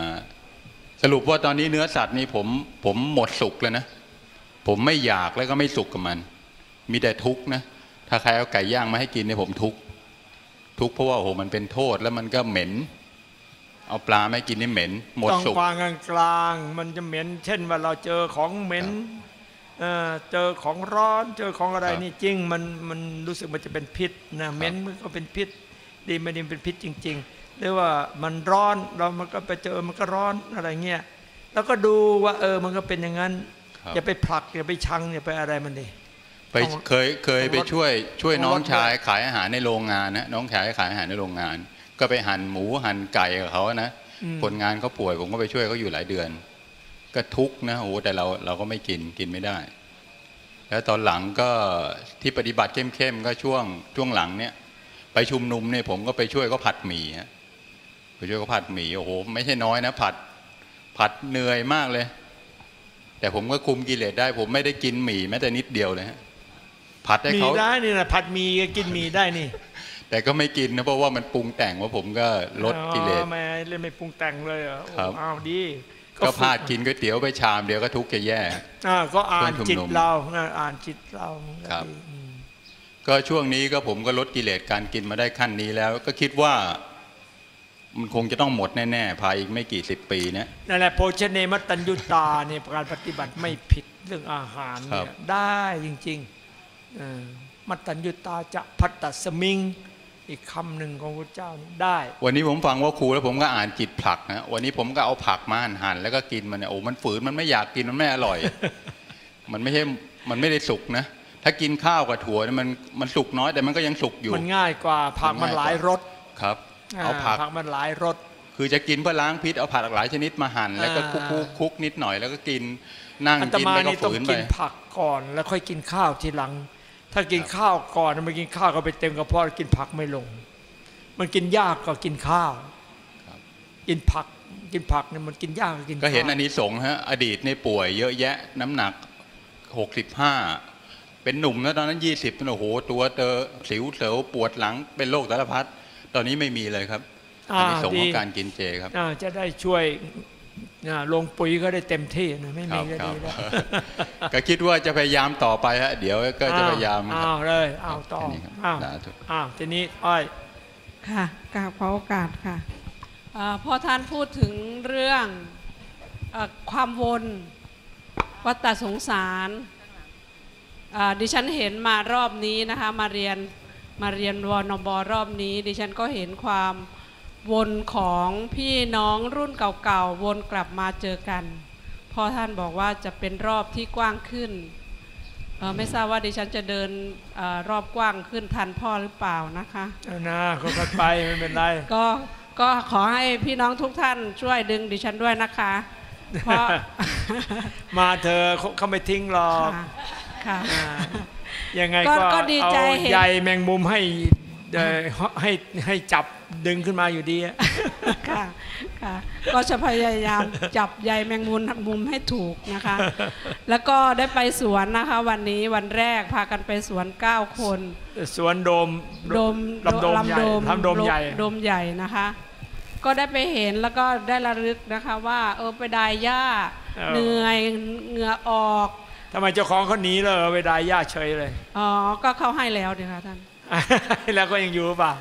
สรุปว่าตอนนี้เนื้อสัตว์นี่ผมผมหมดสุกแล้วนะ ผมไม่อยากแล้วก็ไม่สุกกับมัน มีแต่ทุกข์นะถ้าใครเอาไก่ย่างมาให้กินเนี่ยผมทุกข์ทุกข์เพราะว่าโอ้โหมันเป็นโทษแล้วมันก็เหม็น เอาปลาไม่กินนี่เหม็น หมดต้องสุกวางกลางกลางๆมันจะเหม็น เช่นว่าเราเจอของเหม็นครับเอ่อเจอของร้อนเจอของอะไรครับนี่จริงมันมันรู้สึกมันจะเป็นพิษนะเหม็นมันก็เป็นพิษ ดีไม่ดีเป็นพิษจริง ๆ หรือว่ามันร้อนเรามันก็ไปเจอมันก็ร้อนอะไรเงี้ยแล้วก็ดูว่าเออมันก็เป็นอย่างนั้นครับอย่าไปผลักอย่าไปชังอย่าไปอะไรมันดิไปต้องเคยเคยต้องไปลดช่วยช่วยต้องน้องลดชายด้วยขายอาหารในโรงงานนะน้องชายขายอาหารในโรงงาน ก็ไปหั่นหมูหั่นไก่กับเขานะอืมคนงานเขาป่วยผมก็ไปช่วยเขาอยู่หลายเดือน ก็ทุกข์นะโอ้โหแต่เราเราก็ไม่กินกินไม่ได้ แล้วตอนหลังก็ที่ปฏิบัติเข้มๆก็ช่วงช่วงหลังเนี่ย ไปชุมนุมเนี่ยผมก็ไปช่วยเขาผัดหมี่ฮะไปช่วยเขาผัดหมี่โอ้โหไม่ใช่น้อยนะผัดผัดเหนื่อยมากเลย แต่ผมก็คุมกิเลสได้ ผมไม่ได้กินหมี่แม้แต่นิดเดียวเลยฮะผัดให้มีเขาได้นี่นะผัดหมีก็กินหมีได้นี่ แต่ก็ไม่กินนะเพราะว่ามันปรุงแต่งว่าผมก็ลดกิเลสอ๋อไม่เล่นไม่ปรุงแต่งเลยเหรอครับอ้าวดีก็พลาดฝึกินก๋วยเตี๋ยวไปชามเดียวก็ทุกข์จะแย่อ่าก็อ่านเพื่อนชุมจิตนุมเราอ่าอ่านจิตเราก็ครับดีอืมก็ช่วงนี้ก็ผมก็ลดกิเลสการกินมาได้ขั้นนี้แล้ว ก็คิดว่า มันคงจะต้องหมดแน่ๆภายอีกไม่กี่สิบปีเนะนั่นแหละโภชเนมัตตัญญุตาเนี่ยการปฏิบัติไม่ผิดเรื่องอาหารครัเนี่ยบได้จริงๆเออมัตตัญญุตาจะพัตตสมิง อีกคำหนึ่งของพระเจ้านี่ได้ วันนี้ผมฟังว่าครูแล้วผมก็อ่านจิตผลักนะวันนี้ผมก็เอาผักมาหั่นๆแล้วก็กินมันเนี่ยโอ้มันฝืนมันไม่อยากกินมันไม่อร่อย มันไม่ใช่มันไม่ได้สุกนะถ้ากินข้าวกับถั่วเนี่ยมันมันสุกน้อยแต่มันก็ยังสุกอยู่ มันง่ายกว่าผักมันหลายรสครับ เอาผักผักมันหลายรสคือจะกินเพื่อล้างพิษเอาผักหลายชนิดมาหั่นแล้วก็อ่าคุกคุกคุกนิดหน่อยแล้วก็กินนั่งอัตกินมาไปก็นี่ต้องฝืนไปกินผักก่อนแล้วค่อยกินข้าวทีหลัง ถ้ากินข้าวก่อนมากินข้าวก็ไปเต็มกระเพาะกินผักไม่ลง มันกินยากกว่ากินข้าวครับกินผักกินผักเนี่ยมันกินยากกว่ากินก็เห็นข้าวอันนี้สงส์ฮะอดีตในป่วยเยอะแยะน้ำหนัก65เป็นหนุ่มนะตอนนั้น20เป็นโอ้โหตัวเตอสิวเสวปวดหลังเป็นโรคสารพัดตอนนี้ไม่มีเลยครับอันนี้สงส์ของการกินเจครับอ่าจะได้ช่วยอ่า ลงปุ๋ยก็ได้เต็มที่นะไม่คมีรับก็ครัดีบแล้วก็คิดว่าจะพยายามต่อไปฮะเดี๋ยวก็จะพยายามคอ้ารับวเลยอ้าวครับต่อแค่นี้ครับอ้าวสาธุอ้าวทีนี้อ้อยค่ะกราบขอโอกาสค่ะเออพอท่านพูดถึงเรื่องเออความวนวัฏสงสารเอ่อดิฉันเห็นมารอบนี้นะคะมาเรียนมาเรียนวนบรอบนี้ ดิฉันก็เห็นความ วนของพี่น้องรุ่นเก่าๆ วนกลับมาเจอกันพ่อท่านบอกว่าจะเป็นรอบที่กว้างขึ้นเอ่อไม่ทราบว่าดิฉันจะเดินเออรอบกว้างขึ้นทันพ่อหรือเปล่านะคะเอานะค่อยๆไปไม่เป็นไร ก็ก็ขอให้พี่น้องทุกท่านช่วยดึงดิฉันด้วยนะคะ เพราะมาเธอเขาเขาไม่ทิ้งหรอกค่ะค่ะอ่ายังไงก็ก็ก็ดีใจเอาเห็นใยแมงมุมให้เอ่อให้ให้จับ ดึงขึ้นมาอยู่ดีอะค่ะค่ะก็จะพยายามจับใยแมงมุมมุมให้ถูกนะคะ แล้วก็ได้ไปสวนนะคะ วันนี้วันแรกพากันไปสวน9คน สวนโดมโดมลำโดมใหญ่ทำโดมใหญ่โดมใหญ่นะคะ ก็ได้ไปเห็นแล้วก็ได้ระลึกนะคะว่าเออไปดายหญ้าเหนื่อยเหงื่อออกทำไมเจ้าของเขาหนีเลยไปได้ย่าเฉยเลยอ๋อก็เข้าให้แล้วเดีค่ะท่านแล้วก็ยังอยู่หรือเปล่า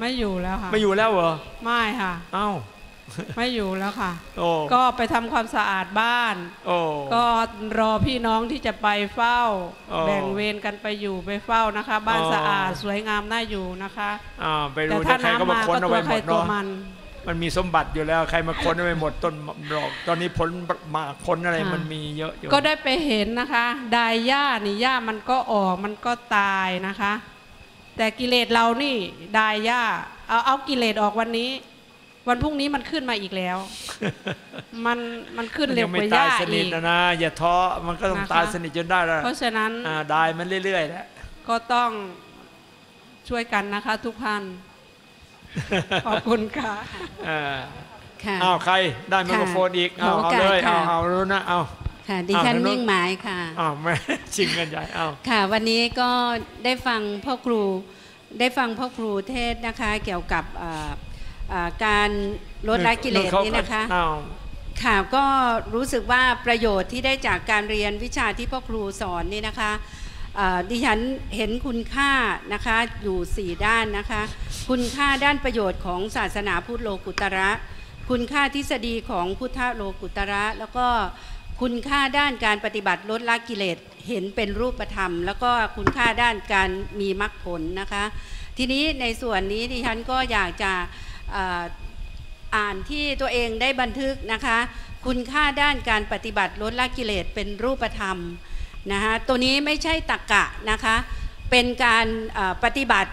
ไม่อยู่แล้วค่ะ ไม่อยู่แล้วเหรอ ไม่ค่ะ เอ้า ไม่อยู่แล้วค่ะโอ้ก็ไปทำความสะอาดบ้านโอ้ก็รอพี่น้องที่จะไปเฝ้าอ๋อแบ่งเวรกันไปอยู่ไปเฝ้านะคะ บ้านอ๋อสะอาดสวยงามน่าอยู่นะคะอ่าไปแต่ดูถ้าใครก็น้ำมามาค้นก็เอาตัวไว้ใคหรมดตัวเนาะมันมันมีสมบัติอยู่แล้วใครมาค้นเอาไว้หมดต้นดอกตอนนี้ผลหมากผลอะไรค่ะมันมีเยอะอยู่ก็ได้ไปเห็นนะคะดายหญ้านี่หญ้ามันก็ออกมันก็ตายนะคะ แต่กิเลสเรานี่ดายหญ้าเอาเอากิเลสออกวันนี้ วันพรุ่งนี้มันขึ้นมาอีกแล้ว มันมันขึ้นมันเร็ยัวงกไม่ว่าหตาญ้ายสนิอีทกนะนะอย่าท้อมันก็ต้องนะคะตายสนิทจนได้แล้วเพราะฉะนั้นอ่าได้มันเรื่อยๆแหละก็ต้องช่วยกันนะคะ ทุกท่านขอบคุณค่ะเออค่ะอ้าวใครได้ไมโครโฟนอีกเอาขอเอาโอกาสเลยค่ะเอาเอารู้นะเอา ค่ะ ดิฉันอ้าวทางโน้นมิ่งหมายค่ะ อ้าวไม่ชิงกันใหญ่เอาค่ะ วันนี้ก็ได้ฟังพ่อครูได้ฟังพ่อครูเทศนะคะ เกี่ยวกับเอ่อเอ่อการลดละกิเลสนี่นะคะอ้าวค่ะก็รู้สึกว่าประโยชน์ที่ได้จากการเรียนวิชาที่พ่อครูสอนนี่นะคะเอ่อดิฉันเห็นคุณค่านะคะอยู่ 4 ด้านนะคะ คุณค่าด้านประโยชน์ของศาสนาพุทธโลกุตระ คุณค่าทฤษฎีของพุทธโลกุตระ แล้วก็ คุณค่าด้านการปฏิบัติลดละกิเลสเห็นเป็นรูปธรรม แล้วก็คุณค่าด้านการมีมรรคผลนะคะ ทีนี้ในส่วนนี้ดิฉันก็อยากจะอ่านที่ตัวเองได้บันทึกนะคะ คุณค่าด้านการปฏิบัติลดละกิเลสเป็นรูปธรรมนะคะตัวนี้ไม่ใช่ตักกะนะคะ เป็นการปฏิบัติ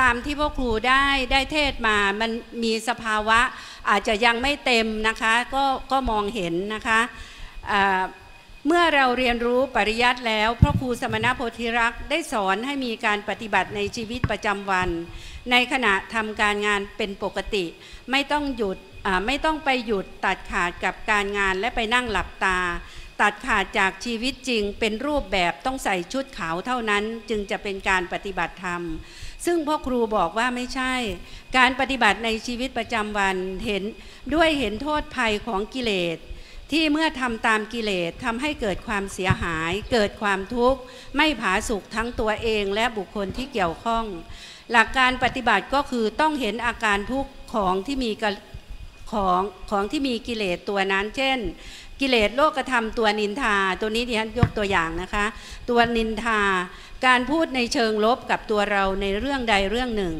ตามที่พ่อครูได้ได้เทศมามันมีสภาวะอาจจะยังไม่เต็มนะคะก็ก็มองเห็นนะคะเอ่อเมื่อเราเรียนรู้ปริยัติแล้วพระครูสมณโพธิรักษ์ได้สอนให้มีการปฏิบัติในชีวิตประจำวัน ในขณะทำการงานเป็นปกติ ไม่ต้องหยุดไม่ต้องไปหยุดตัดขาดกับการงานและไปนั่งหลับตา ตัดขาดจากชีวิตจริงเป็นรูปแบบต้องใส่ชุดขาวเท่านั้น จึงจะเป็นการปฏิบัติธรรม ซึ่งพ่อครูบอกว่าไม่ใช่ การปฏิบัติในชีวิตประจำวันเห็นด้วยเห็นโทษภัยของกิเลส ที่เมื่อทำตามกิเลสทำให้เกิดความเสียหาย เกิดความทุกข์ ไม่ผาสุกทั้งตัวเองและบุคคลที่เกี่ยวข้อง หลักการปฏิบัติก็คือต้องเห็นอาการทุกข์ของที่มีกะของของที่มีกิเลสตัวนั้น เช่น กิเลสโลกธรรมตัวนินทา ตัวนี้ดิฉันยกตัวอย่างนะคะ ตัวนินทา การพูดในเชิงลบกับตัวเราในเรื่องใดเรื่องหนึ่ง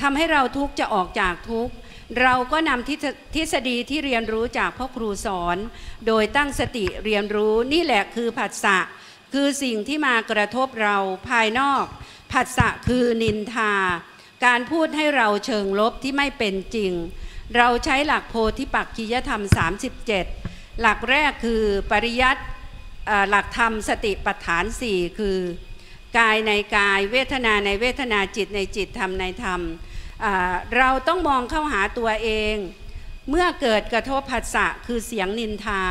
ทำให้เราทุกข์จะออกจากทุกข์เราก็นำทฤษทฤษฎีที่เรียนรู้จากพ่อครูสอน โดยตั้งสติเรียนรู้นี่แหละคือผัสสะคือสิ่งที่มากระทบเราภายนอก ผัสสะคือนินทา การพูดให้เราเชิงลบที่ไม่เป็นจริง เราใช้หลักโพธิปักกิยธรรม 37 หลักแรกคือปริยัติหลักธรรมสติปัฏฐาน 4 คือ กายในกาย เวทนาในเวทนาจิตในจิตธรรมในธรรม เราต้องมองเข้าหาตัวเอง เมื่อเกิดกระทบผัสสะคือเสียงนินทา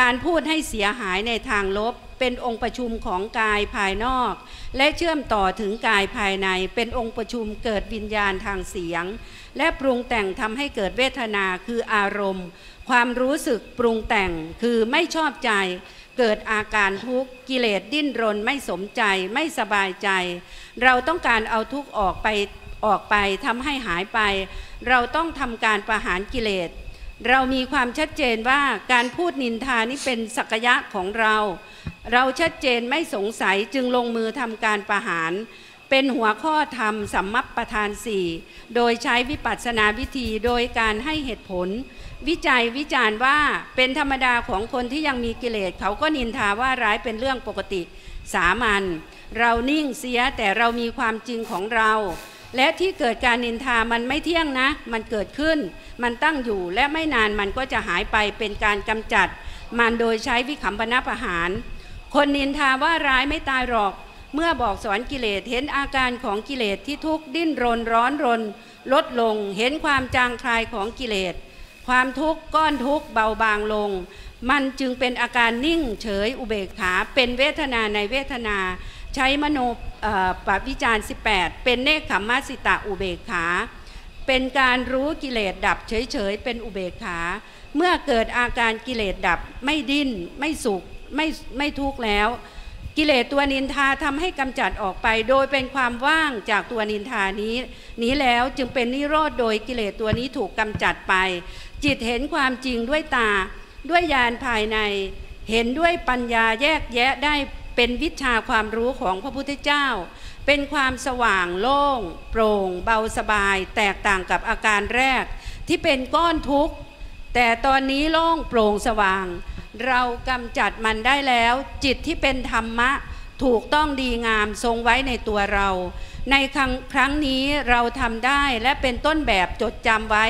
การพูดให้เสียหายในทางลบ เป็นองค์ประชุมของกายภายนอก และเชื่อมต่อถึงกายภายใน เป็นองค์ประชุมเกิดวิญญาณทางเสียง และปรุงแต่งทำให้เกิดเวทนาคืออารมณ์ ความรู้สึกปรุงแต่งคือไม่ชอบใจ เกิดอาการทุกข์กิเลสดิ้นรนไม่สมใจไม่สบายใจ เราต้องการเอาทุกข์ออกไปออกไปทำให้หายไป เราต้องทำการประหารกิเลส เรามีความชัดเจนว่าการพูดนินทานี่เป็นสักยะของเรา เราชัดเจนไม่สงสัยจึงลงมือทำการประหารเป็นหัวข้อธรรมสัมมัปประธานสี่โดยใช้วิปัสสนาวิธีโดยการให้เหตุผล วิจัยวิจารณ์ว่าเป็นธรรมดาของคนที่ยังมีกิเลสเขาก็นินทาว่าร้ายเป็นเรื่องปกติสามัญเรานิ่งเสียแต่เรามีความจริงของเรา และที่เกิดการนินทามันไม่เที่ยงนะ มันเกิดขึ้น มันตั้งอยู่และไม่นานมันก็จะหายไปเป็นการกำจัด มันโดยใช้วิคัมปนาประหาร คนนินทาว่าร้ายไม่ตายหรอก เมื่อบอกสอนกิเลสเห็นอาการของกิเลสที่ทุกข์ดิ้นรนร้อนรน ลดลงเห็นความจางคลายของกิเลส ความทุกข์ก้อนทุกข์เบาบางลง มันจึงเป็นอาการนิ่งเฉยอุเบกขา เป็นเวทนาในเวทนา ใช้มโนปวิจารณ์18 เป็นเนคขมมัสสิตะอุเบกขา เป็นการรู้กิเลสดับเฉยๆ เป็นอุเบกขา เมื่อเกิดอาการกิเลสดับไม่ดิ้น ไม่สุขไม่ไม่ทุกข์แล้ว กิเลสตัวนินทาทำให้กำจัดออกไป โดยเป็นความว่างจากตัวนินทานี้ นี้แล้วจึงเป็นนิโรธโดยกิเลสตัวนี้ถูกกำจัดไป จิตเห็นความจริงด้วยตา ด้วยญาณภายใน เห็นด้วยปัญญาแยกแยะได้เป็นวิชาความรู้ของพระพุทธเจ้า เป็นความสว่างโล่ง โปร่ง เบาสบาย แตกต่างกับอาการแรก ที่เป็นก้อนทุกข์ แต่ตอนนี้โล่งโปร่งสว่าง เรากำจัดมันได้แล้ว จิตที่เป็นธรรมะ ถูกต้องดีงามทรงไว้ในตัวเรา ในครั้งครั้งนี้เราทำได้และเป็นต้นแบบจดจำไว้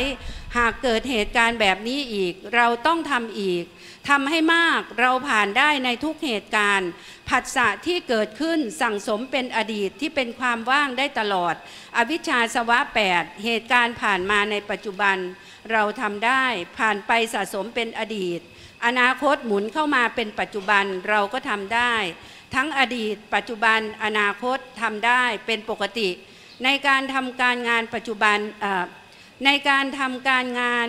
หากเกิดเหตุการณ์แบบนี้อีก เราต้องทำอีกทำให้มากเราผ่านได้ในทุกเหตุการณ์ ผัสสะที่เกิดขึ้นสั่งสมเป็นอดีตที่เป็นความว่างได้ตลอด อวิชชาสวะแปดเหตุการณ์ผ่านมาในปัจจุบัน เราทำได้ผ่านไปสะสมเป็นอดีต อนาคตหมุนเข้ามาเป็นปัจจุบันเราก็ทำได้ ทั้งอดีต ปัจจุบันอนาคตทำได้เป็นปกติ ในการทำการงานปัจจุบันอ่ ในการทำการงาน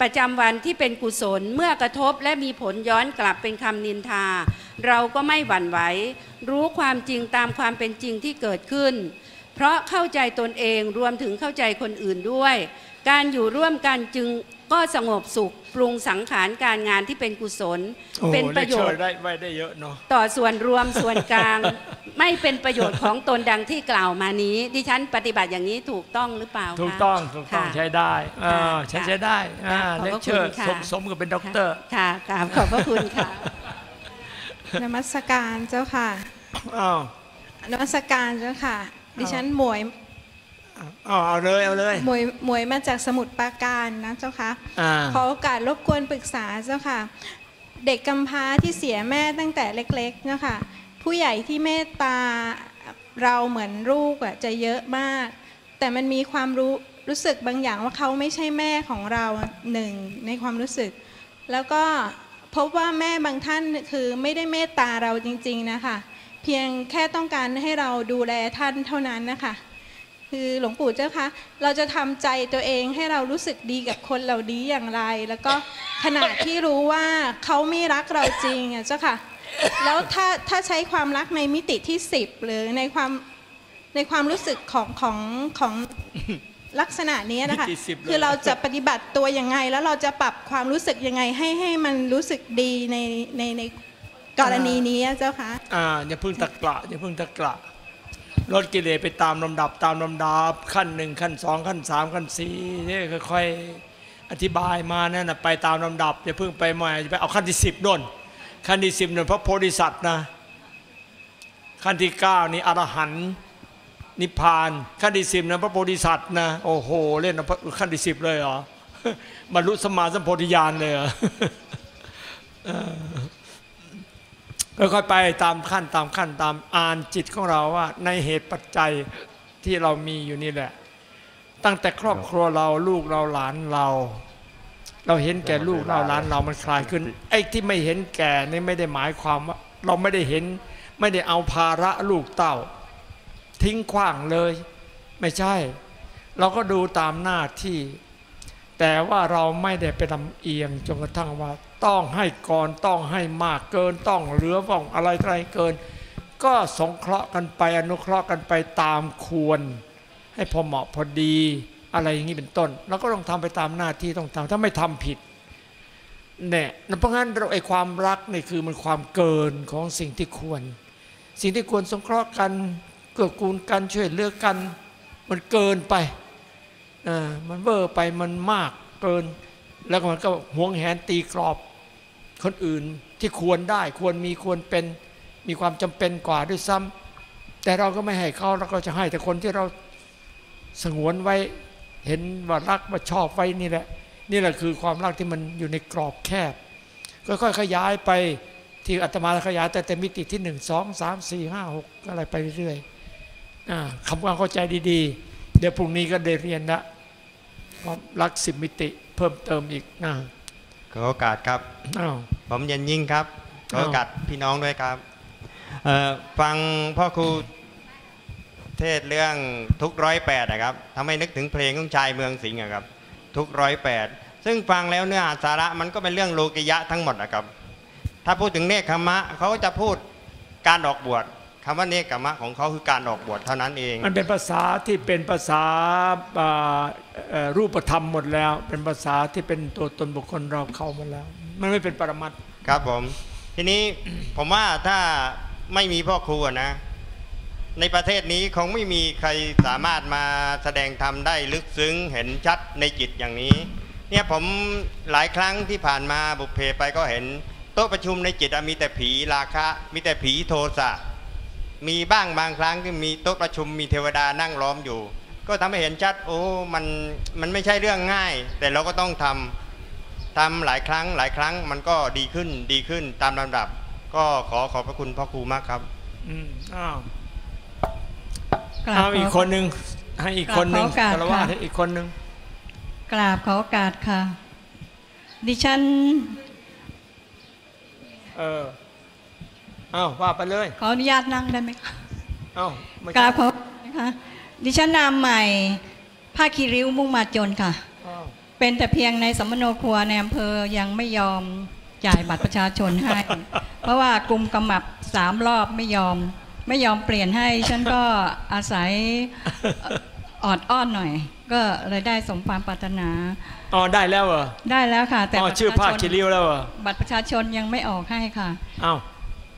ประจำวันที่เป็นกุศลเมื่อกระทบและมีผลย้อนกลับเป็นคำนินทา เราก็ไม่หวั่นไหวรู้ความจริงตามความเป็นจริงที่เกิดขึ้น เพราะเข้าใจตนเองรวมถึงเข้าใจคนอื่นด้วย การอยู่ร่วมกันจึง ก็สงบสุขปรุงสังขารการงานที่เป็นกุศลโอ้โหเป็นประโยชน์เลคเชอได้ไว้ได้เยอะเนาะต่อส่วนรวมส่วนกลาง ไม่เป็นประโยชน์ของตนดังที่กล่าวมานี้ ดิฉันปฏิบัติอย่างนี้ถูกต้องหรือเปล่าคะถูกต้องถูกต้องค่ะใช้ได้อ่าค่ะใช้ใช้ได้อ่าค่ะเลขคอบพระเชอร์คุณค่ะสมสมกับเป็นด็อกเตอร์ค่ะกราบขอบพระคุณค่ะนมัสการเจ้าค่ะอ้าวนมัสการเจ้าค่ะ ดิฉันหมวย อ้าวเอาเลยเอาเลยหมวยหมวยมาจากสมุทรปราการนะเจ้าค่ะอ่าขอโอกาสรบกวนปรึกษาเจ้าค่ะ เด็กกำพร้าที่เสียแม่ตั้งแต่เล็กๆเจ้าค่ะผู้ใหญ่ที่เมตตาเราเหมือนลูกอะจะเยอะมาก แต่มันมีความรู้รู้สึกบางอย่างว่าเขาไม่ใช่แม่ของเราหนึ่งในความรู้สึก แล้วก็พบว่าแม่บางท่านคือไม่ได้เมตตาเราจริง ๆนะคะ เพียงแค่ต้องการให้เราดูแลท่านเท่านั้นนะคะ คือหลวงปู่เจ้าคะเราจะทำใจตัวเองให้เรารู้สึกดีกับคนเหล่านี้อย่างไร แล้วก็ขณะที่รู้ว่าเขาไม่รักเราจริงอะเจ้าค่ะ แล้วถ้าถ้าใช้ความรักในมิติที่สิบหรือในความในความรู้สึกของของของลักษณะนี้นะคะมิติ10เลยคือเราจะปฏิบัติตัวยังไง แล้วเราจะปรับความรู้สึกยังไงให้ให้มันรู้สึกดีในในในกรณีนี้อะเจ้าคะอ่าอย่าเพิ่งตะกละอย่าเพิ่งตะกละ ลดกิเลสไปตามลำดับตามลำดับขั้นหนึ่งขั้นสองขั้นสามขั้นสี่นี่ค่อยๆอธิบายมานั่นนะไปตามลำดับอย่าเพิ่งไปมาอย่ไปเอาขั้นที่สิบโน่นขั้นที่สิบเนี่ยพระโพธิสัตว์นะขั้นที่เก้านี่อรหันต์นิพพาน ขั้นที่สิบนะพระโพธิสัตว์นะโอ้โหเล่นขั้นที่สิบเลยเหรอบรรลุสมมาสัมโพธิญาณเลยเหรอ ค่อยๆไปตามขั้นตามขั้นตามอ่านจิตของเราว่า ในเหตุปัจจัยที่เรามีอยู่นี่แหละ ตั้งแต่ครอบครัวเราลูกเราหลานเรา เราเห็นแก่ลูกเราหลานเรามันคลายขึ้น ไอ้ที่ไม่เห็นแก่นี่ไม่ได้หมายความว่า เราไม่ได้เห็นไม่ได้เอาภาระลูกเต้า ทิ้งขว้างเลย ไม่ใช่ เราก็ดูตามหน้าที่ แต่ว่าเราไม่ได้ไปลำเอียงจนกระทั่งว่า ต้องให้ก่อนต้องให้มากเกินต้องเหลือว่องอะไรอะไรเกิน ก็สงเคราะห์กันไปอนุเคราะห์กันไปตามควร ให้พอเหมาะพอดีอะไรอย่างนี้เป็นต้นเราก็ต้องทำไปตามหน้าที่ต้องทำถ้าไม่ทำผิดเนี่ยเพราะงั้นเราไอ้ความรักนี่คือมันความเกินของสิ่งที่ควร สิ่งที่ควรสงเคราะห์กันเกื้อกูลกันช่วยเหลือกัน มันเกินไปอ่ามันเวอร์ไปมันมากเกิน แล้วมันก็หวงแหนตีกรอบ คนอื่นที่ควรได้ควรมีควรเป็นมีความจำเป็นกว่าด้วยซ้ำแต่เราก็ไม่ให้เขาเราก็จะให้แต่คนที่เราสงวนไว้เห็นว่ารักว่าชอบไว้นี่แหละ นี่แหละคือความรักที่มันอยู่ในกรอบแคบค่อยๆขยายไปที่อาตมาขยายแต่แต่มิติที่หนึ่งสองสามสี่ห้าหกอะไรไปเรื่อยๆอ่าคำความเข้าใจดีๆ เดี๋ยวพรุ่งนี้ก็ได้เรียนละความรักสิบมิติเพิ่มเติมอีกนะขอโอกาสครับอ้าว ผมเย็นยิ่งครับขอโอกาสพี่น้องด้วยครับเอ่อฟังพ่อครูเทศเรื่องทุกร้อยแปดนะครับทำให้นึกถึงเพลงของชายเมืองสิงห์อะครับ ทุกร้อยแปดซึ่งฟังแล้วเนื้อหาสาระมันก็เป็นเรื่องโลกิยะทั้งหมดนะครับ ถ้าพูดถึงเนคขมะเขาจะพูดการออกบวชคำว่าเนคขมะของเขาคือการออกบวชเท่านั้นเอง มันเป็นภาษาที่เป็นภาษาอ่าเอ่อรูปธรรมหมดแล้ว เป็นภาษาที่เป็นตัวตนบุคคลเราเข้ามาแล้ว มันไม่เป็นปรมัตครับผม ทีนี้ผมว่าถ้าไม่มีพ่อครูนะ ในประเทศนี้คงไม่มีใครสามารถมาแสดงธรรมได้ลึกซึ้งเห็นชัดในจิตอย่างนี้ เนี่ยผมหลายครั้งที่ผ่านมาบุพเพไปก็เห็นโต๊ะประชุมในจิตมีแต่ผีราคะ มีแต่ผีโทสะมีบ้างบางครั้งที่มีโต๊ะประชุมมีเทวดานั่งล้อมอยู่ ก็ทำให้เห็นชัดโอ้มันมันไม่ใช่เรื่องง่าย แต่เราก็ต้องทำ ทำหลายครั้งหลายครั้งมันก็ดีขึ้นดีขึ้นตามลำดับ ก็ขอขอบพระคุณพ่อครูมากครับ อืมอ้าวกราบเอาอีกขคนหนึ่งให้อีกคนหนึ่งกราบขอโอกาสคารวะค่ะ ให้อีกคนหนึ่งกราบขอโอกาสค่ะ ดิฉันเออเอ้าว่าไปเลยขออนุญาตนั่งได้ไหมคะเอ้าไม่กราบขอนะคะดิฉันนามใหม่ผ้าคีริ้วมุ่งมาจนค่ะอ้าว เป็นแต่เพียงในสมโนครัวในอำเภอยังไม่ยอมจ่ายบัตรประชาชนให้ เพราะว่ากลุ่มกำมับสามรอบไม่ยอม ไม่ยอมเปลี่ยนให้ ฉันก็อาศัยออดอ้อนหน่อย ก็เลยได้สมความปรารถนาอ๋อได้แล้วเหรอได้แล้วค่ะ แต่อ๋อบัตรชื่อประภาชาคชนคิริ้วแล้วเหรอบัตรประชาชนยังไม่ออกให้ค่ะเอ้า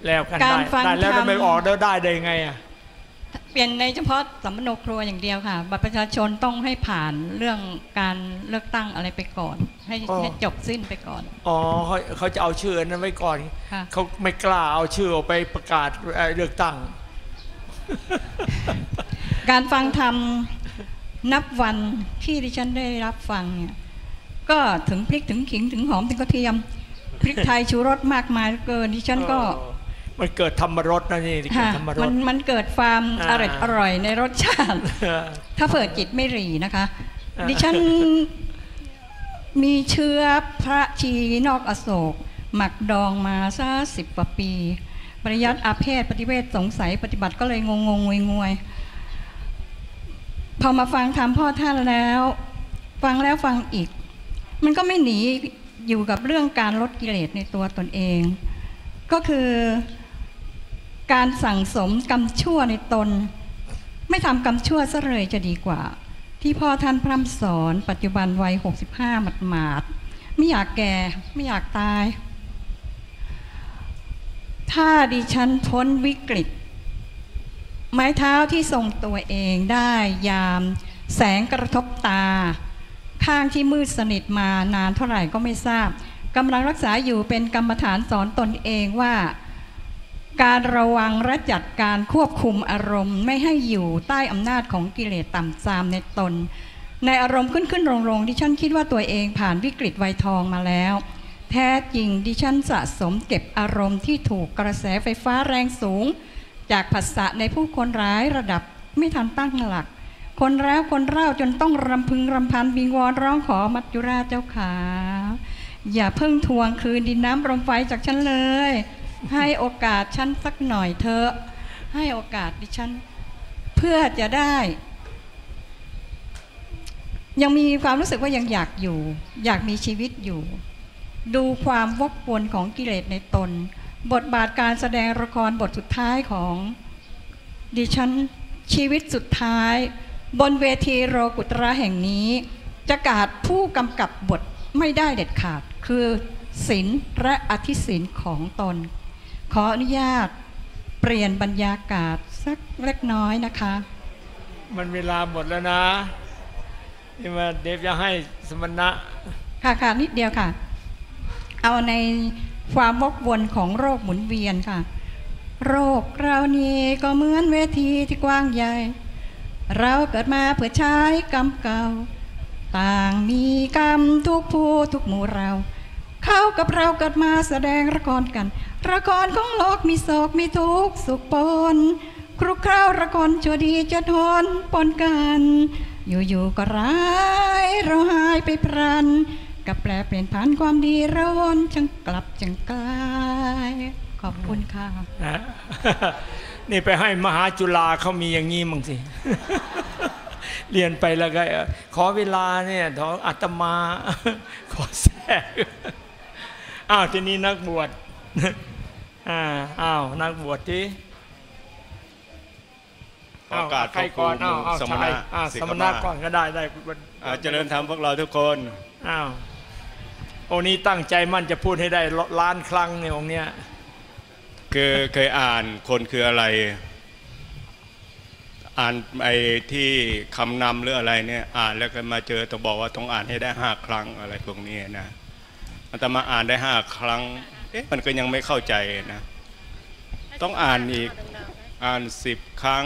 แล้วกันการได้ฟังได้แล้วธรรมทำไมออกแล้วได้ได้ยังไงอะเป ลี่ยนในเฉพาะสมโนครัวอย่างเดียวค่ะบัตรประชาชนต้องให้ผ่านเรื่องการเลือกตั้งอะไรไปก่อน ให้อ๋อ ให้จบสิ้นไปก่อน อ๋อเขาเขาจะเอาชื่ออันนั้นไว้ก่อนค่ะ เขาไม่กล้าเอาชื่อออกไปประกาศเอ่อเลือกตั้ง การฟังธรรมนับวันที่ดิฉันได้รับฟังเนี่ยก็ถึงพริกถึงขิงถึงหอมถึงกระเทียมพริกไทยชูรสมากมายเหลือเกินดิฉันก็เออ มันเกิดธรรมรสนะนี่เกิค่ะดธรรมรมัสนมันเกิดความอ่าอร่อยอร่อยในรสชาติ ถ้าเปิดจิตไม่หรีนะคะอ่าดิฉันมีเชื้อพระชีนอกอโศก หมักดองมาซะสิบกว่าปี ปริยัติอาเพศปฏิเวทสงสัยปฏิบัติก็เลยงงงงวยงวยพอมาฟังธรรมพ่อท่านแล้ว ฟังแล้วฟังอีก มันก็ไม่หนีอยู่กับเรื่องการลดกิเลสในตัวตนเอง ก็คือ การสั่งสมกรรมชั่วในตน ไม่ทำกรรมชั่วซะเลยจะดีกว่า ที่พ่อท่านพร่ำสอน ปัจจุบันวัย65หมาดหมาดไม่อยากแก่ไม่อยากตาย ถ้าดิฉันพ้นวิกฤต ไม้เท้าที่ทรงตัวเองได้ยาม แสงกระทบตา ข้างที่มืดสนิทมานานเท่าไหร่ก็ไม่ทราบกำลังรักษาอยู่เป็นกรรมฐานสอนตนเองว่า การระวังและจัดการควบคุมอารมณ์ ไม่ให้อยู่ใต้อำนาจของกิเลสต่ำทรามในตน ในอารมณ์ขึ้นขึ้นลงลงดิฉันคิดว่าตัวเองผ่านวิกฤตไวทองมาแล้ว แท้จริงดิฉันสะสมเก็บอารมณ์ที่ถูกกระแสไฟฟ้าแรงสูง จากผัสสะในผู้คนร้ายระดับไม่ทันตั้งหลัก คนแล้วคนเล่าจนต้องรำพึงรำพันบิงวอนร้องขอมัจจุราชเจ้าขาอย่าเพิ่งทวงคืนดินน้ำลมไฟจากฉันเลย ให้โอกาสฉันสักหน่อยเถอะ ให้โอกาสดิฉัน เพื่อจะได้ ยังมีความรู้สึกว่ายังอยากอยู่ อยากมีชีวิตอยู่ ดูความวกวนของกิเลสในตน บทบาทการแสดงละครบทสุดท้ายของดิฉันชีวิตสุดท้าย บนเวทีโรกุตระแห่งนี้จะกาดผู้กำกับบทไม่ได้เด็ดขาด คือศีลและอธิศีลของตน ขออนุญาตเปลี่ยนบรรยากาศสักเล็กน้อยนะคะ มันเวลาหมดแล้วนะนี่มาเดฟจะให้สมณะค่ะค่ะนิดเดียวค่ะ เอาในความวกวนของโรคหมุนเวียนค่ะ โรคเรานี้ก็เหมือนเวทีที่กว้างใหญ่ เราเกิดมาเพื่อใช้กรรมเก่า ต่างมีกรรมทุกผู้ทุกหมู่เรา เข้ากับเราเกิดมาแสดงละครกัน ละครของโลกมีโศกมีทุกข์สุขปน ครุกคราวละครชั่วดีจะทนปนกัน อยู่ๆก็ร้ายเราหายไปพรัน กับแปลเปลี่ยนผ่านความดีเราวนจังกลับจังกลายขอบคุณค่ะนี่ไปให้มหาจุฬาเขามีอย่างนี้มั้งสิเรียนไปแล้วก็ขอเวลาเนี่ยขออาตมา ขอแทรกอ้าวทีนี้นักบวช อ่าอ้าวนักบวชที่ขอโอกาสใครก่อนขอบคุณอ้าวอ้าวสมณะชายอ้าวสิกสขมมาณะก่อนก็ได้ได้คุณอ่าเจริญธรรมพวกเราทุกคนอ้าวโอ้นี่ตั้งใจมั่นจะพูดให้ได้ล้านครั้งเนี่ยองค์เนี้ยคือเคยอ่านคนคืออะไร อ่านไอ้ที่คำนำหรืออะไรเนี่ยอ่านแล้วก็มาเจอต้องบอกว่าต้องอ่านให้ได้ห้าครั้งอะไรพวกนี้นะอาตมาอ่านได้ห้าครั้งเอ๊ะมันก็ยังไม่เข้าใจนะต้องอ่านอีกอ่านสิบครั้ง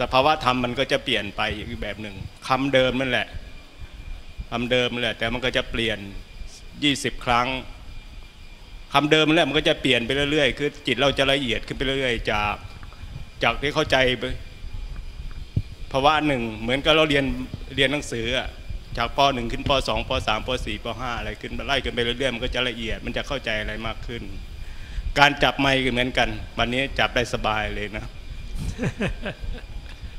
สภาวะธรรมมันก็จะเปลี่ยนไปอีกแบบหนึ่งคำเดิมนั่นแหละคำเดิมนั่นแหละ แต่มันก็จะเปลี่ยนยี่สิบครั้งคำเดิมนั่นแหละมันก็จะเปลี่ยนไปเรื่อยๆ คือ จิตเราจะละเอียดขึ้นไปเรื่อยๆ จากจากที่เข้าใจไปภาวะหนึ่งเหมือนกับเราเรียนเรียนหนังสืออะ จากปหนึ่งขึ้นปสองปสามปสี่ปห้าอะไรขึ้นไล่ขึ้นไปเรื่อยๆมันก็จะละเอียดมันจะเข้าใจอะไรมากขึ้น การจับไมค์ก็เหมือนกัน วันนี้จับได้สบายเลยนะ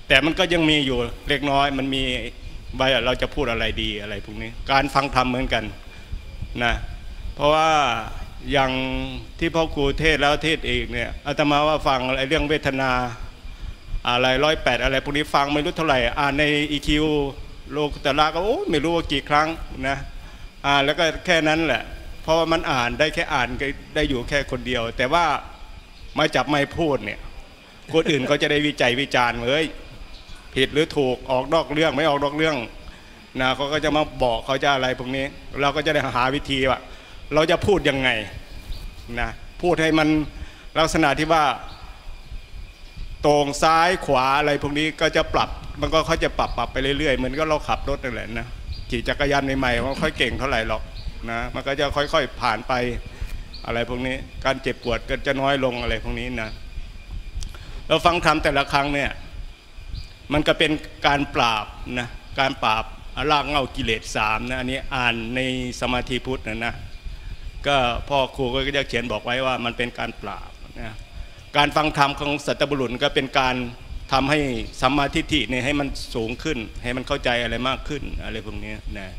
แต่มันก็ยังมีอยู่เล็กน้อย มันมีว่าเราจะพูดอะไรดีอะไรพวกนี้ การฟังธรรมเหมือนกันนะเพราะว่าอย่างที่พ่อครูเทศแล้วเทศอีกเนี่ยอาตมาว่าฟังอะไรเรื่องเวทนาอะไรร้อยแปดอะไรพวกนี้ฟังไม่รู้เท่าไหร่อ่านในอีคิว โลกุตละก็โอ้ไม่รู้ว่ากี่ครั้งนะอ่าแล้วก็แค่นั้นแหละ เพราะว่ามันอ่านได้แค่อ่านได้อยู่แค่คนเดียว แต่ว่ามาจับไม่พูดเนี่ยคนอื่นเขาจะได้วิจัยวิจารณ์เฮ้ยผิดหรือถูกออกนอกเรื่องไม่ออกนอกเรื่องนะเขาก็จะมาบอกเขาจะอะไรพวกนี้ เราก็จะได้หาวิธีว่า เราจะพูดยังไงนะพูดให้มันลักษณะที่ว่า ตรงซ้ายขวาอะไรพวกนี้ก็จะปรับมันก็เขาจะปรับปรับไปเรื่อยๆเหมือนก็เราขับรถนั่นแหละนะขี่จักรยานใหม่ๆมันค่อยเก่งเท่าไหร่หรอกนะมันก็จะค่อยๆผ่านไปอะไรพวกนี้การเจ็บปวดก็จะน้อยลงอะไรพวกนี้นะเราฟังธรรมแต่ละครั้งเนี่ยมันก็เป็นการปราบนะการปราบรากเง้ากิเลสสามนะอันนี้อ่านในสมาธิพุทธนะนะก็พ่อครูก็จะเขียนบอกไว้ว่ามันเป็นการปราบนะ การฟังธรรมของสัตบุรุษก็เป็นการทำให้สัมมาทิฏฐิเนี่ยให้มันสูงขึ้น ให้มันเข้าใจอะไรมากขึ้นอะไรพวกนี้นะ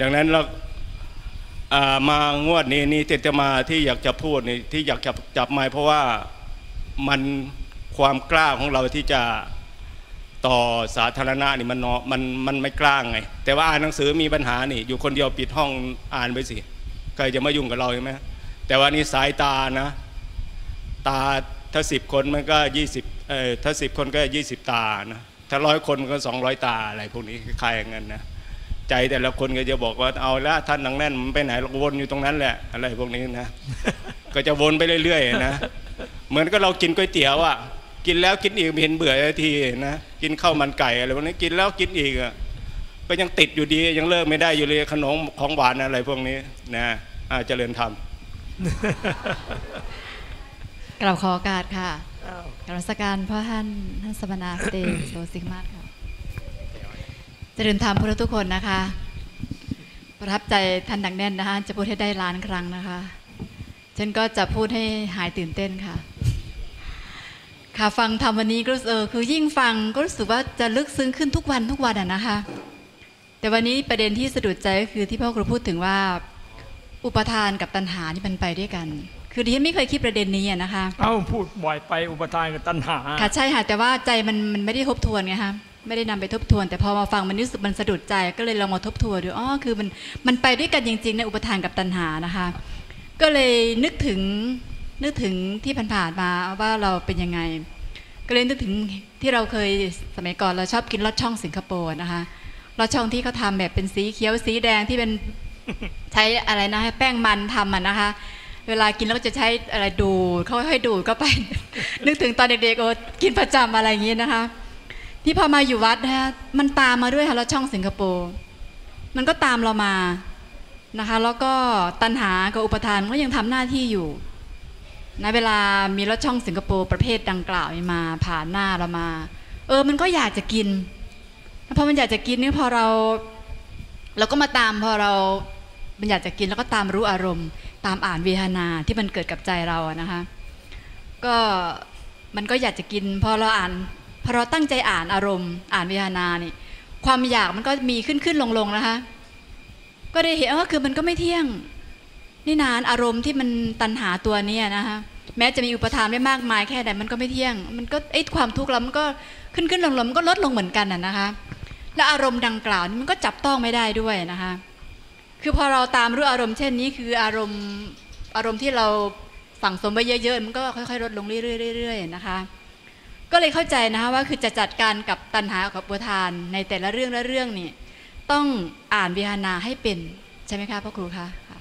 ดังนั้นเราอ่ามางวดนี้นี่จะมาที่อยากจะพูดนี่ที่อยากจะจับไม้เพราะว่ามันความกล้าของเราที่จะต่อสาธารณะนี่มันเนาะมันมันไม่กล้าไง แต่ว่าอ่านหนังสือมีปัญหานี่ อยู่คนเดียวปิดห้องอ่านไปสิใครจะมายุ่งกับเราใช่ไหมแต่ว่านี่สายตานะ ตาถ้าสิบคนมันก็ยี่สิบเออถ้าสิบคนก็ยี่สิบตานะถ้าร้อยคนก็สองร้อยตาอะไรพวกนี้คล้ายๆอย่างนั้นนะใจแต่ละคนก็จะบอกว่าเอาละท่านหนังแน่นมันไปไหนเราวนอยู่ตรงนั้นแหละ อะไรพวกนี้นะ ก็จะวนไปเรื่อยๆนะเหมือนก็เรากินก๋วยเตี๋ยวอะกินแล้วกินอีกเห็นเบื่อทีนะกินข้าวมันไก่อะไรพวกนี้กินแล้วกินอีกอะก็ยังติดอยู่ดียังเลิกไม่ได้อยู่เลยขนมของหวานอะไรพวกนี้นะอ่าเจริญธรรม กล่าวขอโอกาสค่ะกราบนมัสการพ่อท่านท่านสมณะเตโสสิกมาศค่ะเจริญธรรมพวกเราทุกคนนะคะ ประทับใจท่านดังแน่นนะคะ จะพูดให้ได้ล้านครั้งนะคะฉันก็จะพูดให้หายตื่นเต้นค่ะ ค่ะฟังทำวันนี้ก็รู้สึกเออคือยิ่งฟังก็รู้สึกว่าจะลึกซึ้งขึ้นทุกวันทุกวันอะนะคะ แต่วันนี้ประเด็นที่สะดุดใจก็คือที่พ่อครูพูดถึงว่า อุปทานกับตัณหานี่มันไปด้วยกัน คือดิฉันไม่เคยคิดประเด็นนี้อะนะคะเอ้าพูดบ่อยไปอุปทานกับตัณหาค่ะใช่ค่ะแต่ว่าใจมันมันไม่ได้ทบทวนไงคะไม่ได้นำไปทบทวน แต่พอมาฟังมันรู้สึกมันสะดุดใจก็เลยลองมาทบทวนดูอ๋อคือมันมันไปด้วยกันจริงๆในอุปทานกับตัณหานะคะ ก็เลยนึกถึงนึกถึงที่ผ่านๆมาว่าเราเป็นยังไง ก็เลยนึกถึงที่เราเคยสมัยก่อนเราชอบกินลอดช่องสิงคโปร์นะคะลอดช่องที่เขาทำแบบเป็นสีเขียวสีแดงที่เป็นใช้อะไรนะให้แป้งมันทำมันนะคะ เวลากินแล้วก็จะใช้อะไรดูเขาให้ดูดเข้าไป นึกถึงตอนเด็กๆโอ้กินประจำอะไรอย่างนี้นะคะ ที่พอมาอยู่วัดนะคะมันตามมาด้วยค่ะลอดช่องสิงคโปร์มันก็ตามเรามานะคะ แล้วก็ตัณหากับอุปทานก็ยังทำหน้าที่อยู่นะเวลามีรถช่องสิงคโปร์ประเภทดังกล่าวมาผ่านหน้าเรามา เออมันก็อยากจะกินพอมันอยากจะกินนี่พอเรา เราก็มาตามพอเรามันอยากจะกินแล้วก็ตามรู้อารมณ์ ตามอ่านเวทนาที่มันเกิดกับใจเราอะนะคะ ก็มันก็อยากจะกินพอเราอ่านพอเราตั้งใจอ่านอารมณ์ อ่านเวทนานี่ความอยากมันก็มีขึ้นขึ้นลงลงนะคะ ก็ได้เห็นว่าคือมันก็ไม่เที่ยงนี่นานอารมณ์ที่มันตันหาตัวนี้นะคะแม้จะมีอุปทานไม่มากมายแค่ไหนมันก็ไม่เที่ยง มันก็ไอ้ความทุกข์เรามันก็ขึ้นขึ้นลงลงมันก็ลดลงเหมือนกันน่ะนะคะ และอารมณ์ดังกล่าวนี่มันก็จับต้องไม่ได้ด้วยนะคะ คือพอเราตามรู้อารมณ์เช่นนี้คืออารมณ์อารมณ์ที่เราสั่งสมไปเยอะๆ มันก็ค่อยๆ ลดลงเรื่อยๆนะคะ ก็เลยเข้าใจนะคะว่าคือจะจัดการกับตัณหากับอุปทานในแต่ละเรื่องละเรื่องนี่ต้องอ่านวิหานาให้เป็น ใช่ไหมคะพ่อครูคะค่ะ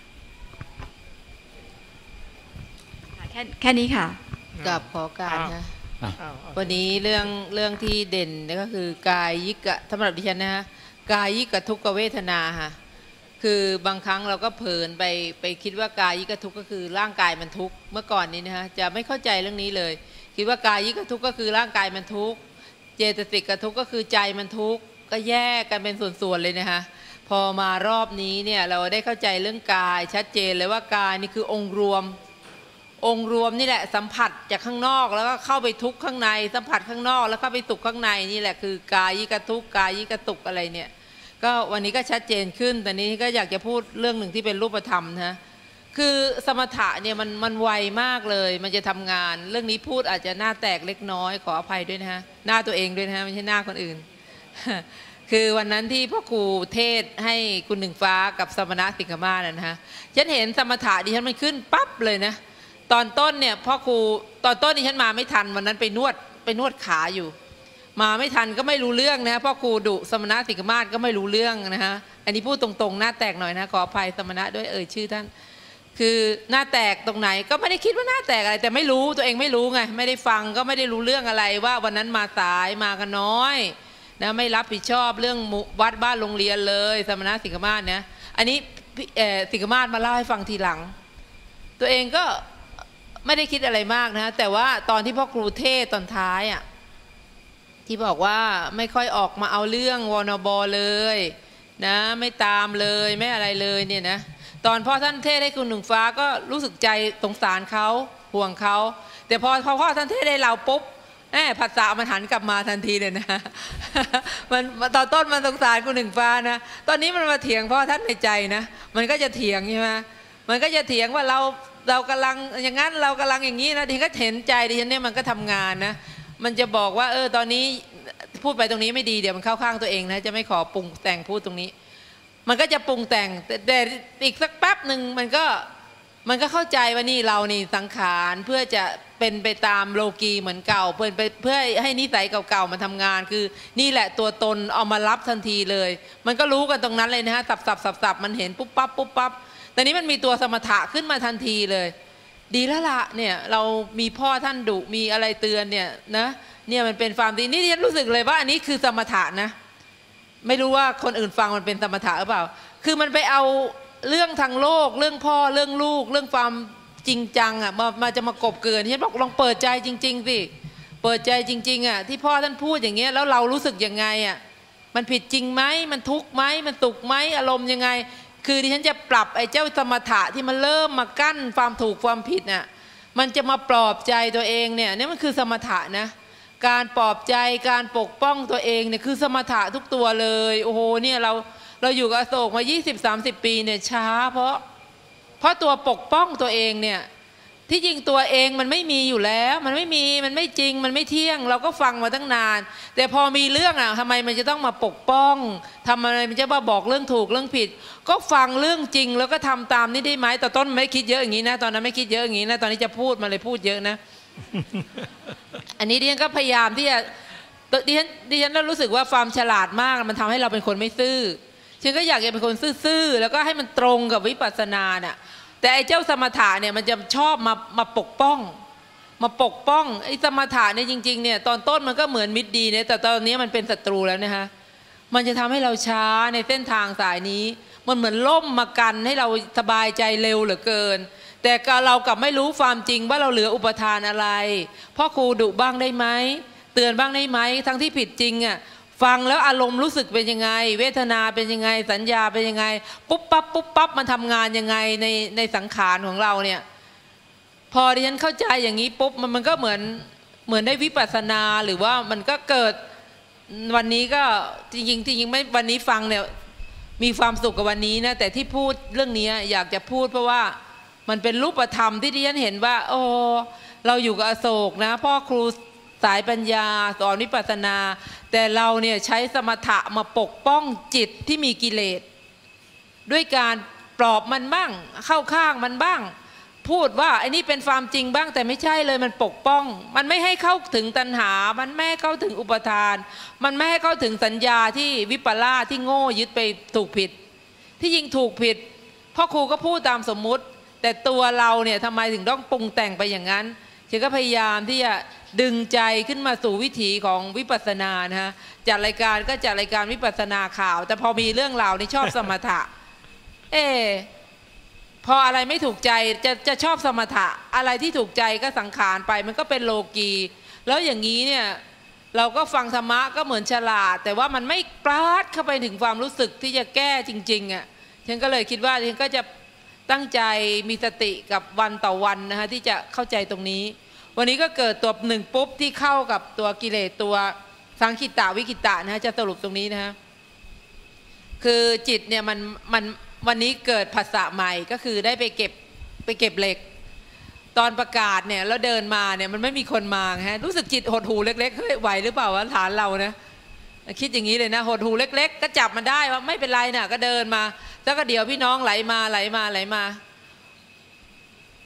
ค่ะแค่แค่นี้ค่ะกับขอการนะอ้าวอ้าววันนี้เรื่องเรื่องที่เด่นก็คือกายยิกะสำหรับดิฉันนะฮะกายยิกะทุกขเวทนาค่ะ คือบางครั้งเราก็เผลอไปไปคิดว่ากายยิกะทุกก็คือร่างกายมันทุกข์เมื่อก่อนนี้นะฮะจะไม่เข้าใจเรื่องนี้เลย คิดว่ากายยิกะทุกก็คือร่างกายมันทุกข์เจตสิกกะทุกก็คือใจมันทุกข์ก็แยกกันเป็นส่วนๆเลยนะคะพอมารอบนี้เนี่ยเราได้เข้าใจเรื่องกาย ชัดเจนเลยว่ากายนี่คือองค์รวม องค์รวมนี่แหละสัมผัสจากข้างนอกแล้วก็เข้าไปทุกข์ข้างใน สัมผัสข้างนอกแล้วเข้าไปสุขข้างในนี่แหละคือกายิกะทุกกายิกะตุกอะไรเนี่ย ก็วันนี้ก็ชัดเจนขึ้น แต่นี้ก็อยากจะพูดเรื่องหนึ่งที่เป็นรูปธรรมนะคือสมถะเนี่ยมันมันไวมากเลย มันจะทำงาน เรื่องนี้พูดอาจจะหน้าแตกเล็กน้อยขออภัยด้วยนะฮะหน้าตัวเองด้วยนะฮะไม่ใช่หน้าคนอื่น คือวันนั้นที่พ่อครูเทศให้คุณหนึ่งฟ้ากับสมณะสิงคมานะฮะฉันเห็นสมถะดิฉันมันขึ้นปั๊บเลยนะตอนต้นเนี่ยพ่อครูตอนต้นดิฉันมาไม่ทันวันนั้นไปนวดไปนวดขาอยู่ มาไม่ทันก็ไม่รู้เรื่องนะพ่อครูดุสมณะสิกมาศก็ไม่รู้เรื่องนะฮะอันนี้พูดตรงๆ หน้าแตกหน่อยนะขออภัยสมณะด้วยเอ่ยชื่อท่าน คือหน้าแตกตรงไหนก็ไม่ได้คิดว่าหน้าแตกอะไร แต่ไม่รู้ตัวเองไม่รู้ไงไม่ได้ฟังก็ไม่ได้รู้เรื่องอะไรว่าวันนั้นมาสายมากันน้อยนะไม่รับผิดชอบเรื่องวัดบ้านโรงเรียนเลย สมณะสิกมาศนะอันนี้เอ่อสิกมาศมาเล่าให้ฟังทีหลัง ตัวเองก็ไม่ได้คิดอะไรมากนะแต่ว่าตอนที่พ่อครูเทศตอนท้ายอะ ที่บอกว่าไม่ค่อยออกมาเอาเรื่องวอนบอเลยนะไม่ตามเลยไม่อะไรเลยเนี่ยนะตอนพ่อท่านเทศให้คุณหนึ่งฟ้าก็รู้สึกใจสงสารเขาห่วงเขาแต่พอพอพ่อท่านเทศให้เราปุ๊บแหมภาษามันหันกลับมาทันทีเลยนะมันตอนต้นมันสงสารคุณหนึ่งฟ้านะตอนนี้มันมาเถียงพ่อท่านในใจนะมันก็จะเถียงใช่ไหมมันก็จะเถียงว่าเราเรากำลังอย่างนั้นเรากำลังอย่างนี้นะดิฉันก็เห็นใจดิฉันเนี่ยมันก็ทำงานนะ มันจะบอกว่า เออ ตอนนี้พูดไปตรงนี้ไม่ดีเดี๋ยวมันเข้าข้างตัวเองนะจะไม่ขอปรุงแต่งพูดตรงนี้ มันก็จะปรุงแต่งแต่แต่อีกสักแป๊บหนึ่งมันก็มันก็เข้าใจว่านี่เรานี่สังขารเพื่อจะเป็นไปตามโลกีเหมือนเก่าเพื่อไปเพื่อให้นิสัยเก่าๆมันทำงาน คือนี่แหละตัวตนเอามารับทันทีเลย มันก็รู้กันตรงนั้นเลยนะฮะสับสับสับสับมันเห็นปุ๊บปั๊บปุ๊บปั๊บแต่นี้มันมีตัวสมถะขึ้นมาทันทีเลย ดีแล้วละเนี่ยเรามีพ่อท่านดุมีอะไรเตือนเนี่ยนะเนี่ยมันเป็นความดีนี่เรียนรู้สึกเลยว่าอันนี้คือสมถะนะ ไม่รู้ว่าคนอื่นฟังมันเป็นสมถะหรือเปล่า คือมันไปเอาเรื่องทางโลก เรื่องพ่อเรื่องลูก เรื่องความจริงจังอะมามาจะมากบเกินที่บอกลองเปิดใจจริง ๆสิเปิดใจจริง ๆอะที่พ่อท่านพูดอย่างเงี้ยแล้วเรารู้สึกยังไงอะมันผิดจริงไหมมันทุกข์ไหมมันสุขไหมอารมณ์ยังไง คือดิฉันจะปรับไอ้เจ้าสมถะที่มันเริ่มมากั้นความถูกความผิดน่ะมันจะมาปลอบใจตัวเองเนี่ยนี่มันคือสมถะนะการปลอบใจการปกป้องตัวเองเนี่ยคือสมถะทุกตัวเลยโอ้โหเนี่ยเราเราอยู่กับโศกมา 20-30 ปีเนี่ยช้า เพราะเพราะตัวปกป้องตัวเองเนี่ย ที่จริงตัวเองมันไม่มีอยู่แล้ว มันไม่มีมันไม่จริงมันไม่เที่ยง เราก็ฟังมาตั้งนาน แต่พอมีเรื่องอะทำไมมันจะต้องมาปกป้องทำอะไรมันจะมาบอกเรื่องถูกเรื่องผิด ก็ฟังเรื่องจริงแล้วก็ทำตามนี่ได้ไหมแต่ต้นไม่คิดเยอะอย่างนี้นะ ตอนนั้นไม่คิดเยอะอย่างนี้นะตอนนี้จะพูดมาเลยพูดเยอะนะ อันนี้ดิฉันก็พยายามที่จะดิฉันดิฉันรู้สึกว่าความฉลาดมากมันทำให้เราเป็นคนไม่ซื่อฉันก็อยากจะเป็นคนซื่อๆแล้วก็ให้มันตรงกับวิปัสสนาเนี่ย แต่ไอ้เจ้าสมถะเนี่ยมันจะชอบมามาปกป้อง มาปกป้องไอ้สมถะเนี่ยจริงๆเนี่ยตอนต้นมันก็เหมือนมิตรดีเนี่ยแต่ตอนนี้มันเป็นศัตรูแล้วนะคะมันจะทำให้เราช้าในเส้นทางสายนี้ มันเหมือนล่มมากันให้เราสบายใจเร็วเหลือเกิน แต่เรากลับไม่รู้ความจริงว่าเราเหลืออุปทานอะไรพ่อครูดุบ้างได้ไหมเตือนบ้างได้ไหมทั้งที่ผิดจริงอะ ฟังแล้วอารมณ์รู้สึกเป็นยังไง เวทนาเป็นยังไง สัญญาเป็นยังไง ปุ๊บปั๊บปุ๊บปั๊บมันทำงานยังไงในในสังขารของเราเนี่ย พอดิฉันเข้าใจอย่างนี้ปุ๊บมันมันก็เหมือนเหมือนได้วิปัสสนาหรือว่ามันก็เกิดวันนี้ก็จริงๆจริงๆไม่วันนี้ฟังเนี่ยมีความสุขกับวันนี้นะแต่ที่พูดเรื่องนี้อยากจะพูดเพราะว่ามันเป็นรูปธรรมที่ดิฉันเห็นว่า โอ้เราอยู่กับอโศกนะพ่อครู สายปัญญา สอนวิปัสนา แต่เราเนี่ยใช้สมถะมาปกป้องจิตที่มีกิเลส ด้วยการปลอบมันบ้าง เข้าข้างมันบ้าง พูดว่าไอ้นี่เป็นความจริงบ้างแต่ไม่ใช่เลยมันปกป้อง มันไม่ให้เข้าถึงตัณหา มันไม่ให้เข้าถึงอุปทาน มันไม่ให้เข้าถึงสัญญาที่วิปลาสที่โง่ยึดไปถูกผิด ที่ยิงถูกผิดพ่อครูก็พูดตามสมมุติ แต่ตัวเราเนี่ยทำไมถึงต้องปรุงแต่งไปอย่างนั้นฉันก็พยายามที่จะ ดึงใจขึ้นมาสู่วิถีของวิปัสสนานะฮะจัดรายการก็จัดรายการวิปัสสนาข่าว แต่พอมีเรื่องราวนี่ชอบสมถะ เอพออะไรไม่ถูกใจจะจะชอบสมถะ อะไรที่ถูกใจก็สังขารไปมันก็เป็นโลกี แล้วอย่างนี้เนี่ยเราก็ฟังธรรมะก็เหมือนฉลาด แต่ว่ามันไม่ปราดเข้าไปถึงความรู้สึกที่จะแก้จริงๆอะ่ะฉันก็เลยคิดว่าฉันก็จะตั้งใจมีสติกับวันต่อวันนะคะที่จะเข้าใจตรงนี้ วันนี้ก็เกิดตัวหนึ่งปุ๊บที่เข้ากับตัวกิเลสตัวสังคิตาวิกิตานะฮะจะสรุปตรงนี้นะฮะคือจิตเนี่ยมันมันวันนี้เกิดภาษาใหม่ก็คือได้ไปเก็บไปเก็บเหล็ก ตอนประกาศเนี่ยแล้วเดินมาเนี่ยมันไม่มีคนมาฮะรู้สึกจิตหดหูเล็กๆเฮ้ยไหวหรือเปล่าวะฐานเรานะคิดอย่างนี้เลยนะหดหูเล็ก ๆ ก็จับมันได้ว่าไม่เป็นไรนะ่ะก็เดินมาแล้วก็เดี๋ยวพี่น้องไหลมาไหลมาไหลมา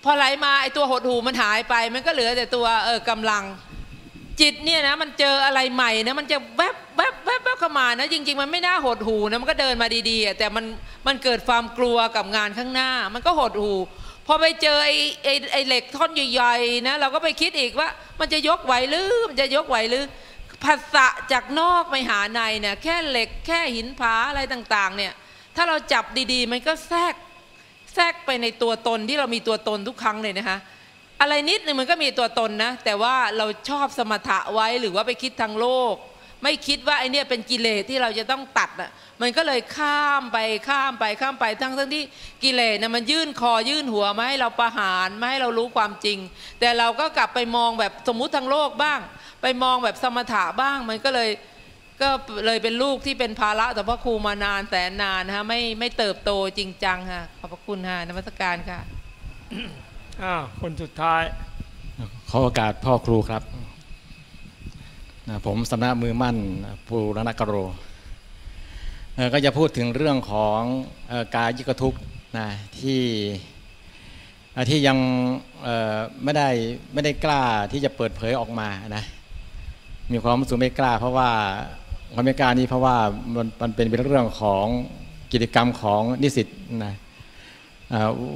อไหลมาไอตัวหดหูมันหายไป มันก็เหลือแต่ตัวเออกำลัง จิตเนี่ยนะมันเจออะไรใหม่นะมันจะแวบแวบแวบแวบเข้ามานะจริง ๆ มันไม่น่าหดหูนะมันก็เดินมาดีๆ แต่มันมันเกิดความกลัวกับงานข้างหน้า มันก็หดหูพอไปเจอไอไอไอเหล็กท่อนใหญ่ๆนะเราก็ไปคิดอีกว่า มันจะยกไหวหรือมันจะยกไหวหรือภาษะจากนอกไปหาในเนี่ยแค่เหล็กแค่หินผาอะไรต่างๆ เนี่ย ถ้าเราจับดีๆ มันก็แทรก แทรกไปในตัวตนที่เรามีตัวตนทุกครั้งเลยนะคะ อะไรนิดนึงมันก็มีตัวตนนะ แต่ว่าเราชอบสมถะไว้หรือว่าไปคิดทางโลก ไม่คิดว่าไอเนี่ยเป็นกิเลสที่เราจะต้องตัดอะมันก็เลยข้ามไปข้ามไปข้ามไปทั้งทั้งที่กิเลสนะมันยื่นคอยื่นหัวมาให้เราประหารมาให้เรารู้ความจริง แต่เราก็กลับไปมองแบบสมมุติทางโลกบ้าง ไปมองแบบสมถะบ้างมันก็เลย ก็เลยเป็นลูกที่เป็นภาระต่อพระครูมานานแสนนานนะฮะไม่ไม่เติบโตจริงจังค่ะขอบพระคุณค่ะนมัสการค่ะอ้าวคนสุดท้าย ขอโอกาสพ่อครูครับผมสำนักมือมั่นปูรณกโรก็จะพูดถึงเรื่องของกายยิกทุกนะที่ที่ยังไม่ได้ไม่ได้กล้าที่จะเปิดเผยออกมานะมีความรู้สึกไม่กล้า เพราะว่า ความไม่กล้านี้เพราะว่ามันมันเป็นเรื่องของกิจกรรมของนิสิตนะ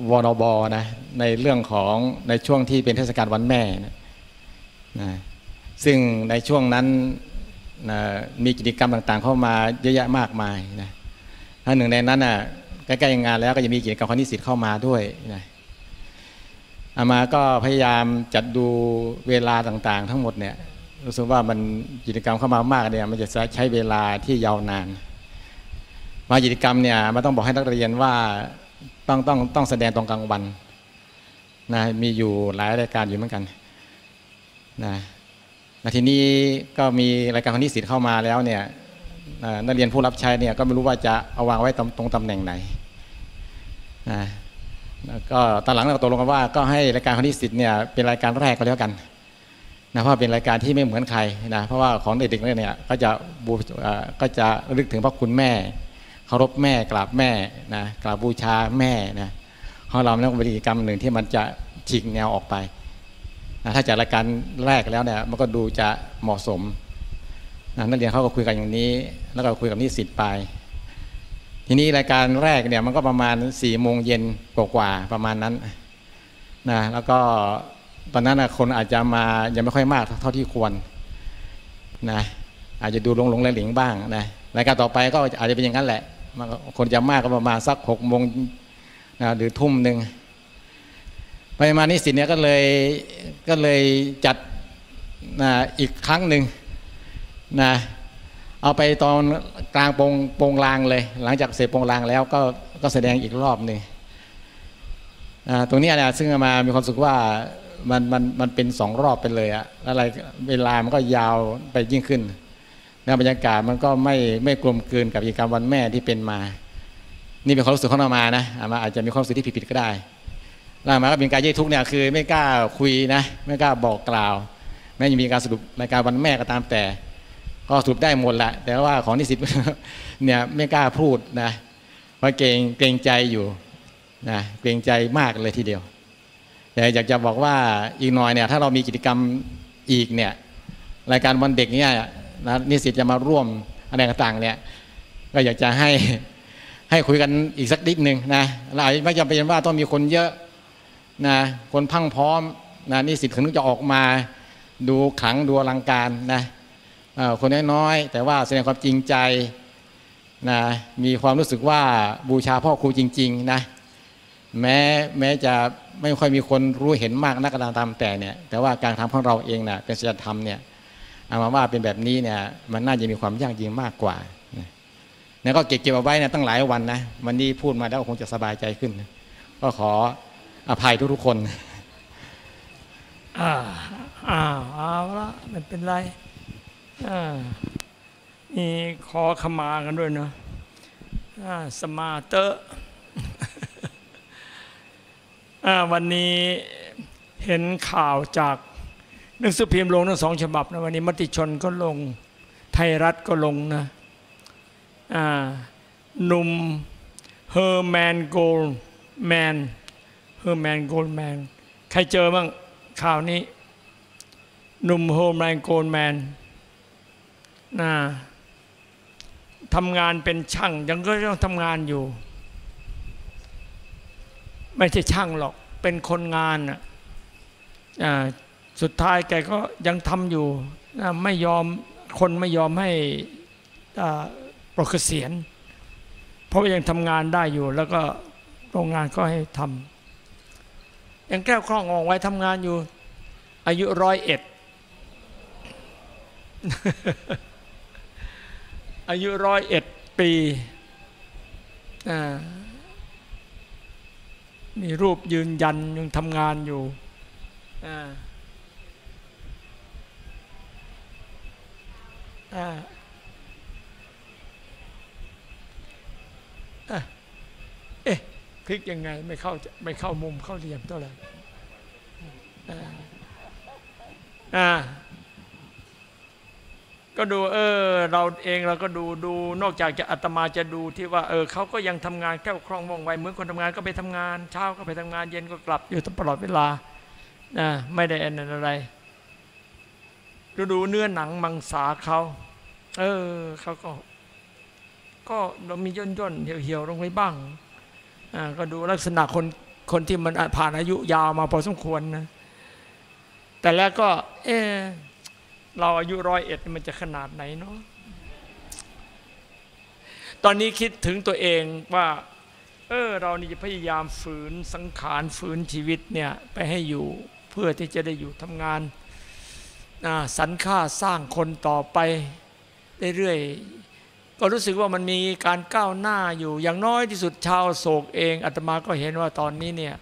วนบนะในเรื่องของในช่วงที่เป็นเทศกาลวันแม่นะนะซึ่งในช่วงนั้นนะมีกิจกรรมต่างๆ เข้ามาเยอะแยะมากมายนะถ้าหนึ่งในนั้นน่ะใกล้ๆงานแล้วก็จะมีกิจกรรมของนิสิตเข้ามาด้วยนะอามาก็พยายามจัดดูเวลาต่างๆ ทั้งหมดเนี่ย รู้สึกว่ามันกิจกรรมเข้ามามากเนี่ยมันจะใช้เวลาที่ยาวนาน มากิจกรรมเนี่ยมันต้องบอกให้นักเรียนว่าต้องต้องต้องแสดงตรงกลางวันนะมีอยู่หลายรายการอยู่เหมือนกันนะนะทีนี้ก็มีรายการคณิตศิลป์เข้ามาแล้วเนี่ยนักเรียนผู้รับใช้เนี่ยก็ไม่รู้ว่าจะเอาวางไว้ตรงตรงตำแหน่งไหนนะก็ตอนหลังเราตกลงกันว่าก็ให้รายการคณิตศิลป์เนี่ยเป็นรายการแรกก็แล้วกัน นะเพราะเป็นรายการที่ไม่เหมือนใครนะเพราะว่าของเด็กๆเนี่ยก็จะบูอ่าก็จะรึกถึงพระคุณแม่เคารพแม่กราบแม่นะกราบบูชาแม่นะของเราเนี่ยเป็นกิจกรรมหนึ่งที่มันจะฉีกแนวออกไปนะถ้าจากรายการแรกแล้วเนี่ยมันก็ดูจะเหมาะสมนะนักเรียนเขาก็คุยกันอย่างนี้ แล้วก็คุยกับนิสิตไป ทีนี้รายการแรกเนี่ยมันก็ประมาณ4ี่โมงเย็นกว่าๆประมาณนั้นนะแล้วก็ ตอนนั้นนะคนอาจจะมายังไม่ค่อยมากเท่าที่ควรนะอาจจะดูหลงหลงๆเหลงบ้างนะรายการต่อไปก็อาจจะเป็นอย่างนั้นแหละ คนจะมากก็ประมาณสักหกโมงนะหรือทุ่มหนึ่งไปมานิสิตเนี่ยก็เลยก็เลยจัดนะอีกครั้งหนึ่งนะเอาไปตอนกลางปงปงลางเลย หลังจากเสร็จปงลางแล้วก็ก็แสดงอีกรอบหนึ่งตรงนี้นี่ยซึ่งมามีความสึกว่า มันมันมันเป็นสองรอบไปเลยอะอะไรเวลามันก็ยาวไปยิ่งขึ้นแล้วบรรยากาศมันก็ไม่ไม่กลมกลืนกับกิจกรรมวันแม่ที่เป็นมา นี่เป็นความรู้สึกของอามานะอามาอาจจะมีความรู้สึกที่ผิดๆก็ได้แล้วอามาก็เป็นการเย่ทุกเนี่ยคือไม่กล้าคุยนะ ไม่กล้าบอกกล่าวแม้จะมีการสรุปรายการวันแม่ก็ตามแต่ ก็สรุปได้หมดแหละแต่ว่าของนิสิตเนี่ยไม่กล้าพูดนะเพราะเกรงเกรงใจอยู่นะเกรงใจมากเลยทีเดียว แต่อยากจะบอกว่าอีกหน่อยเนี่ยถ้าเรามีกิจกรรมอีกเนี่ยรายการวันเด็กเนี่ยนะนิสิตจะมาร่วมอะไรต่างๆเนี่ยก็อยากจะให้ให้คุยกันอีกสักนิดหนึ่งนะเราอาจจะไม่จำเป็นว่าต้องมีคนเยอะนะคนพังพร้อมนะนิสิตถึงจะออกมาดูขลังดูอลังการนะคนน้อยๆแต่ว่าแสดงความจริงใจนะมีความรู้สึกว่าบูชาพ่อครูจริง ๆ นะ แม้แม้จะไม่ค่อยมีคนรู้เห็นมากนักการตามแต่เนี่ยแต่ว่าการทำของเราเองนะเป็นศีลธรรมเนี่ยเอามาว่าเป็นแบบนี้เนี่ยมันน่าจะมีความยากจริงมากกว่านะแล้วก็เก็บเก็บเอาไว้นะตั้งหลายวันนะวันนี้พูดมาแล้วคงจะสบายใจขึ้น ก็ขออภัยทุกๆคนอ่าอ้าวเอาละไม่เป็นไรอ่ขอขมากันด้วยเนาะสมาเตอร์ วันนี้เห็นข่าวจากหนังสือพิมพ์ลงทั้งสองฉบับนะวันนี้มติชนก็ลงไทยรัฐก็ลงนะหนุ่มเฮอร์แมนโกลแมนเฮอร์แมนโกลแมนใครเจอบ้างข่าวนี้ หนุ่มโฮมแรงโกลแมนนะทำงานเป็นช่างยังก็ต้องทำงานอยู่ ไม่ใช่ช่างหรอกเป็นคนงานอะสุดท้ายแกก็ยังทำอยู่ไม่ยอมคนไม่ยอมให้ปลดเกษียณเพราะว่ายังทำงานได้อยู่ แล้วก็โรงงานก็ให้ทำยังแก้วคล่องออไว้ทำงานอยู่ อายุร้อยเอ็ดอายุร้อยเอ็ดปีอ่า มีรูปยืนยันยังทำงานอยู่อ่าอ่าอะเอ๊ะคลิกยังไงไม่เข้าไม่เข้ามุมเข้าเหลี่ยมเท่าไหร่อ่าอ่า ก็ดูเออเราเองเราก็ดูดูนอกจากจะอาตมาจะดูที่ว่าเออเขาก็ยังทำงานแก้วคล่องว่องไวเหมือนคนทำงานก็ไปทำงานเช้าก็ไปทำงานเย็นก็กลับอยู่ตลอดเวลานะไม่ได้อันอะไรดูดูเนื้อหนังมังสาเขาเออเขาก็ ก็เรามีย่นย่นเหี่ยวเหี่ยวลงไปบ้างอ่าก็ดูลักษณะคนคนที่มันผ่านอายุยาวมาพอสมควรนะแต่แล้วก็ เออ เราอายุร้อยเอ็ดมันจะขนาดไหนเนาะตอนนี้คิดถึงตัวเองว่า เออเรานี่จะพยายามฝืนสังขารฝืนชีวิตเนี่ยไปให้อยู่เพื่อที่จะได้อยู่ทำงานสรรค่าสร้างคนต่อไปเรื่อยๆก็รู้สึกว่ามันมีการก้าวหน้าอยู่อย่างน้อยที่สุดชาวโศกเองอาตมาก็เห็นว่าตอนนี้เนี่ย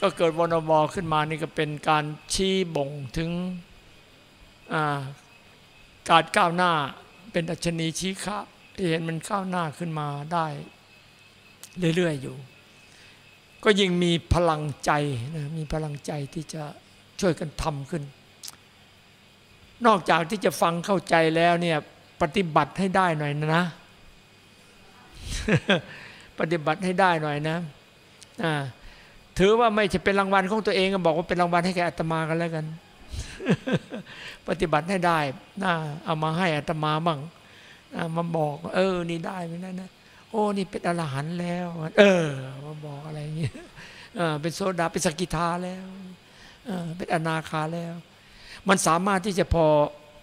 ก็เกิดวนบขึ้นมานี่ก็เป็นการชี้บ่งถึง การก้าวหน้าเป็นอัชนีชี้ขาที่เห็นมันก้าวหน้าขึ้นมาได้เรื่อยๆอยู่ ก็ยิ่งมีพลังใจนะมีพลังใจที่จะช่วยกันทำขึ้น นอกจากที่จะฟังเข้าใจแล้วเนี่ยปฏิบัติให้ได้หน่อยนะ ปฏิบัติให้ได้หน่อยนะถือว่าไม่ใช่เป็นรางวัลของตัวเองก็บอกว่าเป็นรางวัลให้แกอาตมากันแล้วกัน ปฏิบัติให้ได้น่าเอามาให้อาตมาบ้างมาบอก เออ นี่ได้ไหมนะนะโอ้นี่เป็นอรหันต์แล้ว เออ มาบอกอะไรอย่างเงี้ยเป็นโซดาเป็นสกิทาแล้วเป็นอนาคาแล้ว มันสามารถที่จะพอ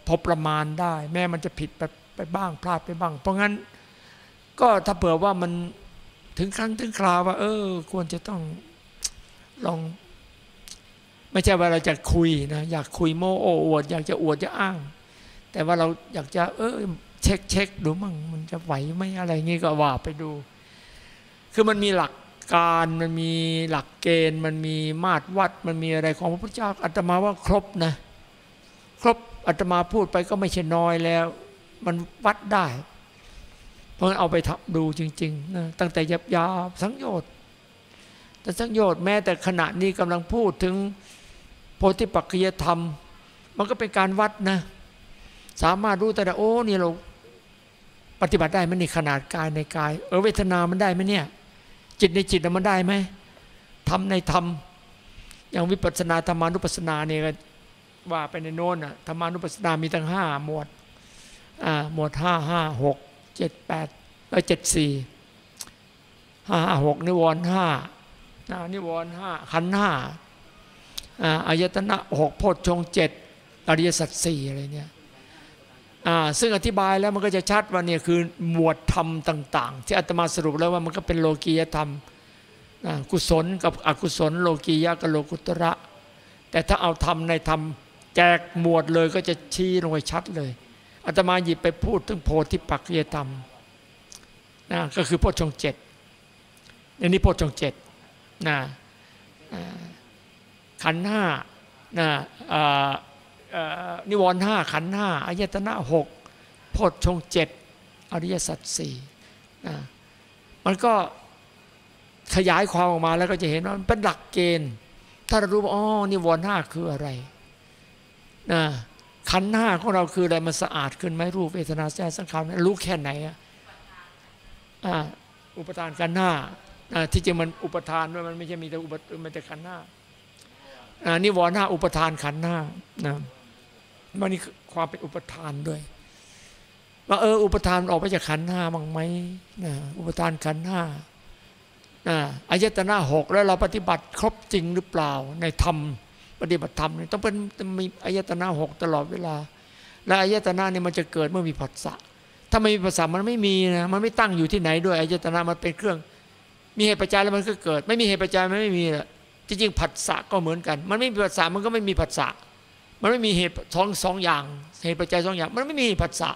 พอประมาณได้ แม้มันจะผิดไปไปบ้างพลาดไปบ้าง เพราะงั้น ก็ถ้าเผื่อว่ามันถึงครั้งถึงคราวว่า เออ ควรจะต้องลอง ไม่ใช่ว่าเราจะคุยนะอยากคุยโมโอ้อวด อยากจะอวดจะอ้าง แต่ว่าเราอยากจะเออเช็คเช็คดูมั่งมันจะไหวไหมอะไรงี้ก็ว่าไปดู คือมันมีหลักการมันมีหลักเกณฑ์ มันมีมาตรวัด มันมีอะไรของพระพุทธเจ้าอาตมาว่าครบนะ ครบอาตมาพูดไปก็ไม่ใช่น้อยแล้ว มันวัดได้ เพราะงั้นเอาไปทำดูจริงๆนะตั้งแต่ยับยาสังโยชน์ แต่สังโยชน์แม้แต่ขณะนี้กำลังพูดถึงโพธิปัจจยธรรม มันก็เป็นการวัดนะ สามารถรู้แต่โอ้นี่เราปฏิบัติได้ไหมนี่ขนาดกายในกาย เออเวทนามันได้ไหมเนี่ย จิตในจิตมันได้ไหมทำในธรรมอย่างวิปัสสนาธรรมานุปัสสนาเนี่ยว่าไปในโน้นอะธรรมานุปัสสนามีตั้งห้าหมวดอ่าหมวดห้าห้าหกเจ็ดแปดเออเจ็ดสี่ห้าหกนิวรณ์ห้า นิวรณ์ห้าขันห้าอายตนะหกโพชฌงเจ็ดอริยสัจสี่อะไรเนี่ยซึ่งอธิบายแล้วมันก็จะชัดว่าเนี่ยคือหมวดธรรมต่าง ๆ ที่อาตมาสรุปแล้วว่ามันก็เป็นโลกียธรรมกุศลกับอกุศล โลกียะกับโลกุตระ แต่ถ้าเอาธรรมในธรรมแจกหมวดเลยก็จะชี้ลงไปชัดเลยอาตมาหยิบไปพูดถึงโพธิปักจยธรรมนะก็คือโพชฌงเจ็ดในนี้โพชฌงเจ็ด นะขันห้านะนิวรณ์ห้าขันห้าอายตนะหกโพชฌงเจ็ดอริยสัจสี่นะมันก็ขยายความออกมาแล้วก็จะเห็นว่ามันเป็นหลักเกณฑ์ ถ้าเรารู้ว่าอ๋อนิวรณ์ห้าคืออะไรนะขันห้าของเราคืออะไรมันสะอาดขึ้นไหมรูปเวทนาแสสังขารรู้แค่ไหนอะอุปทานขันห้า ที่จริงมันอุปทานด้วยมันไม่ใช่มีแต่อุปมันแต่ขันห้านิวรณ์ห้าอุปทานขันห้านะมันนี่ความเป็นอุปทานด้วยว่าเอออุปทานออกไปจากขันห้าบ้างไหมนะอุปทานขันห้าอายตนะหกแล้วเราปฏิบัติครบจริงหรือเปล่า ในธรรมปฏิบัติธรรมนี่ต้องเป็นมีอายตนะหกตลอดเวลา และอายตนะนี่มันจะเกิดเมื่อมีผัสสะถ้าไม่มีผัสสะมันไม่มีนะมันไม่ตั้งอยู่ที่ไหนด้วยอายตนะมันเป็นเครื่อง มีเหตุปัจจัยแล้วมันก็เกิด ไม่มีเหตุปัจจัยมันไม่มีจริงๆผัสสะก็เหมือนกัน มันไม่มีผัสสะมันก็ไม่มีผัสสะมันไม่มีเหตุสองสองอย่าง เหตุปัจจัยสองอย่าง มันไม่มีผัสสะ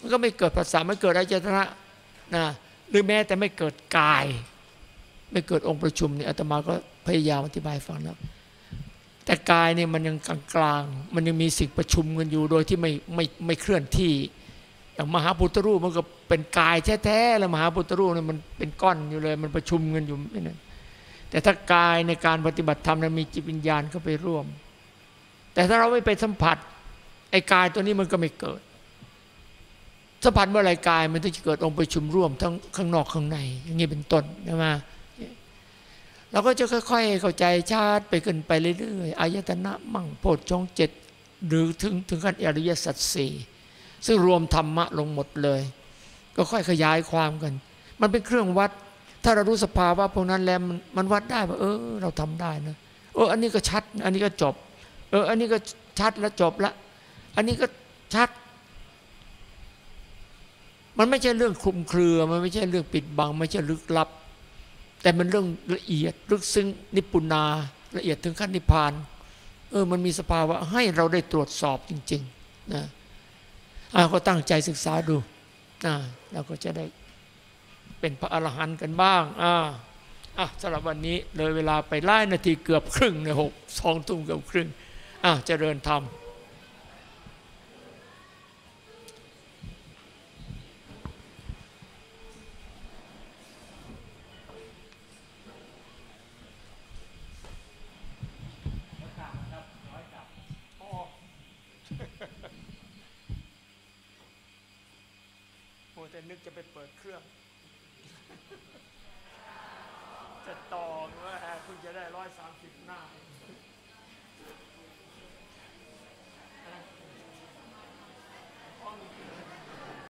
มันก็ไม่เกิดผัสสะไม่เกิดอายตนะนะหรือแม้แต่ไม่เกิดกาย ไม่เกิดองค์ประชุมเนี่ยอาตมาก็พยายามอธิบายฟังแล้วแต่กายเนี่ยมันยังกลางๆมันยังมีสิ่งประชุมกันอยู่โดยที่ไม่ไม่ไม่เคลื่อนที่ อย่างมหาพุทธรูปมันก็เป็นกายแท้ๆแล้วมหาพุทธรูปเนี่ยมันเป็นก้อนอยู่เลย มันประชุมกันอยู่ไม่นั่นแต่ถ้ากายในการปฏิบัติธรรมนั้นมีจิตวิญญาณเข้าไปร่วม แต่ถ้าเราไม่ไปสัมผัสไอ้กายตัวนี้มันก็ไม่เกิดสัมผัสเมื่อไรกายมันจะเกิดองค์ประชุมร่วมทั้งข้างนอกข้างใน อย่างนี้เป็นต้นใช่ไหมเราก็จะค่อยๆ เข้าใจชาติไปขึ้นไปเรื่อยๆอายตนะมั่งโพชฌงเจ็ดหรือถึงถึงขั้นอริยสัจสี่ ซึ่งรวมธรรมะลงหมดเลย ก็ค่อยขยายความกัน มันเป็นเครื่องวัด ถ้าเรารู้สภาวะพวกนั้นแล้วมันวัดได้ว่าเออ เราทำได้นะเออ อันนี้ก็ชัด อันนี้ก็จบ เออ อันนี้ก็ชัดแล้วจบละ อันนี้ก็ชัด มันไม่ใช่เรื่องคลุมเครือ มันไม่ใช่เรื่องปิดบัง ไม่ใช่ลึกลับ แต่มันเรื่องละเอียด ลึกซึ้งนิปุนา ละเอียดถึงขั้นนิพพาน เออ มันมีสภาวะให้เราได้ตรวจสอบจริง ๆ นะ อาก็ตั้งใจศึกษาดูอ่าเราก็จะได้เป็นพระอรหันต์กันบ้างอ่าอะสำหรับวันนี้เลยเวลาไปไล่นาทีเกือบครึ่งในหกสองทุ่มเกือบครึ่งอะเจริญธรรม